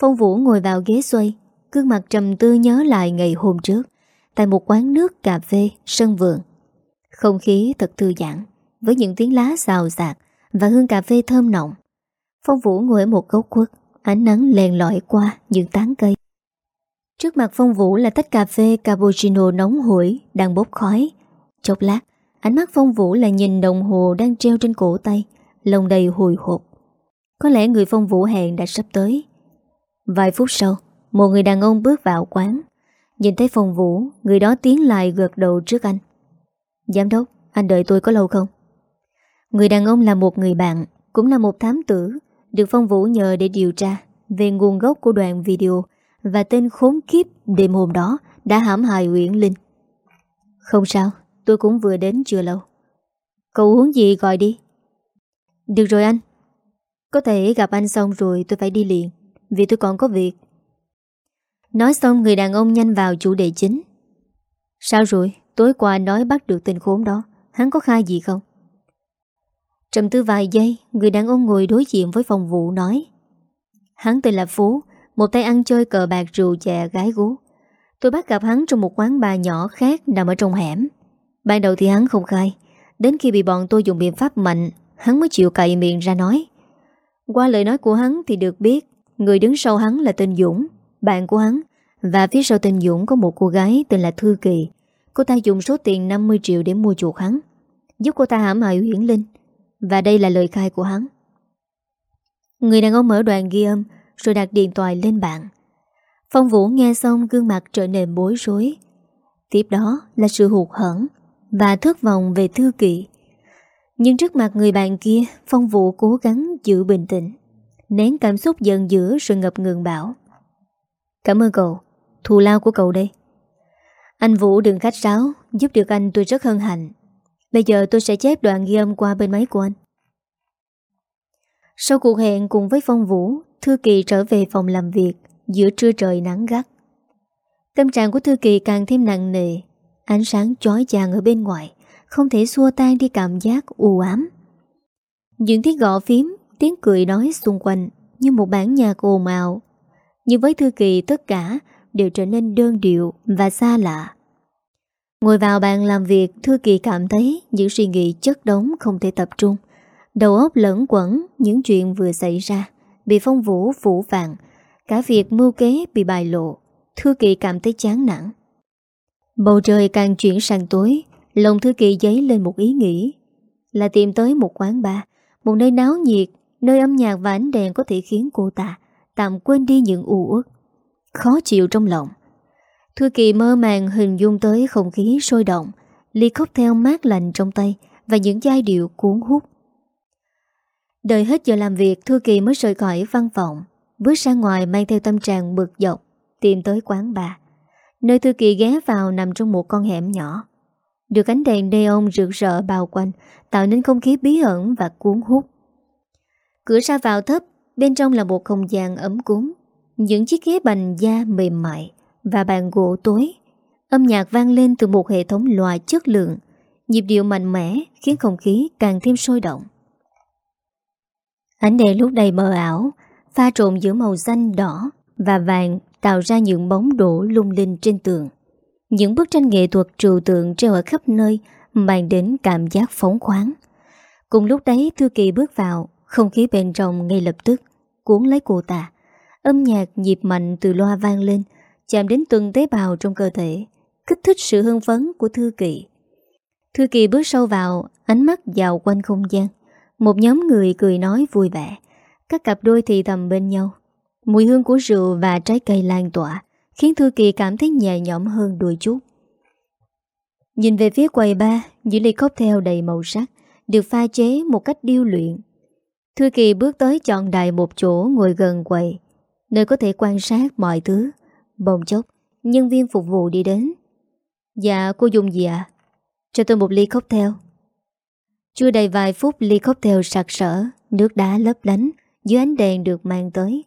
Phong Vũ ngồi vào ghế xoay, gương mặt trầm tư nhớ lại ngày hôm trước, tại một quán nước cà phê sân vườn. Không khí thật thư giãn, với những tiếng lá xào xạc và hương cà phê thơm nồng. Phong Vũ ngồi ở một góc khuất, ánh nắng len lỏi qua những tán cây. Trước mặt Phong Vũ là tách cà phê cappuccino nóng hổi đang bốc khói. Chốc lát, ánh mắt Phong Vũ là nhìn đồng hồ đang treo trên cổ tay, lồng đầy hồi hộp. Có lẽ người Phong Vũ hẹn đã sắp tới. Vài phút sau, một người đàn ông bước vào quán. Nhìn thấy Phong Vũ, người đó tiến lại gợt đầu trước anh. Giám đốc, anh đợi tôi có lâu không? Người đàn ông là một người bạn, cũng là một thám tử, được Phong Vũ nhờ để điều tra về nguồn gốc của đoạn video và tên khốn kiếp đêm hôm đó đã hãm hại Uyển Linh. Không sao, tôi cũng vừa đến chưa lâu. Cậu uống gì gọi đi. Được rồi anh. Có thể gặp anh xong rồi tôi phải đi liền, vì tôi còn có việc. Nói xong người đàn ông nhanh vào chủ đề chính. Sao rồi, tối qua nói bắt được tên khốn đó, hắn có khai gì không? Trầm tư vài giây, người đàn ông ngồi đối diện với phòng vụ nói. Hắn tên là Phú, một tay ăn chơi cờ bạc rượu chè gái gú. Tôi bắt gặp hắn trong một quán bar nhỏ khác nằm ở trong hẻm. Ban đầu thì hắn không khai. Đến khi bị bọn tôi dùng biện pháp mạnh Hắn mới chịu cậy miệng ra nói. Qua lời nói của hắn thì được biết Người đứng sau hắn là tên Dũng. Bạn của hắn Và phía sau tên Dũng có một cô gái tên là Thư Kỳ Cô ta dùng số tiền 50 triệu để mua chuột hắn Giúp cô ta hãm hại Huyển Linh Và đây là lời khai của hắn Người đàn ông mở đoàn ghi âm rồi đặt điện thoại lên bàn. Phong Vũ nghe xong gương mặt trở nên bối rối. Tiếp đó là sự hụt hẫng và thất vọng về thư Kỳ. Nhưng trước mặt người bạn kia, Phong Vũ cố gắng giữ bình tĩnh, nén cảm xúc giận dữ rồi ngập ngừng bảo. Cảm ơn cậu, thù lao của cậu đây. Anh Vũ đừng khách sáo, giúp được anh tôi rất hân hạnh. Bây giờ tôi sẽ chép đoạn ghi âm qua bên máy của anh. Sau cuộc hẹn cùng với Phong Vũ, Thư Kỳ trở về phòng làm việc giữa trưa trời nắng gắt. Tâm trạng của Thư Kỳ càng thêm nặng nề, ánh sáng chói chang ở bên ngoài, không thể xua tan đi cảm giác u ám. Những tiếng gõ phím, tiếng cười nói xung quanh như một bản nhạc ồn ào. Nhưng với Thư Kỳ tất cả đều trở nên đơn điệu và xa lạ. Ngồi vào bàn làm việc, Thư Kỳ cảm thấy những suy nghĩ chất đống không thể tập trung. Đầu óc lẫn quẩn những chuyện vừa xảy ra Bị phong vũ phủ vàng Cả việc mưu kế bị bài lộ Thư kỳ cảm thấy chán nản Bầu trời càng chuyển sang tối Lòng thư kỳ dấy lên một ý nghĩ Là tìm tới một quán bar Một nơi náo nhiệt Nơi âm nhạc và ánh đèn có thể khiến cô ta Tạm quên đi những u uất. Khó chịu trong lòng. Thư kỳ mơ màng hình dung tới không khí sôi động, Ly cocktail mát lạnh trong tay Và những giai điệu cuốn hút. Đợi hết giờ làm việc, Thư Kỳ mới rời khỏi văn phòng, Bước ra ngoài mang theo tâm trạng bực dọc, Tìm tới quán bà Nơi Thư Kỳ ghé vào nằm trong một con hẻm nhỏ. Được ánh đèn neon rực rỡ bao quanh, Tạo nên không khí bí ẩn và cuốn hút. Cửa ra vào thấp Bên trong là một không gian ấm cúng. Những chiếc ghế bành da mềm mại Và bàn gỗ tối. Âm nhạc vang lên từ một hệ thống loa chất lượng. Nhịp điệu mạnh mẽ Khiến không khí càng thêm sôi động. Ánh đèn lúc đầy mờ ảo, pha trộn giữa màu xanh đỏ và vàng tạo ra những bóng đổ lung linh trên tường. Những bức tranh nghệ thuật trừu tượng treo ở khắp nơi mang đến cảm giác phóng khoáng. Cùng lúc đấy Thư Kỳ bước vào, không khí bên trong ngay lập tức, cuốn lấy cô ta. Âm nhạc nhịp mạnh từ loa vang lên, chạm đến từng tế bào trong cơ thể, kích thích sự hưng phấn của Thư Kỳ. Thư Kỳ bước sâu vào, ánh mắt dạo quanh không gian. Một nhóm người cười nói vui vẻ Các cặp đôi thì thầm bên nhau Mùi hương của rượu và trái cây lan tỏa Khiến Thư Kỳ cảm thấy nhẹ nhõm hơn đôi chút Nhìn về phía quầy ba Những ly cocktail đầy màu sắc Được pha chế một cách điêu luyện Thư Kỳ bước tới chọn đại một chỗ Ngồi gần quầy Nơi có thể quan sát mọi thứ. Bồng chốc Nhân viên phục vụ đi đến. Dạ cô dùng gì ạ? Cho tôi một ly cocktail Chưa đầy vài phút ly cocktail sặc sỡ, nước đá lấp lánh dưới ánh đèn được mang tới.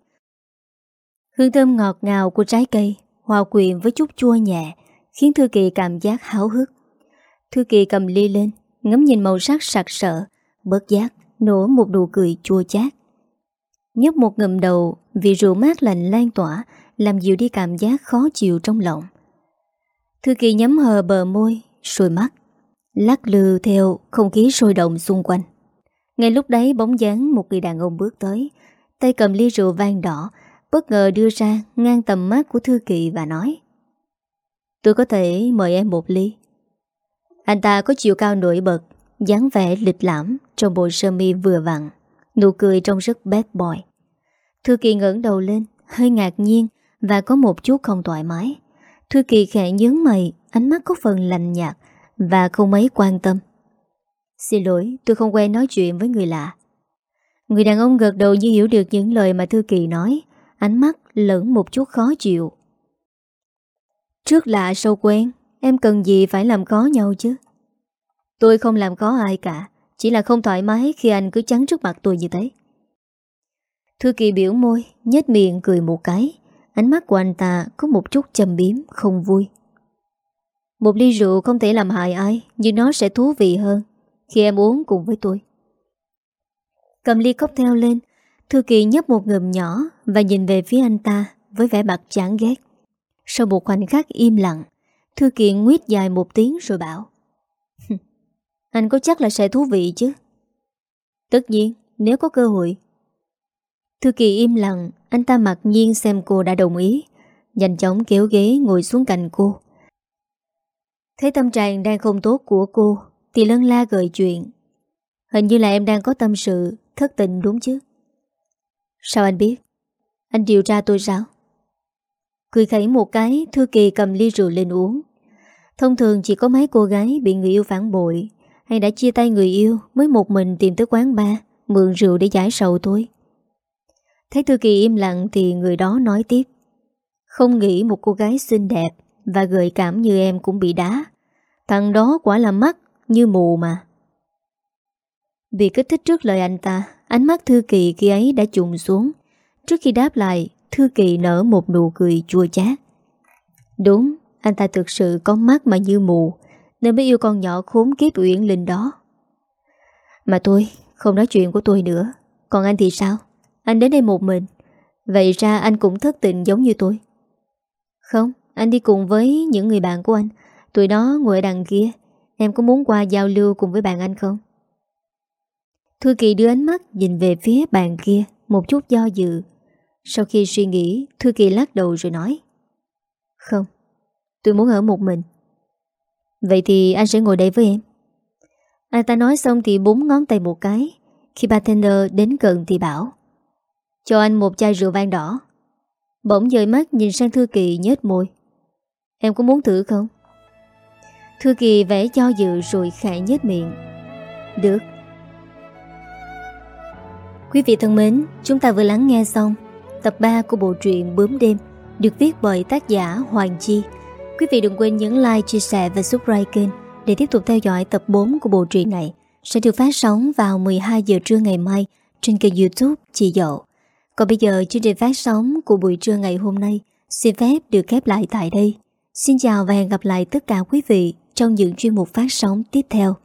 Hương thơm ngọt ngào của trái cây hòa quyện với chút chua nhẹ khiến Thư Kỳ cảm giác háo hức. Thư Kỳ cầm ly lên, ngắm nhìn màu sắc sặc sỡ, bớt giác, nổ một nụ cười chua chát. Nhấp một ngầm đầu vì rượu mát lạnh lan tỏa làm dịu đi cảm giác khó chịu trong lòng. Thư Kỳ nhắm hờ bờ môi, sôi mắt, lắc lư theo không khí sôi động xung quanh. Ngay lúc đấy bóng dáng một người đàn ông bước tới, tay cầm ly rượu vang đỏ, bất ngờ đưa ra ngang tầm mắt của Thư Kỳ và nói Tôi có thể mời em một ly. Anh ta có chiều cao nổi bật, dáng vẻ lịch lãm trong bộ sơ mi vừa vặn, nụ cười trông rất bad boy. Thư Kỳ ngẩng đầu lên, hơi ngạc nhiên và có một chút không thoải mái. Thư Kỳ khẽ nhướng mày, ánh mắt có phần lạnh nhạt và không mấy quan tâm. Xin lỗi, tôi không quen nói chuyện với người lạ. Người đàn ông gật đầu như hiểu được những lời mà Thư Kỳ nói, ánh mắt lẫn một chút khó chịu. Trước lạ sâu quen, em cần gì phải làm khó nhau chứ? Tôi không làm khó ai cả, chỉ là không thoải mái khi anh cứ chắn trước mặt tôi như thế. Thư Kỳ biểu môi, nhếch miệng cười một cái. Ánh mắt của anh ta có một chút châm biếm, không vui. Một ly rượu không thể làm hại ai, nhưng nó sẽ thú vị hơn khi em uống cùng với tôi. Cầm ly cocktail lên, Thư Kỳ nhấp một ngụm nhỏ và nhìn về phía anh ta với vẻ mặt chán ghét. Sau một khoảnh khắc im lặng, Thư Kỳ nguyết dài một tiếng rồi bảo anh có chắc là sẽ thú vị chứ? Tất nhiên, nếu có cơ hội. Thư Kỳ im lặng, anh ta mặc nhiên xem cô đã đồng ý, nhanh chóng kéo ghế ngồi xuống cạnh cô. Thấy tâm trạng đang không tốt của cô, thì lân la gợi chuyện. Hình như là em đang có tâm sự, thất tình đúng chứ? Sao anh biết? Anh điều tra tôi sao? Cười khẩy một cái, Thư Kỳ cầm ly rượu lên uống. Thông thường chỉ có mấy cô gái bị người yêu phản bội hay đã chia tay người yêu mới một mình tìm tới quán bar mượn rượu để giải sầu tôi Thấy Thư Kỳ im lặng thì người đó nói tiếp. Không nghĩ một cô gái xinh đẹp và gợi cảm như em cũng bị đá. Thằng đó quả là mắt như mù mà. Vì kích thích trước lời anh ta, ánh mắt Thư Kỳ khi ấy đã trùng xuống. Trước khi đáp lại, Thư Kỳ nở một nụ cười chua chát. Đúng, anh ta thực sự có mắt mà như mù, nên mới yêu con nhỏ khốn kiếp Uyển Linh đó. Mà tôi, không nói chuyện của tôi nữa. Còn anh thì sao? Anh đến đây một mình. Vậy ra anh cũng thất tình giống như tôi. Không, anh đi cùng với những người bạn của anh. Tụi đó ngồi ở đằng kia. Em có muốn qua giao lưu cùng với bạn anh không? Thư Kỳ đưa ánh mắt nhìn về phía bàn kia Một chút do dự Sau khi suy nghĩ Thư Kỳ lắc đầu rồi nói Không Tôi muốn ở một mình Vậy thì anh sẽ ngồi đây với em. Anh ta nói xong thì búng ngón tay một cái. Khi bartender đến gần thì bảo Cho anh một chai rượu vang đỏ. Bỗng dời mắt nhìn sang Thư Kỳ nhếch môi. Em có muốn thử không? Thư Kỳ vẽ cho dự rồi khẽ nhếch miệng. Được. Quý vị thân mến, chúng ta vừa lắng nghe xong tập 3 của bộ truyện Bướm Đêm được viết bởi tác giả Hoàng Chi. Quý vị đừng quên nhấn like, chia sẻ và subscribe kênh để tiếp tục theo dõi tập 4 của bộ truyện này sẽ được phát sóng vào 12 giờ trưa ngày mai trên kênh youtube Chị Dậu. Còn bây giờ chương trình phát sóng của buổi trưa ngày hôm nay xin phép được khép lại tại đây. Xin chào và hẹn gặp lại tất cả quý vị trong những chuyên mục phát sóng tiếp theo.